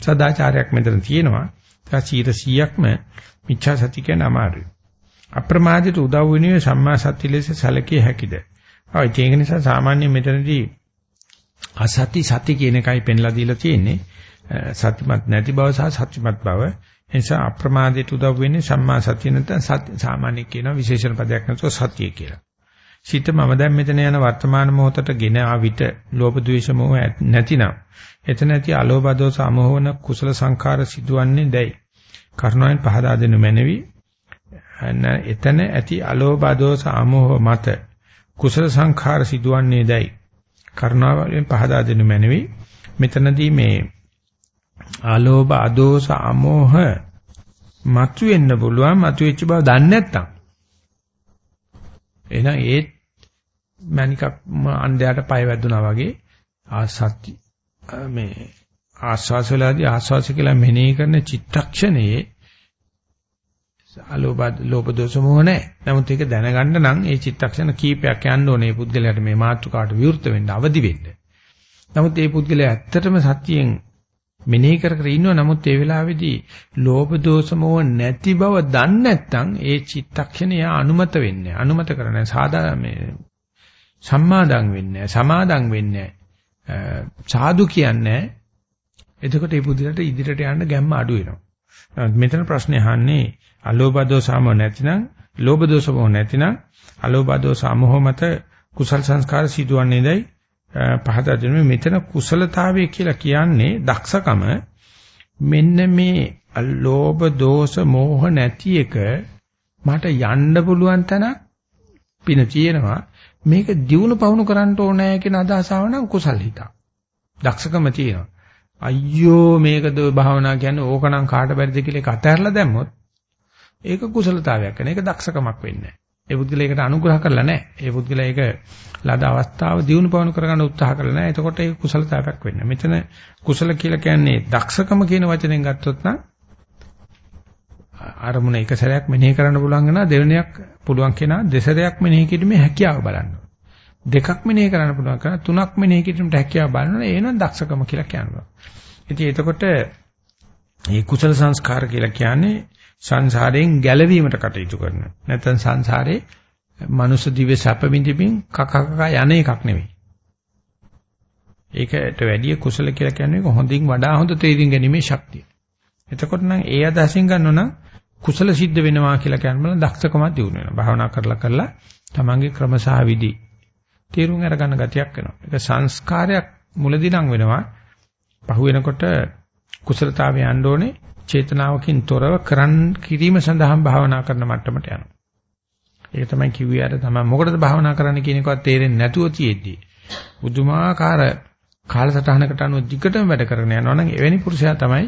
සදාචාරයක් මෙතන තියෙනවා. ඒක 100%ක්ම මිච්ඡා සති කියන අමාරුයි. අප්‍රමාදිත උදව් වෙනුවේ සම්මා සති ලෙස සැලකිය හැකිද? ඔය ඒක නිසා සාමාන්‍ය මෙතනදී අසති සති කියන එකයි පෙන්ලා දීලා තියෙන්නේ. සතිමත් නැති බව සහ සත්‍යමත් බව නිසා අප්‍රමාදයට උදව් වෙන්නේ සම්මා සතිය නැත්නම් සත්‍ය සාමාන්‍ය කියන විශේෂණ පදයක් නැතුව සතිය කියලා. සිත මම දැන් මෙතන යන වර්තමාන මොහොතට ගෙන ආවිත ලෝභ ද්වේෂ මොහ නැතිනම් එතන ඇති අලෝභ දෝස අමෝහන කුසල සංඛාර සිදුවන්නේ දැයි. කරුණාවෙන් පහදා දෙනු මැනවි. එතන ඇති අලෝභ දෝස අමෝහ මත කුසල සංඛාර සිදුවන්නේ දැයි. කරුණාවෙන් පහදා දෙනු මැනවි. මෙතනදී මේ ආලෝභ අදෝස අමෝහ මතු වෙන්න පුළුවන් මතු වෙච්ච බව දන්නේ නැත්තම්. එහෙනම් ඒ මණිකක් අන්ධයාට පය වැදුනා වගේ ආසත්‍ය මේ ආස්වාසවලදී ආස්වාස කියලා මෙනෙහි කරන චිත්තක්ෂණයේ අලෝභ ලෝභ දෝෂ මොහ නැහැ. නමුත් ඒක දැනගන්න නම් ඒ චිත්තක්ෂණ කීපයක් යන්න ඕනේ පුද්ගලයාට මේ මාතෘකාට විවෘත වෙන්න අවදි වෙන්න. නමුත් මේ පුද්ගලයා ඇත්තටම සත්‍යයෙන් මෙනෙහි කර කර ඉන්නවා. නමුත් ඒ වෙලාවේදී ලෝභ දෝෂ මොහ නැති බව දන්නේ නැත්නම් ඒ චිත්තක්ෂණය අනුමත වෙන්නේ. අනුමත කරන්නේ සාදා මේ සම්මාදම් වෙන්නේ සමාදම් වෙන්නේ සාදු කියන්නේ එතකොට මේ පුදුලට ඉදිරියට යන්න ගැම්ම අඩු වෙනවා. මෙතන ප්‍රශ්නේ අහන්නේ අලෝභ දෝෂ සම නැතිනම් ලෝභ දෝෂ මොහ නැතිනම් අලෝභ දෝෂ සමෝහ මත කුසල් සංස්කාර සිදුවන්නේදයි පහදා දෙන්නේ මෙතන කුසලතාවය කියලා කියන්නේ දක්ෂකම මෙන්න මේ ලෝභ දෝෂ මෝහ නැති එක මට යන්න පුළුවන් තැනක් පින තියෙනවා මේක දියුණු පවුණු කරන්න ඕනේ කියන අදහස ආවනම් කුසල් හිතක් දක්ෂකම තියෙනවා අයියෝ මේකද භාවනා කියන්නේ ඕකනම් කාට බැරිද කියලා ඒක අතහැරලා දැම්මොත් ඒක කුසලතාවයක් වෙන. ඒක දක්ෂකමක් වෙන්නේ නැහැ. ඒ පුද්ගලයාකට අනුග්‍රහ කරලා නැහැ. ඒ පුද්ගලයා ඒක ලද අවස්ථාව දිනු පවණු කරගන්න උත්සාහ කරලා නැහැ. එතකොට ඒක කුසලතාවයක් වෙන්නේ. මෙතන කුසල කියලා කියන්නේ දක්ෂකම කියන වචනෙන් ගත්තොත් නම් අරමුණ එක සැරයක් මෙනෙහි කරන්න පුළුවන් වෙනවා දෙවෙනියක් පුළුවන් කෙනා දෙසරයක් මෙනෙහි කිරීමේ හැකියාව බලන්න. දෙකක් මෙනෙහි කරන්න පුළුවන් කෙනා තුනක් මෙනෙහි කිරීමට හැකියාව බලනවා. ඒනනම් දක්ෂකම කියලා කියනවා. ඉතින් එතකොට මේ කුසල සංස්කාර කියලා කියන්නේ සංසාරයෙන් ගැලවීමට කටයුතු කරන. නැත්නම් සංසාරේ මනුෂ්‍ය දිව්‍ය සැප විඳින්මින් කක කක යන එකක් නෙවෙයි. ඒකට වැඩිය කුසල කියලා කියන්නේ හොඳින් වඩා හොඳ තේරුම් ගැනීමේ ශක්තිය. එතකොට නම් ඒ අදහසින් ගන්නව නම් කුසල සිද්ධ වෙනවා කියලා කියනම දක්ෂකමක් දිනු වෙනවා. භාවනා කරලා කරලා තමන්ගේ ක්‍රම සහ විදි තේරුම් අරගන්න ගතියක් වෙනවා. ඒක සංස්කාරයක් මුලදී නම් වෙනවා. පහු වෙනකොට කුසලතාවය යන්න ඕනේ. චේතනාවකින් තොරව කරන් කිරීම සඳහා භාවනා කරන මට්ටමට යනවා. ඒක තමයි කිව්වේ අර තමයි මොකටද භාවනා කරන්න කියන එකවත් තේරෙන්නේ නැතුව තියෙද්දි. බුදුමාකාර කාලසටහනකට අනුව දිගටම වැඩ කරගෙන යනවා නම් එවැනි පුරුෂයා තමයි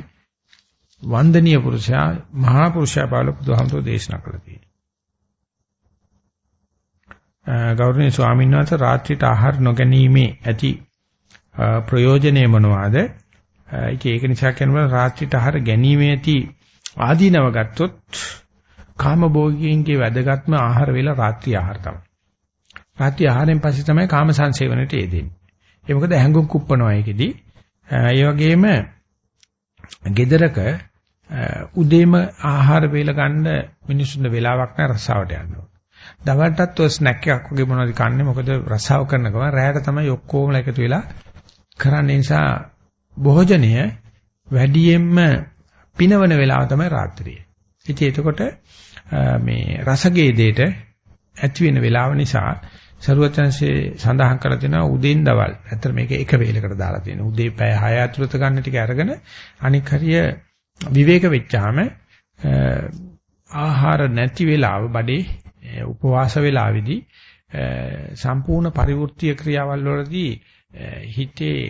වන්දනීය පුරුෂයා මහා පුරුෂයා බව බුදුහාමුදුරෝ දේශනා කළා තියෙන්නේ. ගෞරවනීය ස්වාමීන් වහන්සේ රාත්‍රියට ආහාර නොගැනීමේ ඇති ප්‍රයෝජනේ මොනවාද? ඒක ඒක නිසා කියනවා රාත්‍රිට ආහාර ගැනීමේ ඇති ආදීනව ගත්තොත් කාමභෝගීන්ගේ වැදගත්ම ආහාර වේල රාත්‍රී ආහාර තමයි. රාත්‍රී ආහාරයෙන් පස්සේ තමයි කාම සංසේවනට යෙදෙන්නේ. ඒ මොකද හැඟුම් කුප්පනවා ඒකෙදි. ඒ වගේම gedaraක උදේම ආහාර වේල ගන්න මිනිස්සුන්ට වෙලාවක් නැහැ රසාවට යන්න. දවල්ටත් ඔය ස්නැක් එකක් වගේ මොනවද කන්නේ මොකද රසාව කරන ගමන් රැයට තමයි ඔක්කොම එකතු වෙලා කරන්නේ නිසා භෝජනය වැඩියෙන්ම පිනවන වෙලාව තමයි රාත්‍රිය. ඉතින් එතකොට මේ රසගේදේට ඇති වෙන වෙලාව නිසා සරුවචන්සේ සඳහන් කරලා තියෙනවා උදේන් දවල්. ඇත්තට මේක එක වේලකට දාලා තියෙනවා. උදේ පැය 6 ඇතුළත ගන්න ටික අරගෙන අනික් හරිය විවේක වෙච්චාම ආහාර නැති වෙලාව බඩේ උපවාස වෙලාවේදී සම්පූර්ණ පරිවෘත්තීය ක්‍රියාවල් වලදී හිතේ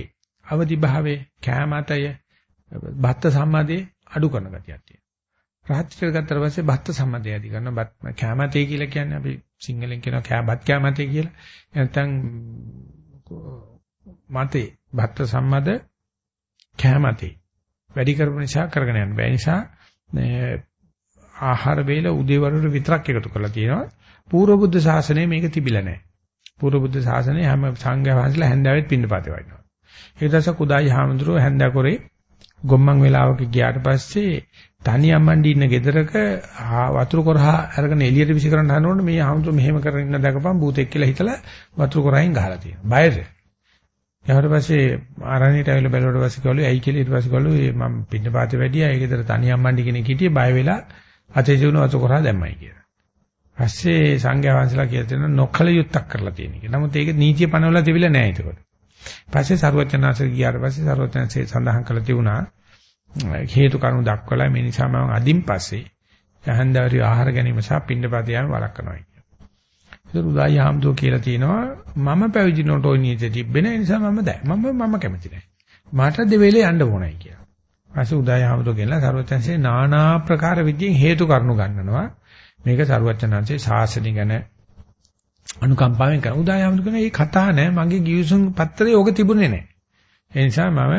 අවදි භාවයේ කැමතය බත්ත සම්මාදේ අඩු කරන ගතියක් තියෙනවා. රාත්‍රියට ගත්තට පස්සේ බත්ත සම්මාදේ අධි කරනවා. බත් කැමතේ කියලා කියන්නේ අපි සිංහලෙන් කියනවා කැබත් කැමතේ කියලා. නැත්නම් මතේ බත්ත සම්මද කැමතේ. වැඩි කරපු නිසා කරගෙන යන්න බෑ. නිසා ආහාර වේල උදේවරුට විතරක් එකතු කරලා තියෙනවා. පූර්ව බුද්ධ ශාසනයේ මේක තිබිලා නැහැ. පූර්ව බුද්ධ ශාසනයේ හැම සංඝයා වහන්සේලා හැන්දාවෙත් පින්නපාතේ වයින්නවා. ඒ දවස කුදායි හාමුදුරුවෝ හැන්දකොරේ ගොම්මන් වෙලාවක ගියාට පස්සේ තනි අම්මන්ඩි ඉන්න ගෙදරක වතුර කොරහා අරගෙන එළියට විසි කරන්න හනනකොට මේ හාමුදුරුවෝ මෙහෙම කරගෙන ඉන්න දැකපන් භූතෙක් කියලා හිතලා වතුර කොරහින් ගහලා තියෙනවා. බයද? ඊට පස්සේ ආරණියට ඇවිල්ලා බැලුවට පස්සේ කිව්වලු ඇයි කියලා ඊට පස්සේ කිව්වලු මම පින්න පාතේ වැඩියා ඒ ගෙදර තනි අම්මන්ඩි කෙනෙක් හිටියේ බය වෙලා අතේ ජීවන වතුර කොරහා දැම්මයි කියලා. පස්සේ සංඝයා වහන්සේලා කියලා තියෙනවා නොකල යුත්තක් කරලා තියෙන එක. නමුත් ඒක නීතිය පනවලා තිබිලා නැහැ ඒකට. පස්සේ සරුවචනාංශය ගියාට පස්සේ සරුවචනාංශය සඳහන් කළ තිබුණා හේතු කාරණු දක්වලා මේ නිසා මම අදින් පස්සේ ජහන්දාරි ආහාර ගැනීම සහ පින්නපත යාම වළක්වනවා කියන. ඒක උදායි හාමුදුර කියලා තිනවා මම පැවිදි නොටෝ නීති තිබෙන නිසා මම දැ මම මම කැමති නැහැ. මට දෙවෙලේ යන්න ඕනයි කියලා. පස්සේ උදායි හාමුදුර ගෙනලා සරුවචනසේ নানা ආකාර විදියෙන් හේතු කාරණු ගන්නනවා. මේක සරුවචනන්සේ ශාසනය ගැන අනුකම්පාවෙන් කරන උදයහමතු කියන මේ කතා නෑ මගේ ගිවිසුම් පත්‍රයේ ඕක තිබුණේ නෑ. ඒ නිසා මම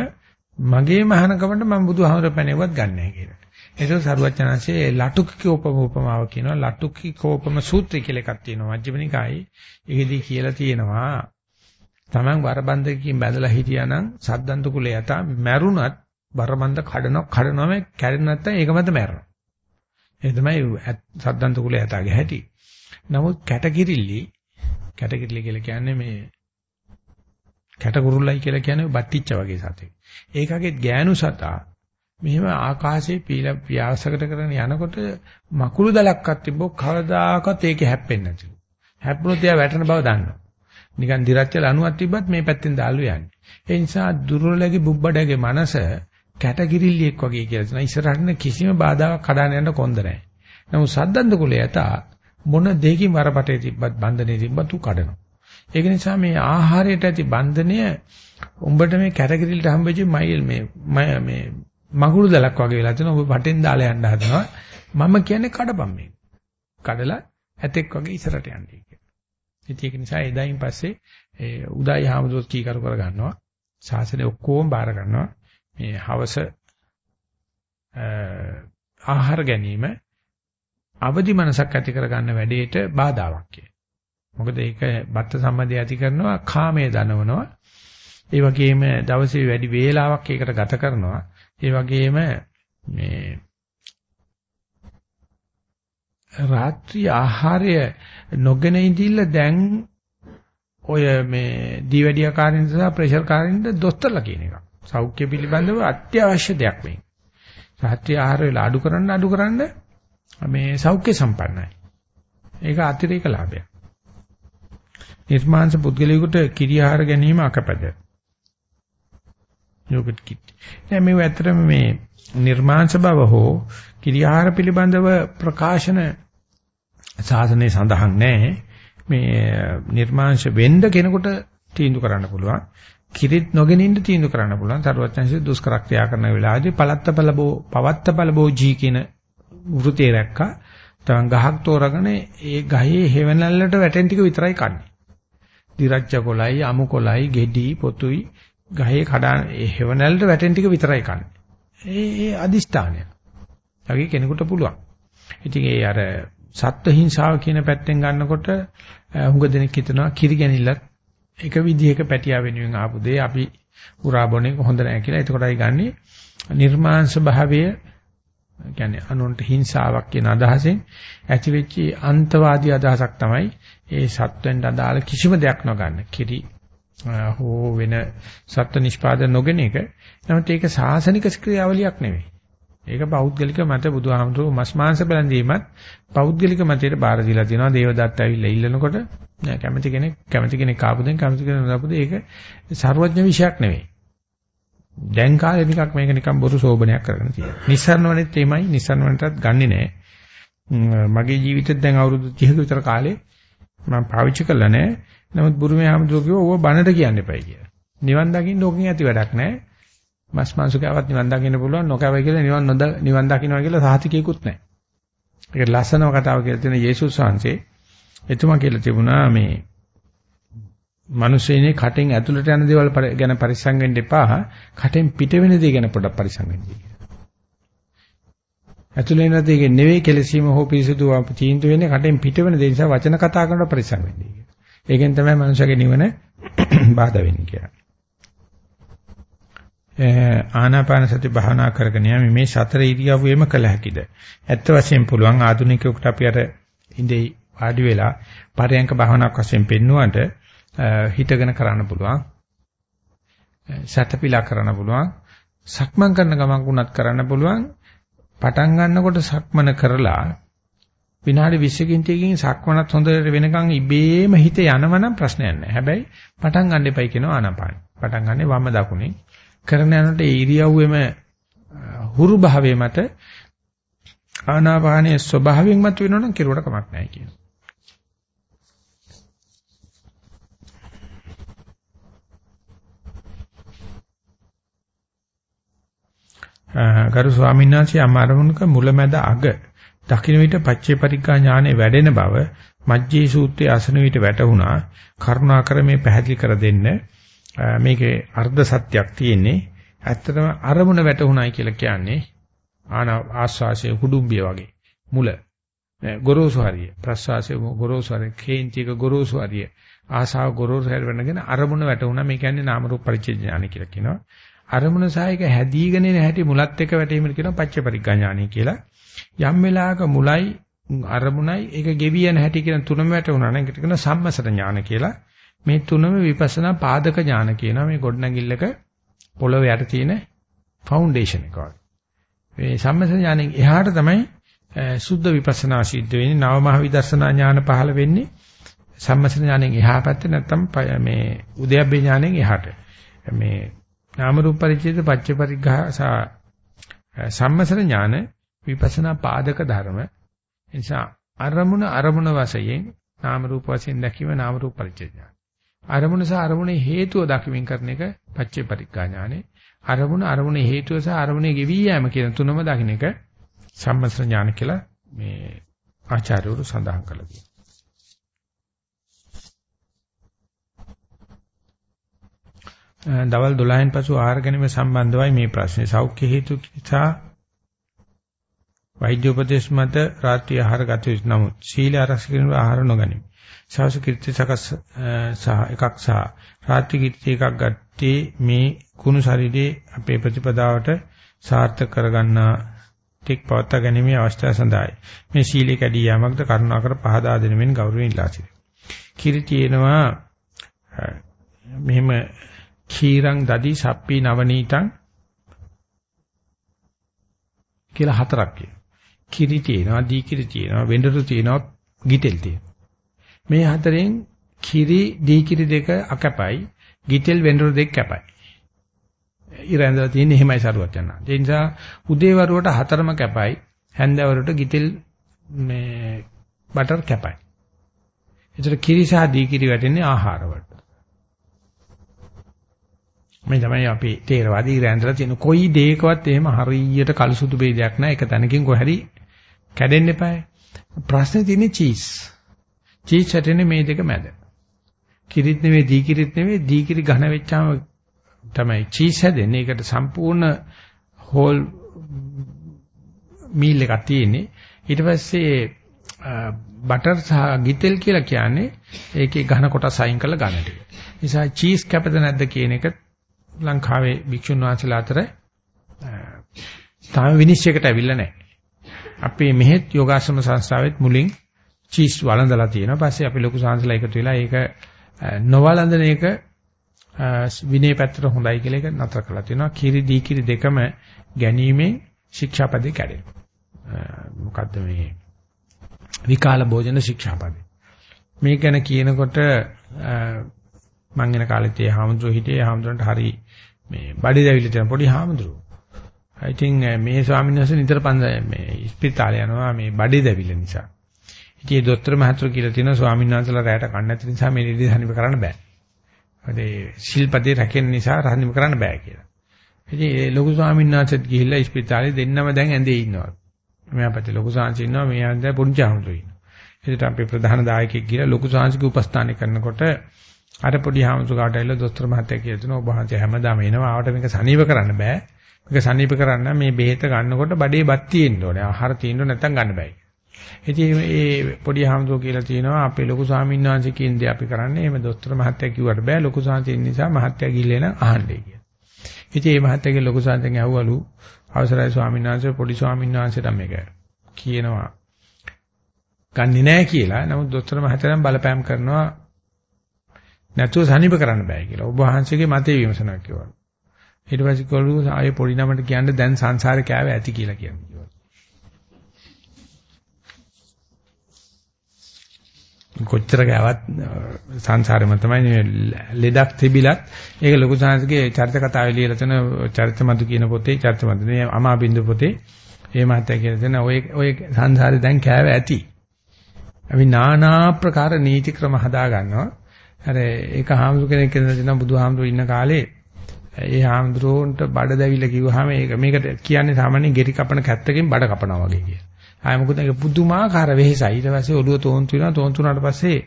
මගේ මහානකමට මම බුදුහාමර පැනෙව්වත් ගන්නෑ කියලා. ඒක සරුවචනන්සේ ලටුකිකෝපම උපමාව කියනවා ලටුකිකෝපම සූත්‍රය කියලා එකක් තියෙනවා මජ්ක්‍ධිමනිකායේ. ඒකෙදී කියලා තියෙනවා Taman වරබන්දකින් බැඳලා හිටියානම් සද්දන්ත කුලේ යතා මැරුණත් වරබන්ද කඩනවා කඩනවාම කැරෙන්නේ නැත්නම් ඒක මත මැරෙනවා. ඒ තමයි සද්දන්ත කුලේ යතාගේ හැටි. නමුත් කැටකිරිලි කැටකිරිලි කියලා කියන්නේ මේ කැටකුරුල්ලයි කියලා කියන්නේ බට්ටිච්ච වගේ සතෙක්. ඒකගේ ගෑනු සතා මෙහෙම ආකාශයේ පීලා ව්‍යාසකට කරන යනකොට මකුළු දලක්වත් තිබ්බොත් කවදාකවත් ඒකේ හැප්පෙන්නේ නැතිලු. හැප්පුණොත් එයා වැටෙන බව දන්නවා. නිකන් දිරච්ච ලණුවක් තිබ්බත් මේ පැත්තෙන් දාලු යන්නේ. ඒ නිසා දුර්වලගේ බුබ්බඩගේ මනස කැටගිරිල්ලියෙක් වගේ කියලා තියෙනවා. ඉස්සරහින් කිසිම බාධාවක් කඩාන යන්න කොන්ද නැහැ. නමුත් සද්දන්ත කුලේ යතා මොන දෙයකින් වරපටේ තිබ්බත් බන්ධනේ තිබ්බත් උ කඩනවා. ඒක නිසා මේ ආහාරයට ඇති බන්ධනය උඹට මේ කැටගිරිල්ලට හම්බෙච්ච මයිල් මේ මේ මගුරු දලක් වගේ වෙලා තියෙනවා. ඔබ වටෙන් දාලා යන්න හදනවා. මම කියන්නේ කඩපම් මේක. කඩලා ඇතෙක් වගේ ඉස්සරට යන්නේ කියලා. ඉතින් ඒක නිසා එදායින් පස්සේ ඒ උදායි හාමුදුරුවෝ කීකරු කර ගන්නවා. ශාසනය ඔක්කොම බාර ගන්නවා. මේ හවස ආහාර ගැනීම අවදි මනසක් ඇති කර ගන්න වැඩේට බාධාවක් කිය. මොකද ඒක බත්ත සම්බන්ධය ඇති කරනවා කාමයේ දනවනවා. ඒ වගේම දවසේ වැඩි වේලාවක් ඒකට ගත කරනවා. ඒ වගේම මේ රාත්‍රී ආහාරය නොගෙන ඉඳිල්ල දැන් ඔය මේ දීවැඩියා කාරින්ද සහ ප්‍රෙෂර් කාරින්ද දොස්තරලා කියන එක. සෞඛ්‍ය පිළිබඳව අත්‍යවශ්‍ය දෙයක් මේ. රාත්‍රී ආහාර වේල අඩු කරන්න අඩු කරන්න මේ සෞඛ්‍ය සම්පන්නයි. ඒක අතිරේක ලාභයක්. නිර්මාංශ පුද්ගලයෙකුට කිරි ආහාර ගැනීම අකපද. යෝගට් කිට්. දැන් මේ ඇත්තටම මේ නිර්මාංශ බව හෝ කිරි ආහාර පිළිබඳව ප්‍රකාශන සාසනයේ සඳහන් නැහැ. මේ නිර්මාංශ වෙන්න කෙනෙකුට තීන්දුව කරන්න පුළුවන්. කිරිත් නොගෙන ඉන්න තීන්දුව කරන්න පුළුවන්. සරුවත්යන්සේ දුෂ්කර ක්‍රියා කරන වෙලාවේදී පලත්තපල බෝ පවත්තපල බෝ ජී කියන වෘතිය රැක්කා. තවන් ගහක් තෝරගෙන ඒ ගහේ හේවණල්ලට වැටෙන ටික විතරයි කන්නේ. දිරච්ච කොළයි, අමු කොළයි, ගෙඩි, පොතුයි ගහේ කඩන ඒ හේවණල්ලට වැටෙන ටික විතරයි කන්නේ. ඒ ඒ අදිෂ්ඨානය. යගේ කෙනෙකුට පුළුවන්. ඉතින් ඒ අර සත්ත්ව හිංසාව කියන පැත්තෙන් ගන්නකොට හුඟ දෙනෙක් හිතනවා කිරි ගැනීමලත් එක විදිහක පැටියා වෙනුවෙන් ආපු දේ අපි උරා බොනේ හොඳ නැහැ කියලා. එතකොටයි ගන්නෙ නිර්මාංශ භාවය කියන්නේ අනුන්ට හිංසාවක් කියන අදහසෙන් ඇති වෙච්ච අන්තවාදී අදහසක් තමයි ඒ සත්වෙන්ට අදාළ කිසිම දෙයක් නොගන්න. කිරි හෝ වෙන සත්ත්ව නිෂ්පාදන නොගෙන එක. නමුත් ඒක සාසනික ක්‍රියාවලියක් නෙවෙයි. ඒක පෞද්ගලික මත බුදුහාමුදුරුවෝ මස් මාංශ බලන්දීමත් පෞද්ගලික මතයට බාර දීලා තියෙනවා. දේවදත්ත ඇවිල්ලා ඉල්ලනකොට නෑ කැමති කෙනෙක් කැමති කෙනෙක් ආපු දෙන් කැමති කෙනෙක් නාපු දෙ ඒක ਸਰවඥ විශයක් නෙවෙයි. දැන් කාලේ නිකක් මේක නිකන් බොරු සෝබනයක් කරගෙන තියෙනවා. නිස්සාරණ වලෙත් එමයයි නිස්සාරණ වලටත් ගන්නෙ නෑ. මගේ ජීවිතෙත් දැන් අවුරුදු 30ක විතර කාලේ මම පාවිච්චි කළා නෑ. නමුත් බුරුමේ ආමතුරු කිව්වා ඕව බනට කියන්න එපයි කියලා. නිවන් දකින්න ඕකෙන් ඇති වැඩක් නෑ. මස් මාංශ කෑවත් නිවන් දකින්න පුළුවන් නොකෑවයි කියලා නිවන් නොද නිවන් දකින්නවා කියලා සාහිතිකයකුත් නැහැ. ඒක ලස්සනම කතාව කියලා තියෙන යේසුස් වහන්සේ එතුමා කියලා තිබුණා මේ මිනිස්සෙනේ කටෙන් ඇතුළට යන දේවල් ගැන පරිස්සම් වෙන්න එපා. කටෙන් පිට වෙන දේ ගැන පොඩ්ඩක් පරිස්සම් වෙන්න කියලා. ඇතුළේ යන දේ නෙවෙයි කෙලසීම හෝ පිරිසුදු තීන්දුව වෙන්නේ කටෙන් පිට වෙන දේ නිසා වචන කතා කරනකොට පරිස්සම් වෙන්න කියලා. ඒකෙන් තමයි මනුෂ්‍යගේ නිවන [CLEARS THROAT] බාධා වෙන්නේ කියලා. ආනාපාන සති භාවනා කරගෙන යමි මේ සතර ඉරියව්වෙම කළ හැකිද? ඇත්ත වශයෙන් පුළුවන් ආධුනිකයෙකුට අපි අර ඉඳේ වාඩි වෙලා පරයන්ක භාවනාවක් වශයෙන් පෙන්නුවට හිතගෙන කරන්න පුළුවන්. සතපිලා කරන්න පුළුවන්. සක්මන් කරන ගමන් වුණත් කරන්න පුළුවන්. පටන් ගන්නකොට සක්මන කරලා විනාඩි 20කින් ටිකකින් සක්මනත් හොඳට වෙනකන් ඉබේම හිත යනවනම් ප්‍රශ්නයක් නැහැ. හැබැයි පටන් ගන්න එපයි කියනවා ආනාපාන. පටන් ගන්නේ වම දකුණේ. කරන යනකොට ඒ ඉරියව්වෙම හුරු භාවයේ මත ආනාපානයේ ස්වභාවයෙන් මත වෙනවනම් කෙරුවට කමක් නැහැ කියන. ගරු ස්වාමීන් වහන්සේ අමාරුණක මුලැමැද අග දකින්න විට පච්චේ පරිග්ගා ඥානෙ වැඩෙන බව මජ්ජේ සූත්‍රයේ අසන විට වැටුණා. කරුණාකර මේ පැහැදිලි කර දෙන්න. මේකේ අර්ධ සත්‍යක් තියෙන්නේ. ඇත්තටම අරමුණ වැටුණායි කියලා කියන්නේ ආන ආස්වාසයේ කුඩුම්බිය වගේ. මුල. ගොරෝසු හරිය. ප්‍රස්වාසයේ ගොරෝසු හරිය. කේන්තික ගොරෝසු හරිය. ආසාව ගොරෝසු හරිය වෙනගෙන අරමුණ වැටුණා. මේ කියන්නේ නාම රූප පරිච්ඡේද ඥාන කියලා කියනවා. අරමුණ සායක හැදීගෙන එන හැටි මුලත් එක්ක වැටීමට කියනවා පච්ච පරිග්ගා ඥානයි කියලා. යම් වෙලාවක මුලයි අරමුණයි ඒක ගෙවි යන හැටි කියන තුනම වැටුණා නම් ඒකට කියනවා සම්මසර ඥාන කියලා. මේ තුනම විපස්සනා පාදක ඥාන කියනවා. මේ ගොඩනැගිල්ලක පොළොව යට තියෙන ෆවුන්ඩේෂන් එක වගේ. මේ සම්මසර ඥානෙන් එහාට තමයි සුද්ධ විපස්සනා සිද්ධ වෙන්නේ නව මහ විදර්ශනා ඥාන පහළ වෙන්නේ. සම්මසන ඥාණයෙන් එහා පැත්තේ නැත්තම් මේ උද්‍යප්පේ ඥාණයෙන් එහාට. මේ නාම රූප පරිච්ඡේද පච්ච පරිග්ඝා සම්මසන ඥාන විපස්සනා පාදක ධර්ම. නිසා අරමුණ අරමුණ වශයෙන් නාම රූප වශයෙන් දැකීම නාම රූප පරිච්ඡේද ඥාන. අරමුණ සහ අරමුණේ හේතුව දකිමින් කරන එක පච්චේ පරිග්ඝා ඥානෙ. අරමුණ අරමුණේ හේතුව සහ අරමුණේ ගෙවි යෑම කියන තුනම දකින්න එක සම්මස්ර ඥාන කියලා මේ ආචාර්යවරු සඳහන් කළා. දවල් 12න් පසු ආහාර ගැනීම සම්බන්ධවයි මේ ප්‍රශ්නේ. සෞඛ්‍ය හේතු නිසා වෛද්‍ය උපදේශ මත රාත්‍රී ආහාර ගත යුතු නමුත් සීල ආරක්ෂා කිරීම ආහාර නොගනිමි. සවස් කීර්ති සකස් සහ එකක් සහ රාත්‍රී කීර්ති එකක් ගත්තේ මේ කුණු ශරීරයේ අපේ ප්‍රතිපදාවට සාර්ථක කරගන්නා ටික පවත්වා ගැනීමේ අවස්ථාව සඳහායි. මේ සීලේ කැඩී යාමක්ද කරුණාකර පහදා දෙනෙමින් ගෞරවයෙන් ඉල්ලා සිටිනවා. කිරි තියෙනවා මෙහෙම කීරං දදි සප්පි නවනීතං කියලා හතරක් කියනවා. කිරි තියෙනවා, දී කිරි තියෙනවා, වෙඬරු තියෙනවා, ගිතෙල් තියෙනවා. මේ හතරෙන් කිරි, දී කිරි දෙක අකපයි, ගිතෙල් වෙඬරු දෙක කැපයි. ඉරැඳලා තියෙන්නේ එහෙමයි සරුවත් යනවා. ඒ නිසා උදේවරුවට හතරම කැපයි, හැන්දෑවරුවට ගිතෙල් මේ බටර් කැපයි. ඒතර කිරි සහ දී කිරි වැටෙන්නේ ආහාර වලට. මේ තමයි අපි තේරවාදී ඉරැඳලා තියෙන කොයි දෙයකවත් එහෙම හරියට කලසුදු ભેදයක් නැහැ. එක තැනකින් කොහරි කැඩෙන්න එපායි. ප්‍රශ්නේ තියෙන්නේ චීස්. චීස් හැටෙන්නේ මේ දෙක මැද. කිරිත් නෙවෙයි දී කිරිත් නෙවෙයි දී කිරි ඝන වෙච්චාම තමයි චීස් හැදෙන්නේ. ඒකට සම්පූර්ණ හෝල් මීල් එකක් තියෙන්නේ. ඊට පස්සේ බටර් සහ ගිතෙල් කියලා කියන්නේ ඒකේ ඝන කොටස් අයින් කරලා ගන්න ටික. නිසා චීස් කැපද නැද්ද කියන එක ලංකාවේ භික්ෂුන් වහන්සේලා අතර තාම විනිශ්චයකට ඇවිල්ලා නැහැ. අපි මෙහෙත් යෝගාශ්‍රම සංස්ථාවෙත් මුලින් චීස් වළඳලා තියෙනවා. පස්සේ අපි ලොකු සංස්ලා එකතු වෙලා ඒක නොවළඳන එක විනය පැත්තට හොඳයි කියලා ඒක නතර කරලා තියෙනවා. කිරි දී කිරි දෙකම ගැනීමෙන් ශික්ෂාපදේ කැඩෙනවා. මොකද්ද මේ විකාල භෝජන ශික්ෂාපදේ. මේ ගැන කියනකොට මං එන කාලෙත් ඒ හාමුදුරුවෝ හිටියේ හාමුදුරන්ට හරි මේ බඩි දැවිලි තියෙන පොඩි හාමුදුරුවෝ. ඉතින් eh, මේ ස්වාමීන් වහන්සේ නිතර පන්සල් eh, මේ ස්පිතාලේ යනවා මේ බඩි දැවිලි නිසා. ඉතින් ඒ දොස්තර මහතුරු කියලා තියෙනවා ස්වාමීන් වහන්සේලා රැයට කන්න නැති නිසා මේ නිදි හනිප කරන්න බෑ. ඒ ශිල්පදේ රැකෙන නිසා රහනිම කරන්න බෑ කියලා. ඉතින් ඒ ලොකු ස්වාමීන් වහන්සේත් ගිහිල්ලා ස්පිතාලේ දෙන්නම දැන් ඇඳේ ඉන්නවා. මෙයා පැත්තේ ලොකු සාංශ ඉන්නවා මෙයා දැන් පුංචි ආමුතු ඉන්නවා. ඒකට අපි ප්‍රධාන දායකයෙක් ගිහලා ලොකු සාංශික උපස්ථාන කරනකොට අර පොඩි ආමුතු කාට ඇවිල්ලා දොස්තර මහත්තයා කියලා දෙනවා ඔබ වහන්සේ හැමදාම එනවා ආවට මේක සනීප කරන්න බෑ. මේක සනීප කරන්න මේ බෙහෙත ගන්නකොට බඩේ බත් තියෙන්න ඕනේ. ආහාර තියෙන්න නැත්නම් ගන්න බෑ. ඉතින් මේ පොඩි හාමුදුරුවෝ කියලා තියෙනවා අපේ ලොකු ස්වාමීන් වහන්සේ කියන දේ අපි කරන්නේ එහෙම දොස්තර මහත්තයා කිව්වට බෑ ලොකු ස්වාමීන් නිසා මහත්තයා ගිල්ලේ නම් අහන්නේ කියලා. ඉතින් මේ මහත්තයාගේ ලොකු ස්වාමීන් ඇහුවලු අවසරයි ස්වාමීන් වහන්සේ පොඩි ස්වාමීන් වහන්සේට මේක කියනවා. ගන්නෙ නෑ කියලා. නමුත් දොස්තර මහත්තයා බලපෑම් කරනවා නැතුව සනීප කරන්න බෑ කියලා. ඔබ වහන්සේගේ මතය විමසනවා කිව්වා. ඊට පස්සේ කළු ආයේ පොඩි නමට කියන්නේ දැන් සංසාරේ කෑවේ ඇති කියලා කියන්නේ. කොච්චර ගාවත් සංසාරෙම තමයි ලෙඩක් තිබිලත් ඒක ලොකු සංස්කෘතියේ චරිත කතාවේ ලියලා තියෙන චරිතමදු කියන පොතේ චරිතමදු නේ අමාබින්දු පොතේ ඒ මාත්‍ය කියලා තියෙන ඔය ඔය සංසාරේ දැන් කෑව ඇති. අපි নানা ප්‍රකාර නීති ක්‍රම හදා ගන්නවා. අර ඒක හාමුදුර කෙනෙක් කියන බුදුහාමුදුරු ඉන්න කාලේ ඒ හාමුදුරුවන්ට බඩ දැවිලා කිව්වහම ඒක මේකට කියන්නේ සාමාන්‍යයෙන් ගෙරි කපන කැත්තකින් බඩ කපනවා වගේ කියලා. ආය මොකද ඒක පුදුමාකාර වෙහෙසයි. ඊට පස්සේ ඔළුව තෝන්තු වෙනවා. තෝන්තු වුණාට පස්සේ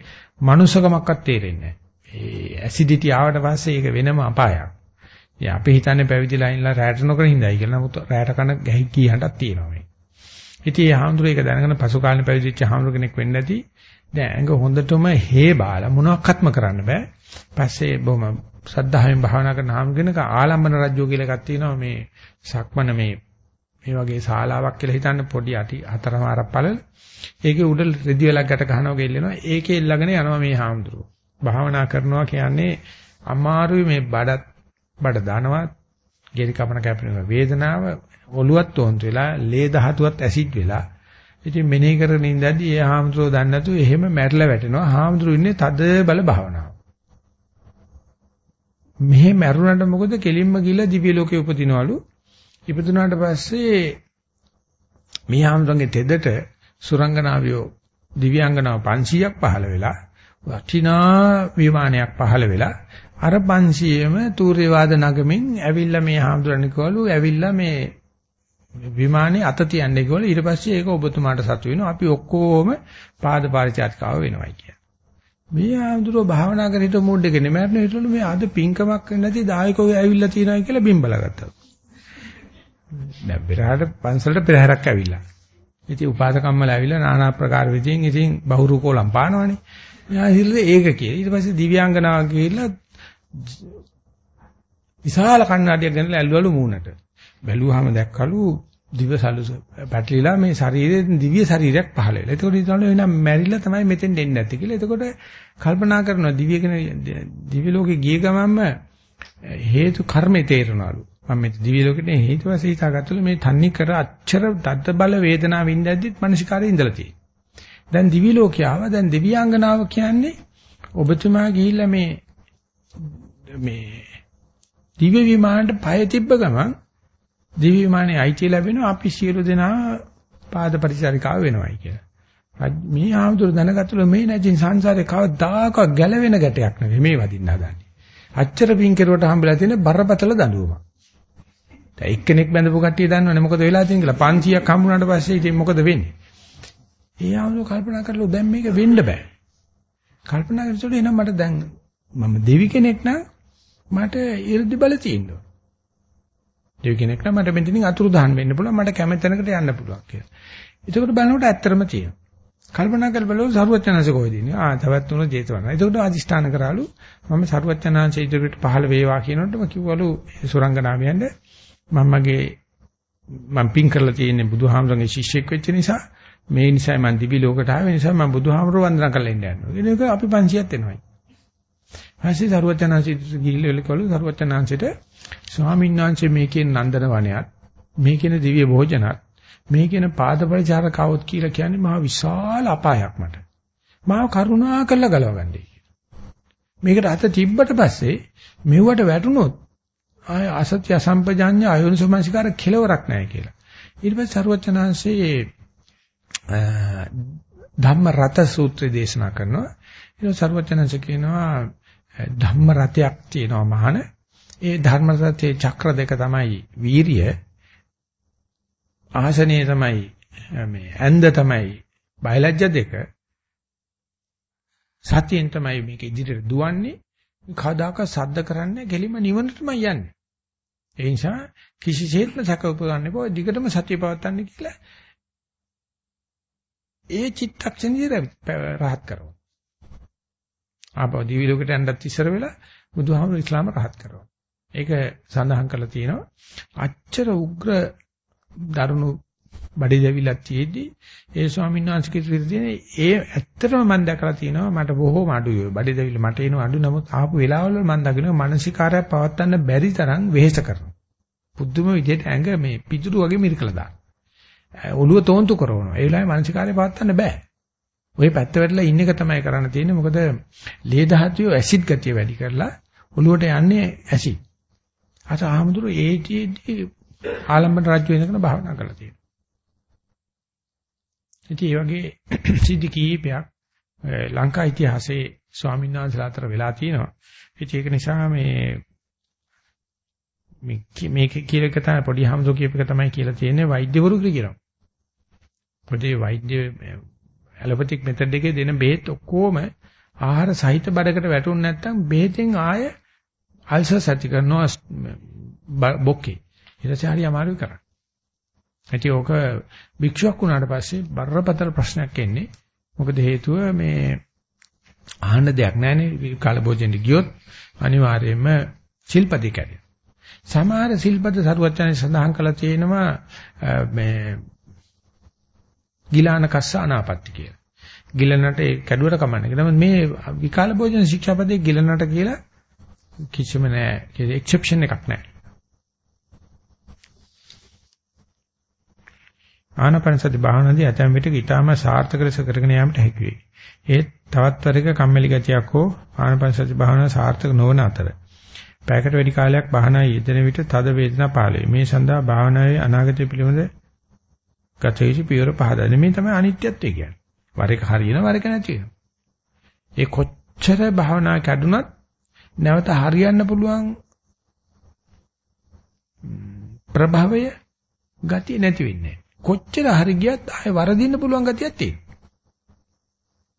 මනුස්සකමක්වත් තේරෙන්නේ නැහැ. ඒ ඇසිඩිටි ආවට පස්සේ ඒක වෙනම අපායක්. ඉතින් අපි හිතන්නේ පැවිදිලා ඉන්නලා රැට නොකර හින්දායි කියලා. නමුත් රැට කන ගැහි කීයන්ටක් තියෙනවා මේ. ඉතින් මේ හාමුදුරුවෝ ඒක දැනගෙන පසු කාලේ පැවිදිච්ච හාමුදුරු කෙනෙක් වෙන්න ඇති. දැන් ඇඟ හොඳටම හේ බාලා මොනවත්ක්ත්ම කරන්න බෑ. පස්සේ බොහොම සද්ධායෙන් භාවනා කරන හාමුදුරනක ආලම්බන රජ්‍යෝ කියලා එකක් තියෙනවා මේ සක්මන මේ මේ වගේ ශාලාවක් කියලා හිතන්න පොඩි අටි හතරමාරක් පළල. ඒකේ උඩ රෙදි වෙලක් ගැට ගන්නවා ගෙල්ලෙනවා. ඒකේ ළඟනේ යනවා මේ හාමුදුරුවෝ. භාවනා කරනවා කියන්නේ අමාරුයි මේ බඩත් බඩ දානවා ගෙරි කපන කැපෙන වේදනාව ඔලුවත් තෝන්තු වෙලා ලේ ධාතුවත් ඇසිඩ් වෙලා ඉතින් මෙනෙහි කරගෙන ඉඳද්දි ඒ හාමුදුරුවෝ දන්නේ නැතුව එහෙම මැරිලා වැටෙනවා. හාමුදුරුවෝ ඉන්නේ තද බල භාවනාව. මෙහෙ මැරුණාට මොකද කෙලින්ම ගිහලා දිව්‍ය ලෝකේ උපදිනවලු. ඉපදුනාට පස්සේ මේ හාමුදුරන්ගේ තෙදට සුරංගනාවියෝ දිව්‍යාංගනාව 500ක් පහළ වෙලා වටිනා විමානයක් පහළ වෙලා අර 500ෙම තූර්යවාද නගමින් ඇවිල්ලා මේ හාමුදුරනේ කවලු ඇවිල්ලා මේ විමානේ අත තියන්නේ කියලා ඊට පස්සේ ඒක ඔබතුමාට සතු වෙනවා අපි ඔක්කොම පාද පරිචාරිකාව වෙනවයි කිය. මේ ආඳුරෝ භාවනා කර හිට මූඩ් එකේ නෙමෙයි හිටලු මේ අද පිංකමක් නැති දායකෝ ඇවිල්ලා තියෙනවා කියලා බිම්බලා ගත්තා. දැන් පෙරහැරට පන්සලට පෙරහැරක් ඇවිල්ලා. ඉතින් උපාසකම්මල ඇවිල්ලා নানা ආකාර විදිහින් ඉතින් බහුරු කොලම් පානවනේ. එයා හිල්ලේ ඒක කියලා. ඊට පස්සේ දිව්‍යාංගනාව ගිහිල්ලා විශාල කණ්ණාඩියක් ගෙනලා ඇල්ලුවලු මූණට. බැලුවාම දැක්කලු දිව සලුස පැටලිලා මේ ශරීරයේ දිව්‍ය ශරීරයක් පහළ වෙලා. එතකොට හිතනවා එනම් මැරිලා තමයි මෙතෙන් දෙන්නේ නැති කියලා. එතකොට කල්පනා කරනවා දිව්‍ය කෙන දිව්‍ය ලෝකේ ගිය ගමන්ම හේතු කර්මේ තේරෙනවලු. මම මේ දිව්‍ය ලෝකෙට හේතු වශයෙන් හිතාගත්තලු මේ තන්නේ කර අච්චර දත්ත බල වේදනාව වින්දද්දිත් මනසිකාරේ ඉඳලා තියෙනවා. දැන් දිවි ලෝකේ ආවා දැන් දෙවියංගනාව කියන්නේ ඔබතුමා ගිහිල්ලා මේ මේ දිව්‍ය විමානට පය තිබ්බ ගමන් දිව්‍ය විමානයේ අයිතිය ලැබෙනවා අපි සියලු දෙනා පාද පරිචාරිකාව වෙනවයි කියලා. මේ ආමතුරු දැනගත්තලු මේ නැජින් සංසාරේ කවදාකවත් ගැලවෙන ගැටයක් නෙවෙයි මේ වදින්න හදන්නේ. අච්චර පින් කෙරුවට හම්බෙලා තියෙන බරපතල දඬුවම. දැන් එක්කෙනෙක් බැඳපු කට්ටිය දන්නවනේ මොකද වෙලා තියෙන්නේ කියලා 500ක් හම්බුනාට පස්සේ ඉතින් මොකද වෙන්නේ? ඒ ආමතුරු කල්පනා කරලා දැන් මේක වෙන්න බෑ. කල්පනා කරලා එහෙනම් මට දැන් මම දෙවි කෙනෙක් නම් මට 이르දි බල තියෙනවා. දෙවි කෙනෙක් නම් මට මෙතනින් අතුරු දහන් වෙන්න පුළුවන් මට කැමති තැනකට යන්න පුළුවන් කියලා. ඒකට බලනකොට ඇත්තටම තියෙනවා. කල්පනා කරලා බලුවොත් සරුවචනanse කොහෙද ඉන්නේ? ආ තවත් තුන ජේතවන. ඒකට අදිෂ්ඨාන කරාලු මම සරුවචනanse ඉදිරියට පහළ වේවා කියනකොටම කිව්වලු සුරංගනාමියන්ට මම මගේ මම පින් කරලා තියෙන්නේ බුදුහාමරගේ ශිෂ්‍යෙක් වෙච්ච නිසා මේ නිසා මම දිවි ලෝකයට ආවේ නිසා මම බුදුහාමරව වන්දනා කරලා ඉන්න යනවා. ඒක අපි 500ක් එනවායි. ඊපස්සේ සරුවචනාංශي ගිහිල්ලා කළු සරුවචනාංශයට ස්වාමීන් වහන්සේ මේකේ නන්දන වනයත් මේකේ දිව්‍ය භෝජනත් මේකේ පාදපරිචාර කවොත් කියලා කියන්නේ මහා විශාල අපායක් මට. මාව කරුණා කරලා ගලවගන්නයි. මේකට අත තිබ්බට පස්සේ මෙව්වට වැටුනොත් ආය අසත්‍ය අසම්පජාඤ්ඤ අයෝනිසෝමනසිකාර කෙලවරක් නැහැ කියලා. ඊට පස්සේ සරුවචනාංශයේ ධම්ම රත සූත්‍රය දේශනා කරනවා. ඊට සරුවචනාංශ කියනවා ධම්ම රතයක් තියෙනවා මහාන. ඒ ධර්ම රතේ චක්‍ර දෙක තමයි වීරිය. ආසනයේ තමයි මේ ඇඳ තමයි බයලජ්‍ය දෙක. සතියෙන් තමයි මේක ඉදිරියට දුවන්නේ. කවදාක සද්ද කරන්නේ ගෙලිම නිවනටමයි යන්නේ. ඒ නිසා කිසිසේත්ම සැක උපගන්න එපා. දිගටම සතිය පවත්වන්න කියලා ඒ චිත්තක්ෂණිය රහත් කරනවා. ආපහු දිවි ලෝකෙට යන්නත් ඉස්සර වෙලා බුදුහාමුදුරු ඉස්ලාම රහත් කරනවා. ඒක සඳහන් කරලා තියෙනවා. අච්චර උග්‍ර දරුණු බඩේ දැවිලා තියෙද්දි ඒ ස්වාමීන් වහන්සේගේ විදිහේ ඒ ඇත්තටම මම දැකලා තියෙනවා මට බොහෝම අඩුයි. බඩේ දැවිල්ල මට එන අඩු නමුත් ආපු වෙලාවවල මම දකිනවා මානසිකාරය පවත්වන්න බැරි තරම් වෙහෙස කරනවා. පුදුම විදිහට ඇඟ මේ පිටුරු වගේ මිරිකලා දාන. ඔළුව තෝන්තු කරනවා. ඒ වෙලාවේ මානසිකාරය පවත්වන්න බෑ. ওই පැත්ත වැටලා ඉන්න එක තමයි කරන්න තියෙන්නේ. මොකද ලේ ධාතුවේ ඇසිඩ් ගතිය වැඩි කරලා ඔළුවට යන්නේ ඇසිඩ්. අර ආමතුරු ඒටීඩි ආලම්බන රාජ්‍ය වෙනකන භාවනා කරලා තියෙනවා. ඉතින් මේ වගේ [CLEARS THROAT] සිද්ධි කීපයක් ලංකා ඉතිහාසයේ ස්වාමීන් වහන්සේලා අතර වෙලා තියෙනවා. ඉතින් ඒක නිසා මේ මේක කියලා එක තමයි පොඩි හම්සෝ කියප එක තමයි කියලා තියෙන්නේ වෛද්‍යවරු කියනවා. පොඩි වෛද්‍ය ඇලොපැතික් මෙතඩ් එකේ දෙන බෙහෙත් ඔක්කොම ආහාර සහිත බඩකට වැටුනේ නැත්නම් බෙහෙතෙන් ආය අල්සර්ස් ඇති කරනවා බොක්කේ. ඊට පස්සේ හරි අමාරුයි කරන්නේ. ඇටි ඕක භික්ෂුවක් වුණාට පස්සේ බරපතල ප්‍රශ්නයක් එන්නේ. මොකද හේතුව මේ අහන්න දෙයක් නැහැනේ කාලභෝජනෙ ගියොත් අනිවාර්යයෙන්ම ශිල්පදී කැඩේ. සමහර ශිල්පද සරුවචනේ සඳහන් කළා තියෙනවා මේ ගිලාන කස්ස අනාපත්‍ති කියලා. ගිලනට ඒ කැඩුවට කමන්නේ. නමුත් මේ විකාල භෝජන ශික්ෂාපදේ ගිලනට කියලා කිසිම නෑ. එක්සෙප්ෂන් එකක් නෑ. ආනපනසති භාවනාවේ ඇතැම් විටක ඊටාම සාර්ථක ලෙස කරගෙන යාමට හැකි වේ. ඒත් තවත් වරක කම්මැලි ගතියක් හෝ ආනපනසති භාවනාව සාර්ථක නොවන අතර පැයකට වැඩි කාලයක් භාවනා යෙදෙන විට තද වේදනා පහළ වේ. මේ සඳහා භාවනාවේ අනාගතය පිළිබඳ ගත යුතු පියවර පහදන්නේ. මේ තමයි අනිත්‍යත්වය කියන්නේ. වර එක හරියන වර එක නැති වෙනවා. ඒ කොච්චර භාවනා කැඩුනත් නැවත හරියන්න පුළුවන් ප්‍රභවය ගතිය නැති වෙන්නේ. කොච්චර හරි ගියත් ආයෙ වරදින්න පුළුවන් ගතියක් තියෙනවා.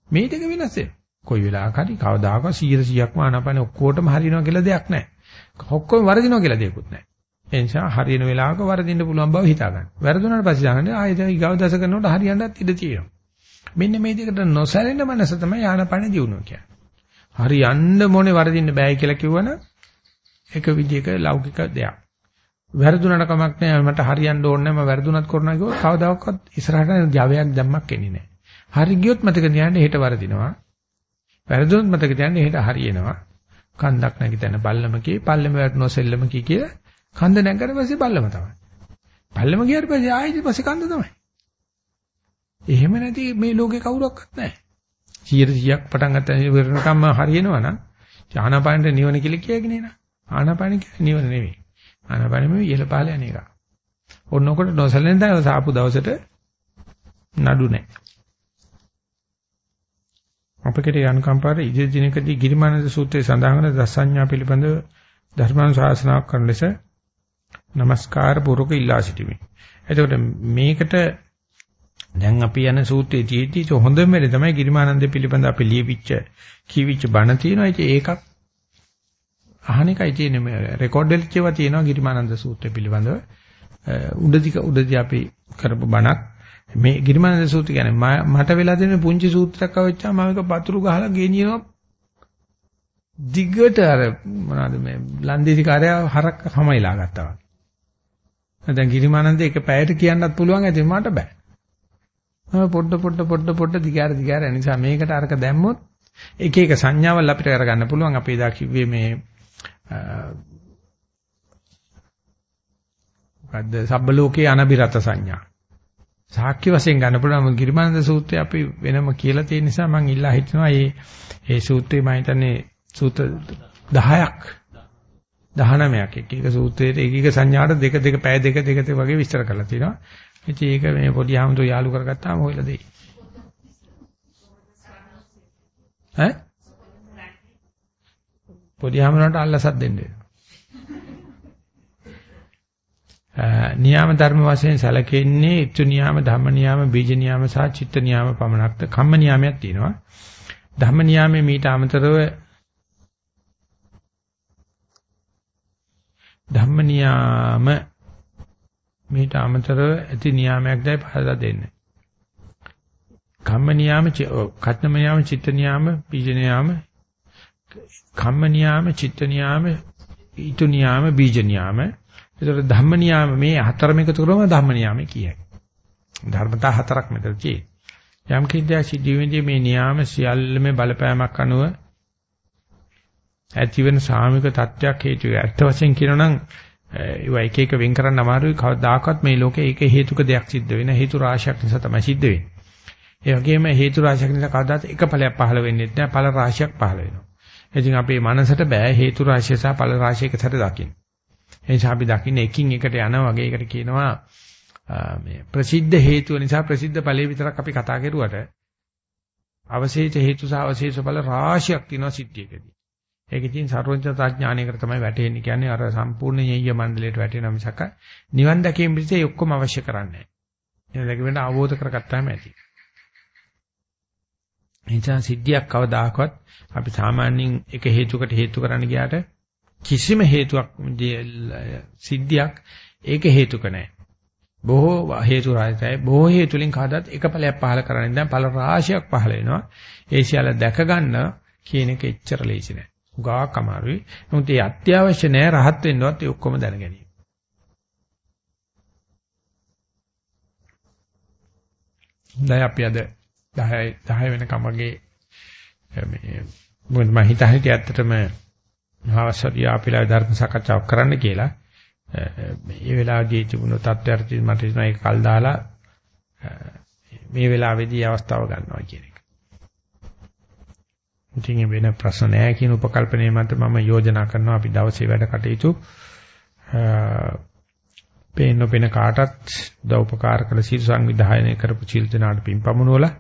මේ දෙක වෙනස් වෙනවා. කොයි වෙලාවක හරි කවදාකවත් 100%ක්ම ආනාපාන ඔක්කොටම හරියනවා කියලා දෙයක් නැහැ. ඔක්කොම වරදිනවා කියලා දෙයක්වත් නැහැ. ඒ නිසා හරියන වෙලාවක වරදින්න පුළුවන් බව හිතා ගන්න. වැරදුනාට පස්සේ දාන්නේ ආයෙත් ඊගව දස කරනකොට හරියන්නත් ඉඩ තියෙනවා. මෙන්න මේ දෙකට නොසැලෙන මනස තමයි ආනාපාන දියුණුව කියන්නේ. හරියන්න මොනේ වරදින්න බෑ කියලා කිව්වනම් එක විදිහක ලෞකික දෙයක්. වැරදුනට කමක් නැහැ මට හරියන්න ඕනේ නැහැ මම වැරදුනත් කරනවා කිව්වොත් කවදාකවත් ඉස්සරහට ජවයක් දැම්මක් එන්නේ නැහැ. හරි ගියොත් මතක තියාගන්න හෙට වරදිනවා. වැරදුනොත් මතක තියාගන්න හෙට හරියනවා. කන්දක් නැති තැන බල්ලමකී පල්ලම වැටුණො සෙල්ලමකී කියලා කන්ද නැගගෙන පස්සේ බල්ලම තමයි. බල්ලම ගියාට පස්සේ ආයෙත් පස්සේ කන්ද තමයි. එහෙම නැති මේ ලෝකේ කවුරක්වත් නැහැ. 100ක් පටන් ගන්න වෙනකම්ම හරියනවා නම් ආනාපානෙට නිවන කියලා කියගෙන නේද? ආනාපානෙ කියන්නේ නිවන නෙවෙයි. ආනාපානෙ මේ ඉහළ පහළ යන එක. ඔන්නකොට නොසලෙන් දවස් ආපු දවසට නඩු නැහැ. අපකට යනුකම්පාර ඉදිරි දිනකදී ගිරිමානන්ද සූත්‍රයේ සඳහන් වන දසඤ්ඤා පිළිබඳව ධර්මානුශාසනාවක් කරන ලෙස নমස්කාර පූර්වක ඉල්ලා සිටිමි. එතකොට මේකට දැන් අපි යන සූත්‍රයේ තියෙද්දි හොඳම වෙලේ තමයි ගිරිමානන්ද පිළිබඳ අපි ලියවිච්ච කියවිච්ච බණ තියෙනවා. ඉතින් ඒකක් අහන එකයි තියෙන්නේ රෙකෝඩ් එකක් ඒවා තියෙනවා ගිරිමානන්ද සූත්‍රය පිළිබඳව. උඩදි උඩදි අපි කරපු බණක් මේ ගිරිමානන්ද සූත්‍රය කියන්නේ මට වෙලා දෙන පුංචි සූත්‍රයක් අවච්චා මම එක පතුරු ගහලා ගෙනියනවා දිගට අර මොනවාද මේ ලන්දේසි කාර්යය හරක් සමයිලා ගත්තා වගේ. දැන් ගිරිමානන්ද එක පැයට කියන්නත් පුළුවන් ඇති මට බෑ. මම පොඩ පොඩ පොඩ පොඩ දිගාර දිගාර නිසා මේකට අරක දැම්මොත් එක එක සංඥාවල් අපිට අරගන්න පුළුවන්. අපි එදා කිව්වේ මේ මොකද්ද සබ්බ ලෝකේ අනබිරත සංඥා. සාක්ෂි වශයෙන් ගන්න පුළුවන් ගිරිමානන්ද සූත්‍රය අපි වෙනම කියලා තියෙන නිසා මම ඉල්ලා හිටිනවා මේ මේ සූත්‍රය මම හිතන්නේ සූත්‍ර 10ක් 19ක් එක එක සූත්‍රයේ එක එක සංඥාට දෙක දෙක පැය දෙක දෙක වගේ විස්තර කරලා තියෙනවා. ඉතින් ඒක මේ පොඩි ආමතු යාළු කරගත්තාම හොයලා දෙයි. ඈ? පොඩි ආමරන්ට අල්ලසක් දෙන්න. නියාම ධර්ම වශයෙන් සැලකෙන්නේ ඉතු නියාම ධම්ම නියාම බීජ නියාම සහ චිත්ත නියාම පමණක්ද කම්ම නියාමයක් තියෙනවා. ධම්ම නියාමයේ මීට අමතරව ධම්ම නියාම මේට අමතරව ඇති නියාමයක් දැයි පහදලා දෙන්නේ. කම්ම නියාම, කත්නම නියාම, චිත්ත නියාම, බීජ නියාම, කම්ම නියාම, චිත්ත නියාම, ඊතු නියාම, බීජ නියාම. ඒතර ධම්ම නියාම මේ හතරම එකතු කරම ධම්ම නියාම කියයි. ධර්මතා හතරක් මෙතන තියෙයි. යම් කිද්දා සිද්ධ මේ නියාම සියල්ලම බලපෑමක් අනුව ඇතිවෙන සාමික තත්ත්වයක් හේතු වේ. ඇත්ත වශයෙන් කියනොනම් ඒවා එක එක වෙන් කරන්න අමාරුයි කවදාකවත් මේ ලෝකේ ඒක හේතුක දෙයක් සිද්ධ වෙන හේතු රාශියක් නිසා තමයි සිද්ධ වෙන්නේ. ඒ වගේම හේතු රාශියක් නිසා කවදාත් එක ඵලයක් පහළ වෙන්නේ නැහැ ඵල රාශියක් පහළ වෙනවා. ඉතින් අපේ මනසට බෑ හේතු රාශිය සහ ඵල රාශිය එකට දකින්න. ඒ නිසා අපි දකින්නේ එකින් එකට යනවා වගේ එකට කියනවා මේ ප්‍රසිද්ධ හේතුව නිසා ප්‍රසිද්ධ ඵලයේ විතරක් අපි කතා කරුවට අවශේෂ හේතු සහ අවශේෂ ඵල රාශියක් තියෙනවා සිද්ධියකදී. ඒක ඉතින් සර්වඥතා ඥානයකට තමයි වැටෙන්නේ කියන්නේ අර සම්පූර්ණ ඤෙය්‍ය මණ්ඩලයට වැටෙනවා මිසක නිවන් දැකීම පිණිස ඒ ඔක්කොම අවශ්‍ය කරන්නේ නැහැ. ඒක දැකීමෙන් අවබෝධ කරගත්තාම ඇති. එනිසා සිද්ධියක් කවදාකවත් අපි සාමාන්‍යයෙන් එක හේතුකට හේතු කරන්න ගියාට කිසිම හේතුවක් සිද්ධියක් ඒක හේතුක නැහැ. බොහෝ හේතු රාශියයි බොහෝ හේතු වලින් කවදාත් එක ඵලයක් පහල කරන්නේ දැන් ඵල රාශියක් පහල වෙනවා. ඒ සියල්ල දැක ගන්න කියන එක එච්චර ලේසි නෑ. උගාවක් අමාරුයි. නමුත් ඒ අත්‍යවශ්‍ය නෑ රහත් වෙන්නවත් ඒ ඔක්කොම දැන ගැනීම. දැන් අපි අද 10 10 වෙනකම් වගේ මේ මොකද මම හිතා හිටියේ ඇත්තටම මහවස්සරිය අපිලා ධර්ම සාකච්ඡාවක් කරන්න කියලා. මේ වෙලාවේදී තිබුණු තත්ත්වයට මට හිතෙනවා ඒක කල් දාලා මේ වෙලාවේදී අවස්ථාව ගන්නවා කියන එක. ඉතින් වෙන ප්‍රශ්න නැහැ කියන උපකල්පනයේ මත මම යෝජනා කරනවා අපි දවසේ වැඩ කටයුතු පේන්න පේන කාටත් දවපකාර කළ සීල සංවිධානය කරපු චිල් දනාට පින්පමුණුවලා